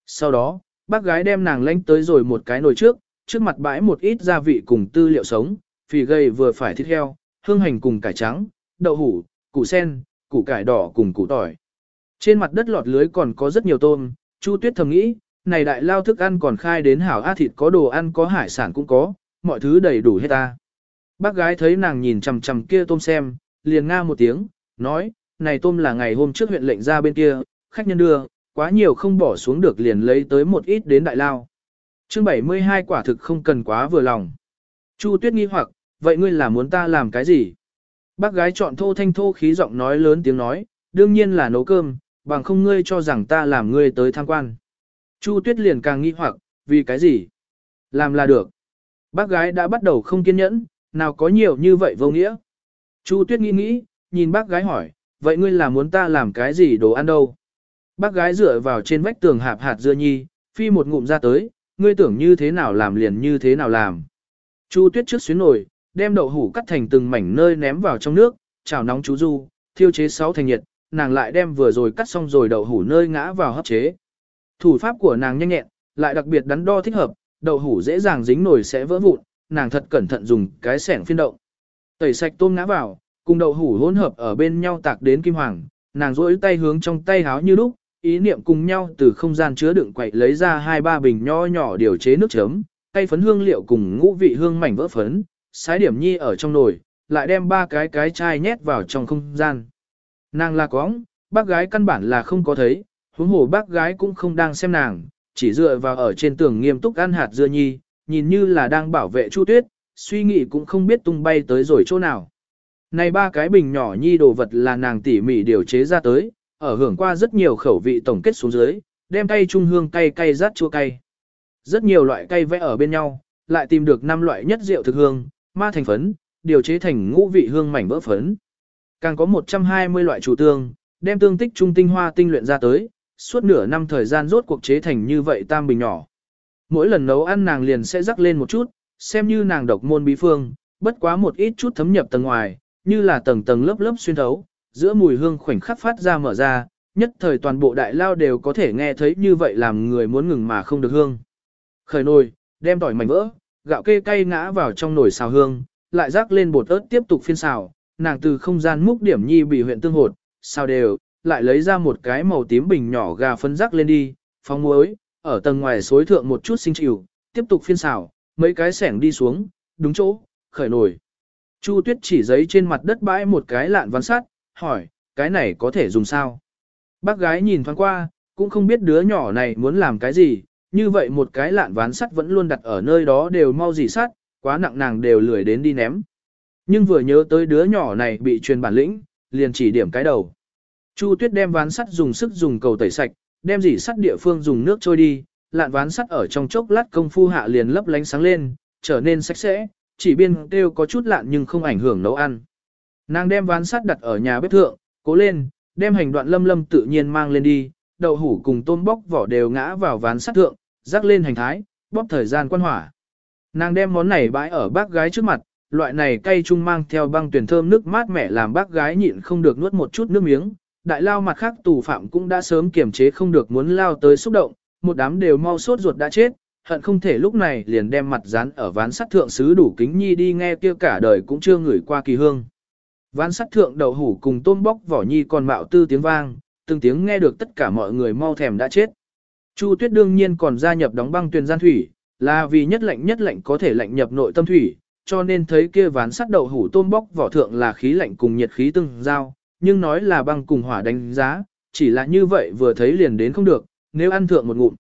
Sau đó, bác gái đem nàng lánh tới rồi một cái nồi trước, trước mặt bãi một ít gia vị cùng tư liệu sống, phì gầy vừa phải thịt heo, hương hành cùng cải trắng, đậu hủ, củ sen, củ cải đỏ cùng củ tỏi. Trên mặt đất lọt lưới còn có rất nhiều tôm, Chu Tuyết thầm nghĩ, này đại lao thức ăn còn khai đến hảo a thịt có đồ ăn có hải sản cũng có, mọi thứ đầy đủ hết ta. Bác gái thấy nàng nhìn chằm chằm kia tôm xem, liền nga một tiếng, nói, này tôm là ngày hôm trước huyện lệnh ra bên kia, khách nhân đưa, quá nhiều không bỏ xuống được liền lấy tới một ít đến đại lao. chương 72 quả thực không cần quá vừa lòng. Chu Tuyết nghi hoặc, vậy ngươi là muốn ta làm cái gì? Bác gái chọn thô thanh thô khí giọng nói lớn tiếng nói, đương nhiên là nấu cơm, bằng không ngươi cho rằng ta làm ngươi tới tham quan. Chu Tuyết liền càng nghi hoặc, vì cái gì? Làm là được. Bác gái đã bắt đầu không kiên nhẫn, nào có nhiều như vậy vô nghĩa. Chu Tuyết nghĩ nghĩ, nhìn bác gái hỏi, vậy ngươi là muốn ta làm cái gì đồ ăn đâu? Bác gái dựa vào trên vách tường hạp hạt dưa nhi, phi một ngụm ra tới, ngươi tưởng như thế nào làm liền như thế nào làm. Chu Tuyết trước xuyến nổi, đem đậu hủ cắt thành từng mảnh nơi ném vào trong nước, chảo nóng chú du, thiêu chế sáu thành nhiệt, nàng lại đem vừa rồi cắt xong rồi đậu hủ nơi ngã vào hấp chế. Thủ pháp của nàng nhanh nhẹn, lại đặc biệt đắn đo thích hợp, đậu hủ dễ dàng dính nổi sẽ vỡ vụn, nàng thật cẩn thận dùng cái sẻng phiên động. Tẩy sạch tôm ngã vào, cùng đậu hủ hỗn hợp ở bên nhau tạc đến kim hoàng, nàng duỗi tay hướng trong tay háo như lúc, ý niệm cùng nhau từ không gian chứa đựng quậy lấy ra hai ba bình nho nhỏ điều chế nước chấm, cây phấn hương liệu cùng ngũ vị hương mảnh vỡ phấn, sái điểm nhi ở trong nồi, lại đem ba cái cái chai nhét vào trong không gian. Nàng là cóng, bác gái căn bản là không có thấy, huống hồ bác gái cũng không đang xem nàng, chỉ dựa vào ở trên tường nghiêm túc ăn hạt dưa nhi, nhìn như là đang bảo vệ Chu Tuyết, suy nghĩ cũng không biết tung bay tới rồi chỗ nào. Này ba cái bình nhỏ nhi đồ vật là nàng tỉ mỉ điều chế ra tới, ở hưởng qua rất nhiều khẩu vị tổng kết xuống dưới, đem cay trung hương cay cay rát chua cay. Rất nhiều loại cay vẽ ở bên nhau, lại tìm được năm loại nhất rượu thực hương, ma thành phấn, điều chế thành ngũ vị hương mảnh vỡ phấn. Càng có 120 loại chủ tương, đem tương tích trung tinh hoa tinh luyện ra tới, suốt nửa năm thời gian rốt cuộc chế thành như vậy tam bình nhỏ. Mỗi lần nấu ăn nàng liền sẽ rắc lên một chút, xem như nàng độc môn bí phương, bất quá một ít chút thấm nhập tầng ngoài, như là tầng tầng lớp lớp xuyên thấu, giữa mùi hương khoảnh khắc phát ra mở ra, nhất thời toàn bộ đại lao đều có thể nghe thấy như vậy làm người muốn ngừng mà không được hương. Khởi nồi, đem tỏi mảnh vỡ, gạo kê cay ngã vào trong nồi xào hương, lại rắc lên bột ớt tiếp tục phiên xào, nàng từ không gian múc điểm nhi bị huyện tương hột, xào đều, lại lấy ra một cái màu tím bình nhỏ gà phân rắc lên đi, phong muối, ở tầng ngoài xối thượng một chút sinh chịu, tiếp tục phiên xào, mấy cái sẻng đi xuống, đúng chỗ, khởi nổi Chu Tuyết chỉ giấy trên mặt đất bãi một cái lạn văn sắt, hỏi, cái này có thể dùng sao? Bác gái nhìn thoáng qua, cũng không biết đứa nhỏ này muốn làm cái gì, như vậy một cái lạn ván sắt vẫn luôn đặt ở nơi đó đều mau dì sắt, quá nặng nàng đều lười đến đi ném. Nhưng vừa nhớ tới đứa nhỏ này bị truyền bản lĩnh, liền chỉ điểm cái đầu. Chu Tuyết đem ván sắt dùng sức dùng cầu tẩy sạch, đem dỉ sắt địa phương dùng nước trôi đi, lạn ván sắt ở trong chốc lát công phu hạ liền lấp lánh sáng lên, trở nên sạch sẽ, chỉ biên đều có chút lạn nhưng không ảnh hưởng nấu ăn. Nàng đem ván sắt đặt ở nhà bếp thượng, cố lên, đem hành đoạn lâm lâm tự nhiên mang lên đi, đậu hủ cùng tôm bóc vỏ đều ngã vào ván sắt thượng, rắc lên hành thái, bóp thời gian quan hỏa. Nàng đem món này bãi ở bác gái trước mặt, loại này cay chung mang theo băng tuyển thơm nước mát mẻ làm bác gái nhịn không được nuốt một chút nước miếng. Đại lao mặt khác tù phạm cũng đã sớm kiềm chế không được muốn lao tới xúc động, một đám đều mau sốt ruột đã chết, hận không thể lúc này liền đem mặt dán ở ván sắt thượng sứ đủ kính nhi đi nghe kia cả đời cũng chưa ngửi qua kỳ hương. Ván sắt thượng đậu hủ cùng tôm bóc vỏ nhi còn mạo tư tiếng vang, từng tiếng nghe được tất cả mọi người mau thèm đã chết. Chu Tuyết đương nhiên còn gia nhập đóng băng tuyền gian thủy, là vì nhất lạnh nhất lạnh có thể lạnh nhập nội tâm thủy, cho nên thấy kia ván sắt đậu hủ tôm bóc vỏ thượng là khí lạnh cùng nhiệt khí tương giao, nhưng nói là băng cùng hỏa đánh giá, chỉ là như vậy vừa thấy liền đến không được, nếu ăn thượng một ngụm.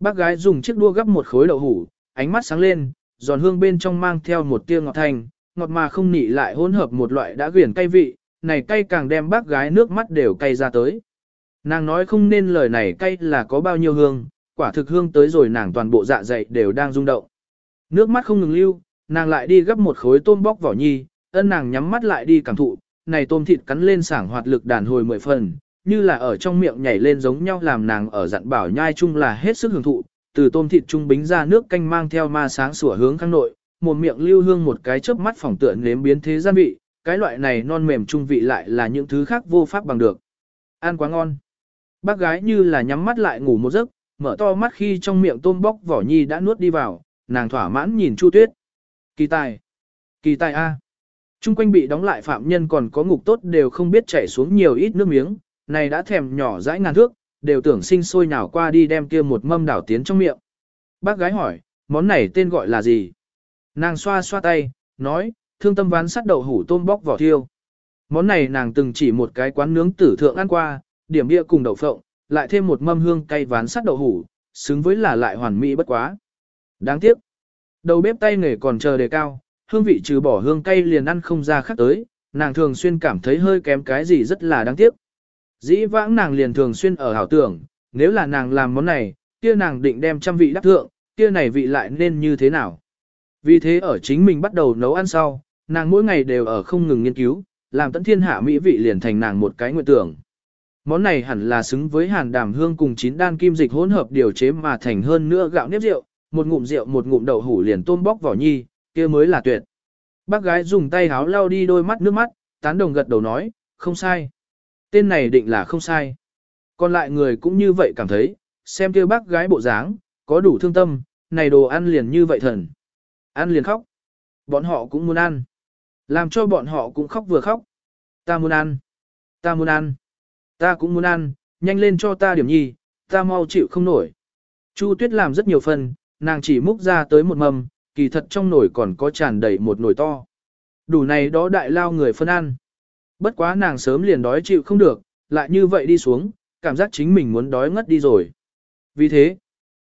Bác gái dùng chiếc đua gấp một khối đậu hủ, ánh mắt sáng lên, giòn hương bên trong mang theo một tia ngọt thanh, ngọt mà không nị lại hỗn hợp một loại đã quyển cay vị, này cay càng đem bác gái nước mắt đều cay ra tới. Nàng nói không nên lời này cay là có bao nhiêu hương, quả thực hương tới rồi nàng toàn bộ dạ dày đều đang rung động. Nước mắt không ngừng lưu, nàng lại đi gấp một khối tôm bóc vỏ nhi, ân nàng nhắm mắt lại đi cảm thụ, này tôm thịt cắn lên sảng hoạt lực đàn hồi mười phần, như là ở trong miệng nhảy lên giống nhau làm nàng ở dặn bảo nhai chung là hết sức hưởng thụ, từ tôm thịt trung bính ra nước canh mang theo ma sáng sủa hướng khang nội, một miệng lưu hương một cái chớp mắt phỏng tựa nếm biến thế gian vị, cái loại này non mềm trung vị lại là những thứ khác vô pháp bằng được. Ăn quá ngon. Bác gái như là nhắm mắt lại ngủ một giấc, mở to mắt khi trong miệng tôm bóc vỏ nhi đã nuốt đi vào, nàng thỏa mãn nhìn Chu Tuyết. Kỳ tài. Kỳ tài a. Trung quanh bị đóng lại phạm nhân còn có ngục tốt đều không biết chảy xuống nhiều ít nước miếng, này đã thèm nhỏ dãi ngàn thước, đều tưởng sinh sôi nào qua đi đem kia một mâm đảo tiến trong miệng. Bác gái hỏi, món này tên gọi là gì? Nàng xoa xoa tay, nói, thương tâm ván sắt đậu hủ tôm bóc vỏ thiêu. Món này nàng từng chỉ một cái quán nướng tử thượng ăn qua, điểm bia cùng đậu phộng, lại thêm một mâm hương cay ván sắt đậu hủ, xứng với là lại hoàn mỹ bất quá. Đáng tiếc, đầu bếp tay nghề còn chờ đề cao, hương vị trừ bỏ hương cay liền ăn không ra khác tới, nàng thường xuyên cảm thấy hơi kém cái gì rất là đáng tiếc. Dĩ vãng nàng liền thường xuyên ở hảo tưởng, nếu là nàng làm món này, kia nàng định đem trăm vị đắc thượng, kia này vị lại nên như thế nào. Vì thế ở chính mình bắt đầu nấu ăn sau, nàng mỗi ngày đều ở không ngừng nghiên cứu, làm tận thiên hạ mỹ vị liền thành nàng một cái nguyện tưởng. Món này hẳn là xứng với hàn đàm hương cùng chín đan kim dịch hỗn hợp điều chế mà thành hơn nữa gạo nếp rượu, một ngụm rượu một ngụm đậu hủ liền tôm bóc vỏ nhi, kia mới là tuyệt. Bác gái dùng tay háo lau đi đôi mắt nước mắt, tán đồng gật đầu nói, không sai. Tên này định là không sai. Còn lại người cũng như vậy cảm thấy, xem kia bác gái bộ dáng, có đủ thương tâm, này đồ ăn liền như vậy thần. Ăn liền khóc. Bọn họ cũng muốn ăn. Làm cho bọn họ cũng khóc vừa khóc. Ta muốn ăn. Ta muốn ăn. Ta cũng muốn ăn, nhanh lên cho ta điểm nhi, ta mau chịu không nổi. Chu Tuyết làm rất nhiều phần, nàng chỉ múc ra tới một mầm, kỳ thật trong nồi còn có tràn đầy một nồi to. Đủ này đó đại lao người phân ăn. Bất quá nàng sớm liền đói chịu không được, lại như vậy đi xuống, cảm giác chính mình muốn đói ngất đi rồi. Vì thế,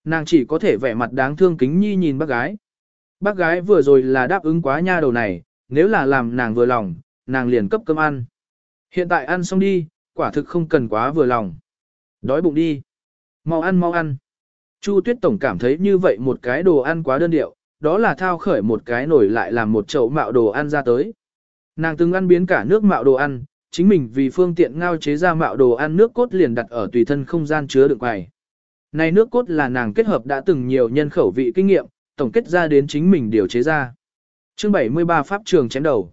nàng chỉ có thể vẻ mặt đáng thương kính nhi nhìn bác gái. Bác gái vừa rồi là đáp ứng quá nha đầu này, nếu là làm nàng vừa lòng, nàng liền cấp cơm ăn. Hiện tại ăn xong đi, quả thực không cần quá vừa lòng. Đói bụng đi. Mau ăn mau ăn. Chu Tuyết Tổng cảm thấy như vậy một cái đồ ăn quá đơn điệu, đó là thao khởi một cái nổi lại làm một chậu mạo đồ ăn ra tới. Nàng từng ăn biến cả nước mạo đồ ăn, chính mình vì phương tiện ngao chế ra mạo đồ ăn nước cốt liền đặt ở tùy thân không gian chứa đựng quầy. Này nước cốt là nàng kết hợp đã từng nhiều nhân khẩu vị kinh nghiệm, tổng kết ra đến chính mình điều chế ra. Chương 73 Pháp trường chém đầu.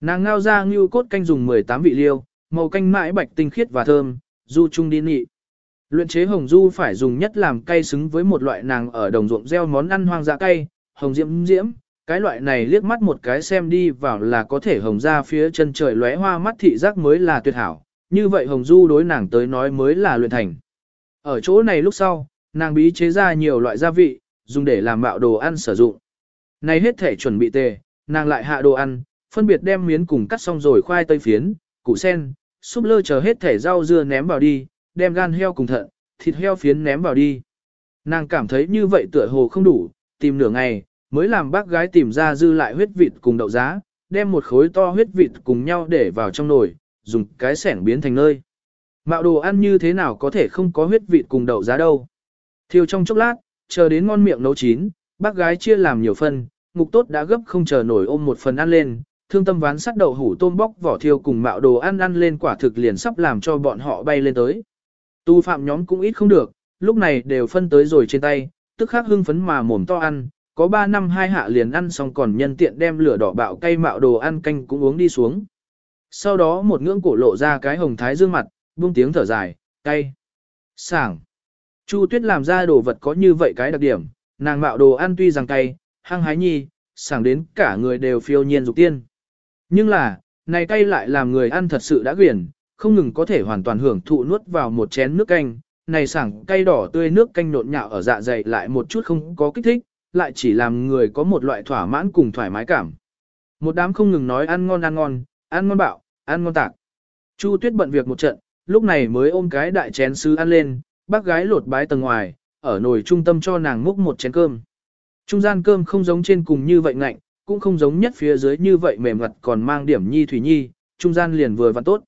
Nàng ngao ra ngưu cốt canh dùng 18 vị liêu, màu canh mãi bạch tinh khiết và thơm, du trung đi nị. Luyện chế hồng du phải dùng nhất làm cay xứng với một loại nàng ở đồng ruộng gieo món ăn hoang dã cay, hồng diễm diễm, cái loại này liếc mắt một cái xem đi vào là có thể hồng ra phía chân trời lóe hoa mắt thị giác mới là tuyệt hảo, như vậy hồng du đối nàng tới nói mới là luyện thành. Ở chỗ này lúc sau, nàng bí chế ra nhiều loại gia vị, dùng để làm mạo đồ ăn sử dụng. Này hết thể chuẩn bị tề, nàng lại hạ đồ ăn, phân biệt đem miến cùng cắt xong rồi khoai tây phiến, củ sen, súp lơ chờ hết thể rau dưa ném vào đi, đem gan heo cùng thận, thịt heo phiến ném vào đi. Nàng cảm thấy như vậy tựa hồ không đủ, tìm nửa ngày, mới làm bác gái tìm ra dư lại huyết vịt cùng đậu giá, đem một khối to huyết vịt cùng nhau để vào trong nồi, dùng cái sẻng biến thành nơi. Mạo đồ ăn như thế nào có thể không có huyết vịt cùng đậu giá đâu. Thiêu trong chốc lát, chờ đến ngon miệng nấu chín, bác gái chia làm nhiều phần, ngục tốt đã gấp không chờ nổi ôm một phần ăn lên, thương tâm ván sắt đậu hủ tôm bóc vỏ thiêu cùng mạo đồ ăn ăn lên quả thực liền sắp làm cho bọn họ bay lên tới. Tu phạm nhóm cũng ít không được, lúc này đều phân tới rồi trên tay, tức khắc hưng phấn mà mồm to ăn, có 3 năm hai hạ liền ăn xong còn nhân tiện đem lửa đỏ bạo cay mạo đồ ăn canh cũng uống đi xuống. Sau đó một ngưỡng cổ lộ ra cái hồng thái dương mặt, buông tiếng thở dài, cay, sảng. Chu Tuyết làm ra đồ vật có như vậy cái đặc điểm, nàng mạo đồ ăn tuy rằng cay, hăng hái nhi, sảng đến cả người đều phiêu nhiên dục tiên. Nhưng là, này cay lại làm người ăn thật sự đã quyển, không ngừng có thể hoàn toàn hưởng thụ nuốt vào một chén nước canh, này sảng cay đỏ tươi nước canh nộn nhạo ở dạ dày lại một chút không có kích thích, lại chỉ làm người có một loại thỏa mãn cùng thoải mái cảm. Một đám không ngừng nói ăn ngon ăn ngon, ăn ngon bạo, ăn ngon tạc. Chu Tuyết bận việc một trận, lúc này mới ôm cái đại chén sứ ăn lên, bác gái lột bái tầng ngoài, ở nồi trung tâm cho nàng múc một chén cơm. Trung gian cơm không giống trên cùng như vậy ngạnh, cũng không giống nhất phía dưới như vậy mềm ngặt còn mang điểm nhi thủy nhi, trung gian liền vừa vặn tốt.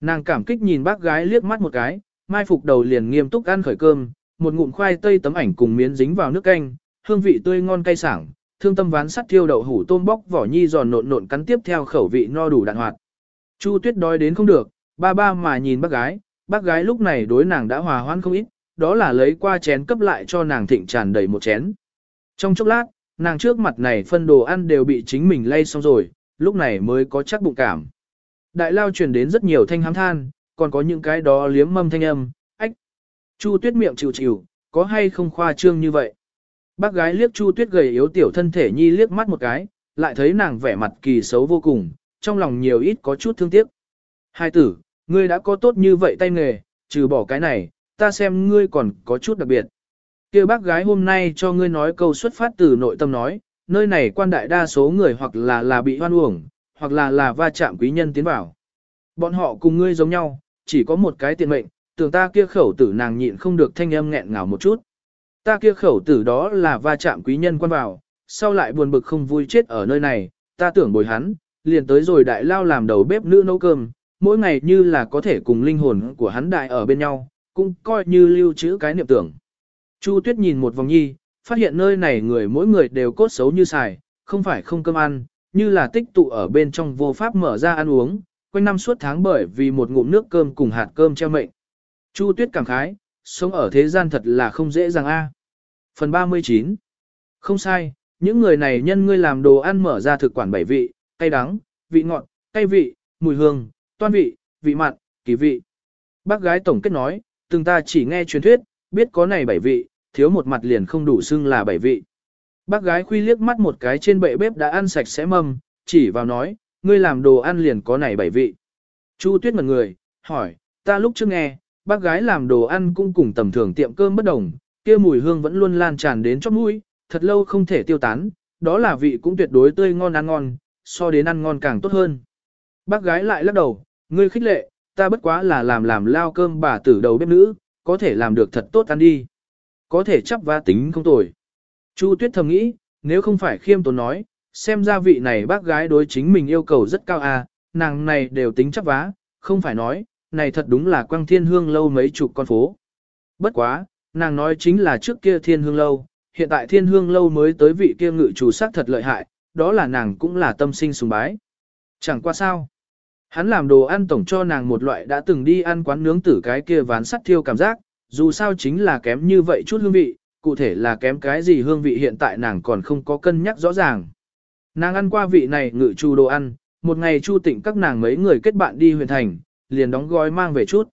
Nàng cảm kích nhìn bác gái liếc mắt một cái, mai phục đầu liền nghiêm túc ăn khởi cơm, một ngụm khoai tây tấm ảnh cùng miến dính vào nước canh, hương vị tươi ngon cay sảng, thương tâm ván sắt thiêu đậu hủ tôm bóc vỏ nhi giòn nộn nộn cắn tiếp theo khẩu vị no đủ đạn hoạt. Chu Tuyết đói đến không được, ba ba mà nhìn bác gái, bác gái lúc này đối nàng đã hòa hoãn không ít, đó là lấy qua chén cấp lại cho nàng thịnh tràn đầy một chén. Trong chốc lát, nàng trước mặt này phân đồ ăn đều bị chính mình lay xong rồi, lúc này mới có chắc bụng cảm. Đại lao truyền đến rất nhiều thanh hám than, còn có những cái đó liếm mâm thanh âm, ách. Chu tuyết miệng chịu chịu, có hay không khoa trương như vậy. Bác gái liếc chu tuyết gầy yếu tiểu thân thể nhi liếc mắt một cái, lại thấy nàng vẻ mặt kỳ xấu vô cùng, trong lòng nhiều ít có chút thương tiếc. Hai tử, ngươi đã có tốt như vậy tay nghề, trừ bỏ cái này, ta xem ngươi còn có chút đặc biệt. kia bác gái hôm nay cho ngươi nói câu xuất phát từ nội tâm nói, nơi này quan đại đa số người hoặc là là bị hoan uổng, hoặc là là va chạm quý nhân tiến vào. Bọn họ cùng ngươi giống nhau, chỉ có một cái tiện mệnh, tưởng ta kia khẩu tử nàng nhịn không được thanh âm nghẹn ngào một chút. Ta kia khẩu tử đó là va chạm quý nhân quan vào, sau lại buồn bực không vui chết ở nơi này, ta tưởng bồi hắn, liền tới rồi đại lao làm đầu bếp nữ nấu cơm, mỗi ngày như là có thể cùng linh hồn của hắn đại ở bên nhau, cũng coi như lưu trữ cái niệm tưởng. Chu Tuyết nhìn một vòng nhi, phát hiện nơi này người mỗi người đều cốt xấu như xài, không phải không cơm ăn, như là tích tụ ở bên trong vô pháp mở ra ăn uống, quanh năm suốt tháng bởi vì một ngụm nước cơm cùng hạt cơm treo mệnh. Chu Tuyết cảm khái, sống ở thế gian thật là không dễ dàng a. Phần 39 Không sai, những người này nhân ngươi làm đồ ăn mở ra thực quản bảy vị, cay đắng, vị ngọt, cay vị, mùi hương, toan vị, vị mặn, kỳ vị. Bác gái tổng kết nói, từng ta chỉ nghe truyền thuyết, biết có này bảy vị, thiếu một mặt liền không đủ xưng là bảy vị. Bác gái khuy liếc mắt một cái trên bệ bếp đã ăn sạch sẽ mâm, chỉ vào nói, ngươi làm đồ ăn liền có này bảy vị. Chu tuyết một người, hỏi, ta lúc trước nghe, bác gái làm đồ ăn cũng cùng tầm thường tiệm cơm bất đồng, kia mùi hương vẫn luôn lan tràn đến chóp mũi, thật lâu không thể tiêu tán, đó là vị cũng tuyệt đối tươi ngon ăn ngon, so đến ăn ngon càng tốt hơn. Bác gái lại lắc đầu, ngươi khích lệ, ta bất quá là làm làm lao cơm bà tử đầu bếp nữ, có thể làm được thật tốt ăn đi. Có thể chấp va tính không tồi. Chu tuyết thầm nghĩ, nếu không phải khiêm tốn nói, xem ra vị này bác gái đối chính mình yêu cầu rất cao à, nàng này đều tính chấp vá, không phải nói, này thật đúng là quang thiên hương lâu mấy chục con phố. Bất quá, nàng nói chính là trước kia thiên hương lâu, hiện tại thiên hương lâu mới tới vị kia ngự chủ sắc thật lợi hại, đó là nàng cũng là tâm sinh sùng bái. Chẳng qua sao. Hắn làm đồ ăn tổng cho nàng một loại đã từng đi ăn quán nướng tử cái kia ván sắt thiêu cảm giác, dù sao chính là kém như vậy chút hương vị, cụ thể là kém cái gì hương vị hiện tại nàng còn không có cân nhắc rõ ràng. Nàng ăn qua vị này ngự chu đồ ăn, một ngày chu tịnh các nàng mấy người kết bạn đi huyện thành, liền đóng gói mang về chút.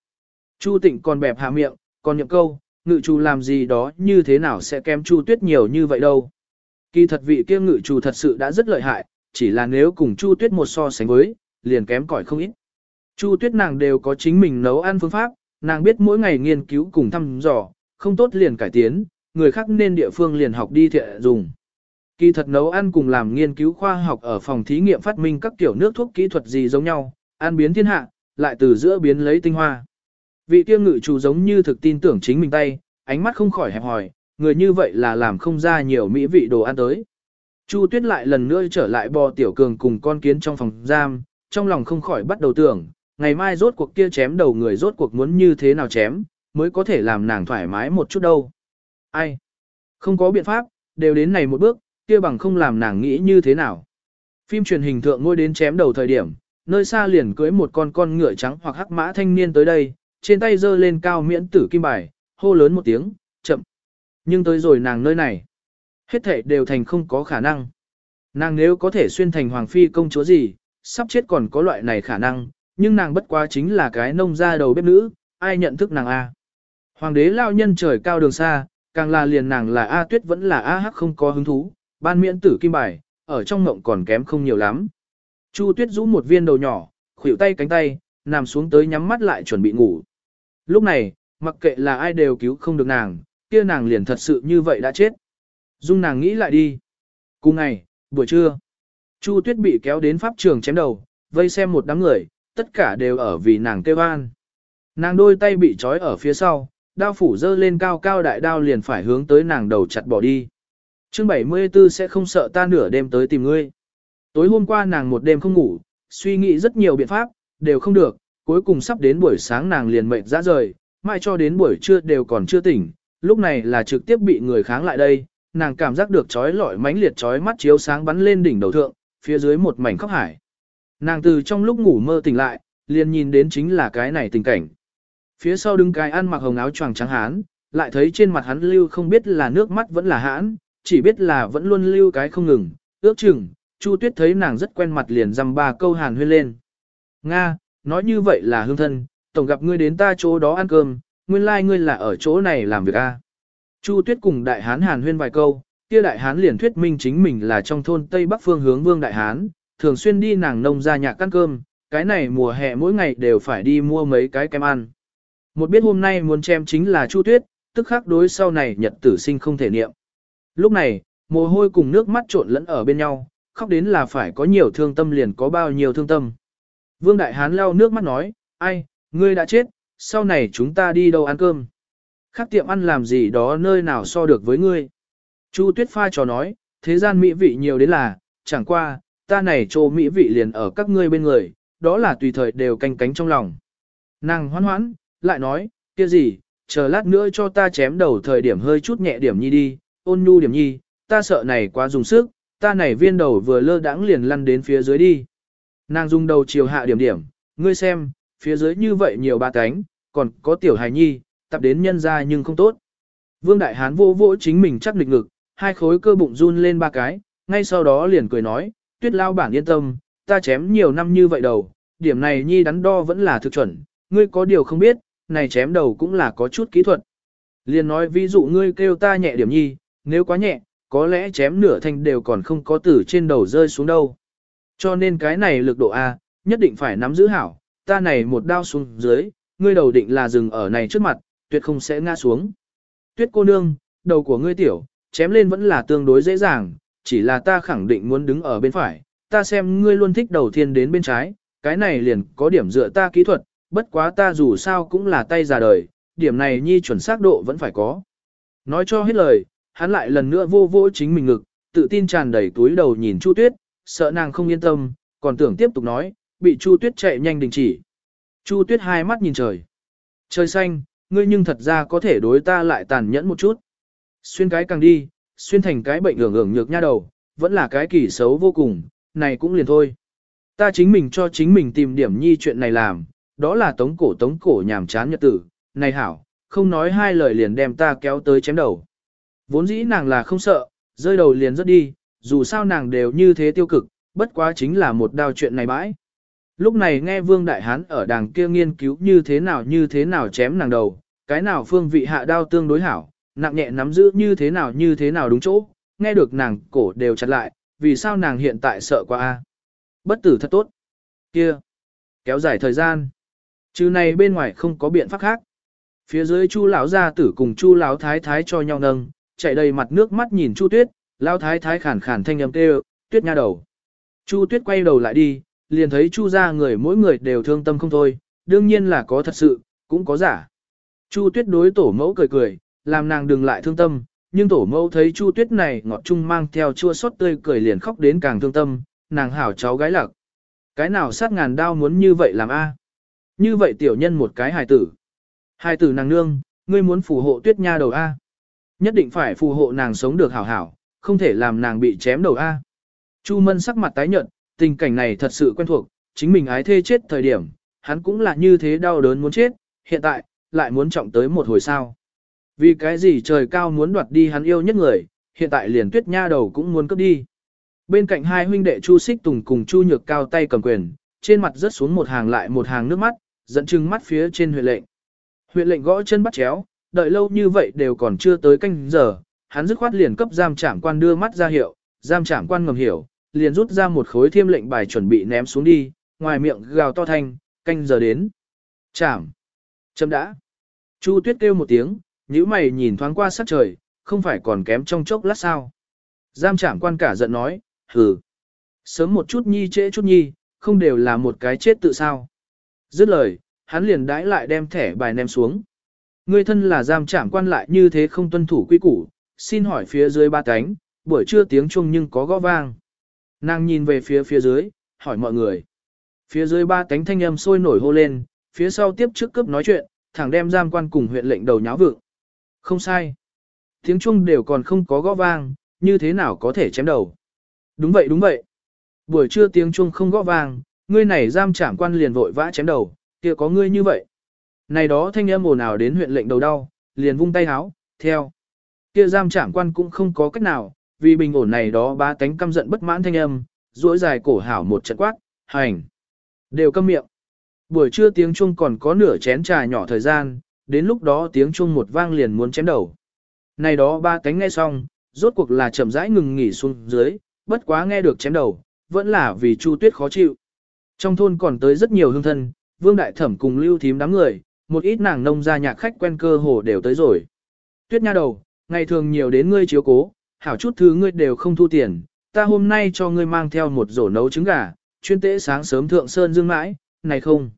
Chu Tịnh còn bẹp hạ miệng, còn nhậm câu, ngự chủ làm gì đó như thế nào sẽ kém Chu Tuyết nhiều như vậy đâu. Kỳ thật vị kia ngự chủ thật sự đã rất lợi hại, chỉ là nếu cùng Chu Tuyết một so sánh với, liền kém cỏi không ít. Chu Tuyết nàng đều có chính mình nấu ăn phương pháp, nàng biết mỗi ngày nghiên cứu cùng thăm dò, không tốt liền cải tiến, người khác nên địa phương liền học đi thiện dùng. Kỳ thật nấu ăn cùng làm nghiên cứu khoa học ở phòng thí nghiệm phát minh các kiểu nước thuốc kỹ thuật gì giống nhau, ăn biến thiên hạ, lại từ giữa biến lấy tinh hoa. Vị tiêu ngự chủ giống như thực tin tưởng chính mình tay, ánh mắt không khỏi hẹp hỏi, người như vậy là làm không ra nhiều mỹ vị đồ ăn tới. Chu Tuyết lại lần nữa trở lại bò tiểu cường cùng con kiến trong phòng giam, trong lòng không khỏi bắt đầu tưởng, ngày mai rốt cuộc kia chém đầu người rốt cuộc muốn như thế nào chém, mới có thể làm nàng thoải mái một chút đâu. Ai? Không có biện pháp, đều đến này một bước, kia bằng không làm nàng nghĩ như thế nào. Phim truyền hình thượng ngôi đến chém đầu thời điểm, nơi xa liền cưới một con con ngựa trắng hoặc hắc mã thanh niên tới đây, trên tay giơ lên cao miễn tử kim bài, hô lớn một tiếng, chậm. Nhưng tới rồi nàng nơi này, hết thảy đều thành không có khả năng. Nàng nếu có thể xuyên thành hoàng phi công chúa gì, sắp chết còn có loại này khả năng, nhưng nàng bất quá chính là cái nông gia đầu bếp nữ, ai nhận thức nàng A. Hoàng đế lao nhân trời cao đường xa, càng là liền nàng là A tuyết vẫn là A hắc không có hứng thú, ban miễn tử kim bài, ở trong ngộng còn kém không nhiều lắm. Chu tuyết rũ một viên đầu nhỏ, khuỷu tay cánh tay, nằm xuống tới nhắm mắt lại chuẩn bị ngủ. Lúc này, mặc kệ là ai đều cứu không được nàng, kia nàng liền thật sự như vậy đã chết. Dung nàng nghĩ lại đi. Cùng ngày, buổi trưa, Chu tuyết bị kéo đến pháp trường chém đầu, vây xem một đám người, tất cả đều ở vì nàng kêu an. Nàng đôi tay bị trói ở phía sau, đao phủ dơ lên cao cao đại đao liền phải hướng tới nàng đầu chặt bỏ đi. Chương 74 sẽ không sợ ta nửa đêm tới tìm ngươi. Tối hôm qua nàng một đêm không ngủ, suy nghĩ rất nhiều biện pháp, đều không được, cuối cùng sắp đến buổi sáng nàng liền mệt ra rời, mai cho đến buổi trưa đều còn chưa tỉnh, lúc này là trực tiếp bị người kháng lại đây, nàng cảm giác được chói lọi mãnh liệt chói mắt chiếu sáng bắn lên đỉnh đầu thượng, phía dưới một mảnh khóc hải. Nàng từ trong lúc ngủ mơ tỉnh lại, liền nhìn đến chính là cái này tình cảnh. Phía sau đứng cái ăn mặc hồng áo choàng trắng hán, lại thấy trên mặt hắn lưu không biết là nước mắt vẫn là hãn, chỉ biết là vẫn luôn lưu cái không ngừng, ước chừng, Chu Tuyết thấy nàng rất quen mặt liền dăm ba câu hàn huyên lên. Nga, nói như vậy là hương thân, tổng gặp ngươi đến ta chỗ đó ăn cơm, nguyên lai like ngươi là ở chỗ này làm việc a. Chu Tuyết cùng đại hán hàn huyên vài câu, kia đại hán liền thuyết minh chính mình là trong thôn Tây Bắc phương hướng vương đại hán, thường xuyên đi nàng nông ra nhạc ăn cơm, cái này mùa hè mỗi ngày đều phải đi mua mấy cái kem ăn. Một biết hôm nay muốn chém chính là Chu Tuyết, tức khắc đối sau này nhật tử sinh không thể niệm. Lúc này, mồ hôi cùng nước mắt trộn lẫn ở bên nhau, khóc đến là phải có nhiều thương tâm liền có bao nhiêu thương tâm. Vương Đại Hán lau nước mắt nói, ai, ngươi đã chết, sau này chúng ta đi đâu ăn cơm. Khác tiệm ăn làm gì đó nơi nào so được với ngươi. Chu Tuyết pha trò nói, thế gian mỹ vị nhiều đến là, chẳng qua, ta này trô mỹ vị liền ở các ngươi bên người, đó là tùy thời đều canh cánh trong lòng. Nàng hoan hoãn, lại nói, kia gì, chờ lát nữa cho ta chém đầu thời điểm hơi chút nhẹ điểm nhi đi, ôn nhu điểm nhi, ta sợ này quá dùng sức, ta này viên đầu vừa lơ đãng liền lăn đến phía dưới đi. Nàng dùng đầu chiều hạ điểm điểm, ngươi xem, phía dưới như vậy nhiều ba cánh, còn có tiểu hài nhi, tập đến nhân ra nhưng không tốt. Vương Đại Hán vô vỗ chính mình chắc lịch ngực, hai khối cơ bụng run lên ba cái, ngay sau đó liền cười nói, tuyết lao bản yên tâm, ta chém nhiều năm như vậy đầu, điểm này nhi đắn đo vẫn là thực chuẩn, ngươi có điều không biết, này chém đầu cũng là có chút kỹ thuật. Liền nói ví dụ ngươi kêu ta nhẹ điểm nhi, nếu quá nhẹ, có lẽ chém nửa thanh đều còn không có tử trên đầu rơi xuống đâu. Cho nên cái này lực độ A, nhất định phải nắm giữ hảo, ta này một đao xuống dưới, ngươi đầu định là dừng ở này trước mặt, tuyệt không sẽ ngã xuống. Tuyết cô nương, đầu của ngươi tiểu, chém lên vẫn là tương đối dễ dàng, chỉ là ta khẳng định muốn đứng ở bên phải, ta xem ngươi luôn thích đầu tiên đến bên trái, cái này liền có điểm dựa ta kỹ thuật, bất quá ta dù sao cũng là tay già đời, điểm này nhi chuẩn xác độ vẫn phải có. Nói cho hết lời, hắn lại lần nữa vô vô chính mình ngực, tự tin tràn đầy túi đầu nhìn Chu Tuyết, sợ nàng không yên tâm, còn tưởng tiếp tục nói, bị Chu Tuyết chạy nhanh đình chỉ. Chu Tuyết hai mắt nhìn trời. Trời xanh, ngươi nhưng thật ra có thể đối ta lại tàn nhẫn một chút. Xuyên cái càng đi, xuyên thành cái bệnh ưởng ưởng nhược nha đầu, vẫn là cái kỳ xấu vô cùng, này cũng liền thôi. Ta chính mình cho chính mình tìm điểm nhi chuyện này làm, đó là tống cổ tống cổ nhàm chán nhật tử, này hảo, không nói hai lời liền đem ta kéo tới chém đầu. Vốn dĩ nàng là không sợ, rơi đầu liền rất đi, dù sao nàng đều như thế tiêu cực, bất quá chính là một đao chuyện này bãi. Lúc này nghe Vương Đại Hán ở đàng kia nghiên cứu như thế nào như thế nào chém nàng đầu, cái nào phương vị hạ đao tương đối hảo, nặng nhẹ nắm giữ như thế nào như thế nào đúng chỗ, nghe được nàng cổ đều chặt lại, vì sao nàng hiện tại sợ quá a? Bất tử thật tốt. Kia, kéo dài thời gian. Chứ này bên ngoài không có biện pháp khác. Phía dưới Chu lão gia tử cùng Chu lão thái thái cho nhau nâng, chạy đầy mặt nước mắt nhìn Chu Tuyết, lão thái thái khản khản thanh âm kêu, "Tuyết nha đầu." Chu Tuyết quay đầu lại đi, liền thấy Chu gia người mỗi người đều thương tâm không thôi, đương nhiên là có thật sự, cũng có giả. Chu Tuyết đối tổ mẫu cười cười, làm nàng đừng lại thương tâm, nhưng tổ mẫu thấy Chu Tuyết này ngọt chung mang theo chua xót tươi cười liền khóc đến càng thương tâm, nàng hảo cháu gái lạc. Cái nào sát ngàn đao muốn như vậy làm a? À? Như vậy tiểu nhân một cái hài tử. Hài tử nàng nương, ngươi muốn phù hộ Tuyết nha đầu a? À? Nhất định phải phù hộ nàng sống được hảo hảo, không thể làm nàng bị chém đầu a. Chu Mân sắc mặt tái nhợt, tình cảnh này thật sự quen thuộc, chính mình ái thê chết thời điểm, hắn cũng là như thế đau đớn muốn chết, hiện tại, lại muốn trọng tới một hồi sao. Vì cái gì trời cao muốn đoạt đi hắn yêu nhất người, hiện tại liền tuyết nha đầu cũng muốn cướp đi. Bên cạnh hai huynh đệ Chu Xích Tùng cùng Chu Nhược cao tay cầm quyền, trên mặt rớt xuống một hàng lại một hàng nước mắt, dẫn chừng mắt phía trên huyện lệnh. Huyện lệnh gõ chân bắt chéo, đợi lâu như vậy đều còn chưa tới canh giờ, hắn dứt khoát liền cấp giam trảm quan đưa mắt ra hiệu, giam trảm quan ngầm hiểu, liền rút ra một khối thiêm lệnh bài chuẩn bị ném xuống đi, ngoài miệng gào to thanh, canh giờ đến. Trảm. Chấm đã. Chu tuyết kêu một tiếng, nhíu mày nhìn thoáng qua sắc trời, không phải còn kém trong chốc lát sao. Giam trảm quan cả giận nói, hừ. Sớm một chút nhi trễ chút nhi, không đều là một cái chết tự sao. Dứt lời, hắn liền đãi lại đem thẻ bài ném xuống. Ngươi thân là giam trảm quan lại như thế không tuân thủ quy củ, xin hỏi phía dưới ba cánh, buổi trưa tiếng chuông nhưng có gõ vang. Nàng nhìn về phía phía dưới, hỏi mọi người. Phía dưới ba cánh thanh âm sôi nổi hô lên, phía sau tiếp trước cướp nói chuyện, thẳng đem giam quan cùng huyện lệnh đầu nháo vượng. Không sai. Tiếng chuông đều còn không có gõ vang, như thế nào có thể chém đầu. Đúng vậy đúng vậy. Buổi trưa tiếng chuông không gõ vang, ngươi này giam trảm quan liền vội vã chém đầu, kia có ngươi như vậy. Này đó thanh âm ồn ào đến huyện lệnh đầu đau, liền vung tay háo, theo. Kia giam trảm quan cũng không có cách nào, vì bình ổn này đó ba tánh căm giận bất mãn thanh âm, duỗi dài cổ hảo một trận quát, hành. Đều câm miệng. Buổi trưa tiếng chuông còn có nửa chén trà nhỏ thời gian, đến lúc đó tiếng chuông một vang liền muốn chém đầu. Này đó ba cánh nghe xong, rốt cuộc là chậm rãi ngừng nghỉ xuống dưới, bất quá nghe được chém đầu, vẫn là vì Chu Tuyết khó chịu. Trong thôn còn tới rất nhiều hương thân, Vương Đại Thẩm cùng lưu thím đám người, một ít nàng nông gia nhạc khách quen cơ hồ đều tới rồi. Tuyết nha đầu, ngày thường nhiều đến ngươi chiếu cố, hảo chút thứ ngươi đều không thu tiền, ta hôm nay cho ngươi mang theo một rổ nấu trứng gà, chuyên tế sáng sớm thượng sơn dương mãi, này không.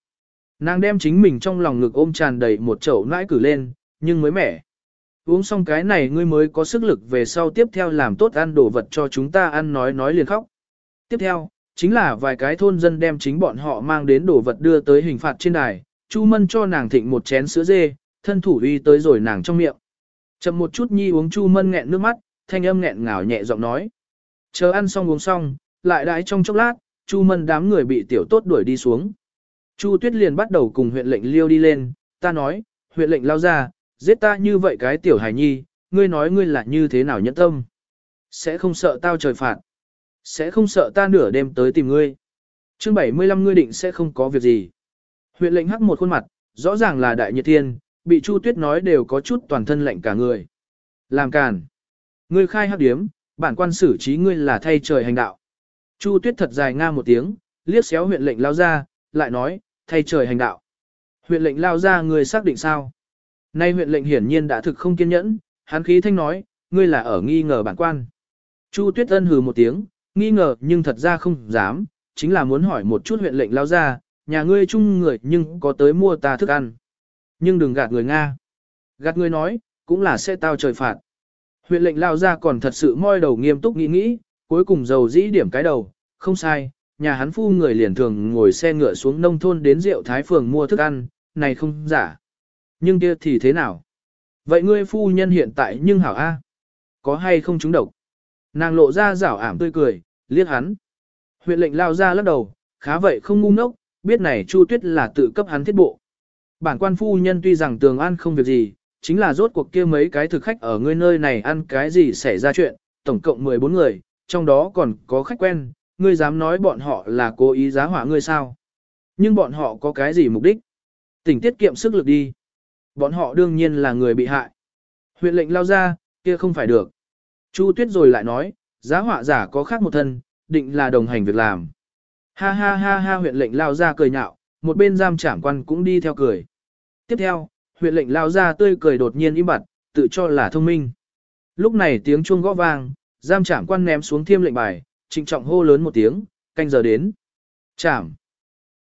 Nàng đem chính mình trong lòng ngực ôm tràn đầy một chậu nãi cử lên, nhưng mới mẻ. Uống xong cái này ngươi mới có sức lực về sau tiếp theo làm tốt ăn đồ vật cho chúng ta ăn nói nói liền khóc. Tiếp theo, chính là vài cái thôn dân đem chính bọn họ mang đến đồ vật đưa tới hình phạt trên đài, Chu Mân cho nàng thịnh một chén sữa dê, thân thủ uy tới rồi nàng trong miệng. Chậm một chút nhi uống Chu Mân nghẹn nước mắt, thanh âm nghẹn ngào nhẹ giọng nói. Chờ ăn xong uống xong, lại đãi trong chốc lát, Chu Mân đám người bị tiểu tốt đuổi đi xuống. Chu Tuyết liền bắt đầu cùng huyện lệnh liêu đi lên, ta nói, huyện lệnh lao ra, giết ta như vậy cái tiểu hài nhi, ngươi nói ngươi là như thế nào nhẫn tâm. Sẽ không sợ tao trời phạt. Sẽ không sợ ta nửa đêm tới tìm ngươi. chương 75 ngươi định sẽ không có việc gì. Huyện lệnh hắc một khuôn mặt, rõ ràng là đại nhiệt thiên, bị Chu Tuyết nói đều có chút toàn thân lạnh cả người. Làm càn. Ngươi khai hắc điếm, bản quan xử trí ngươi là thay trời hành đạo. Chu Tuyết thật dài nga một tiếng, liếc xéo huyện lệnh lao ra, lại nói, thay trời hành đạo. Huyện lệnh lao ra ngươi xác định sao? Nay huyện lệnh hiển nhiên đã thực không kiên nhẫn, hắn khí thanh nói, ngươi là ở nghi ngờ bản quan. Chu Tuyết Ân hừ một tiếng, nghi ngờ nhưng thật ra không dám, chính là muốn hỏi một chút huyện lệnh lao ra, nhà ngươi chung người nhưng có tới mua ta thức ăn. Nhưng đừng gạt người Nga. Gạt người nói, cũng là sẽ tao trời phạt. Huyện lệnh lao ra còn thật sự moi đầu nghiêm túc nghĩ nghĩ, cuối cùng dầu dĩ điểm cái đầu, không sai, nhà hắn phu người liền thường ngồi xe ngựa xuống nông thôn đến rượu thái phường mua thức ăn, này không giả. Nhưng kia thì thế nào? Vậy ngươi phu nhân hiện tại nhưng hảo A. Có hay không trúng độc? Nàng lộ ra rảo ảm tươi cười, liếc hắn. Huyện lệnh lao ra lắc đầu, khá vậy không ngu ngốc, biết này Chu Tuyết là tự cấp hắn thiết bộ. Bản quan phu nhân tuy rằng tường an không việc gì, chính là rốt cuộc kia mấy cái thực khách ở ngươi nơi này ăn cái gì xảy ra chuyện, tổng cộng 14 người, trong đó còn có khách quen, ngươi dám nói bọn họ là cố ý giá hỏa ngươi sao? Nhưng bọn họ có cái gì mục đích? Tỉnh tiết kiệm sức lực đi. Bọn họ đương nhiên là người bị hại. Huyện lệnh lao ra, kia không phải được. Chu Tuyết rồi lại nói, giá họa giả có khác một thân, định là đồng hành việc làm. Ha ha ha ha huyện lệnh lao ra cười nhạo, một bên giam trảm quan cũng đi theo cười. Tiếp theo, huyện lệnh lao ra tươi cười đột nhiên im bặt, tự cho là thông minh. Lúc này tiếng chuông gõ vang, giam trảm quan ném xuống thiêm lệnh bài, trịnh trọng hô lớn một tiếng, canh giờ đến. Trảm.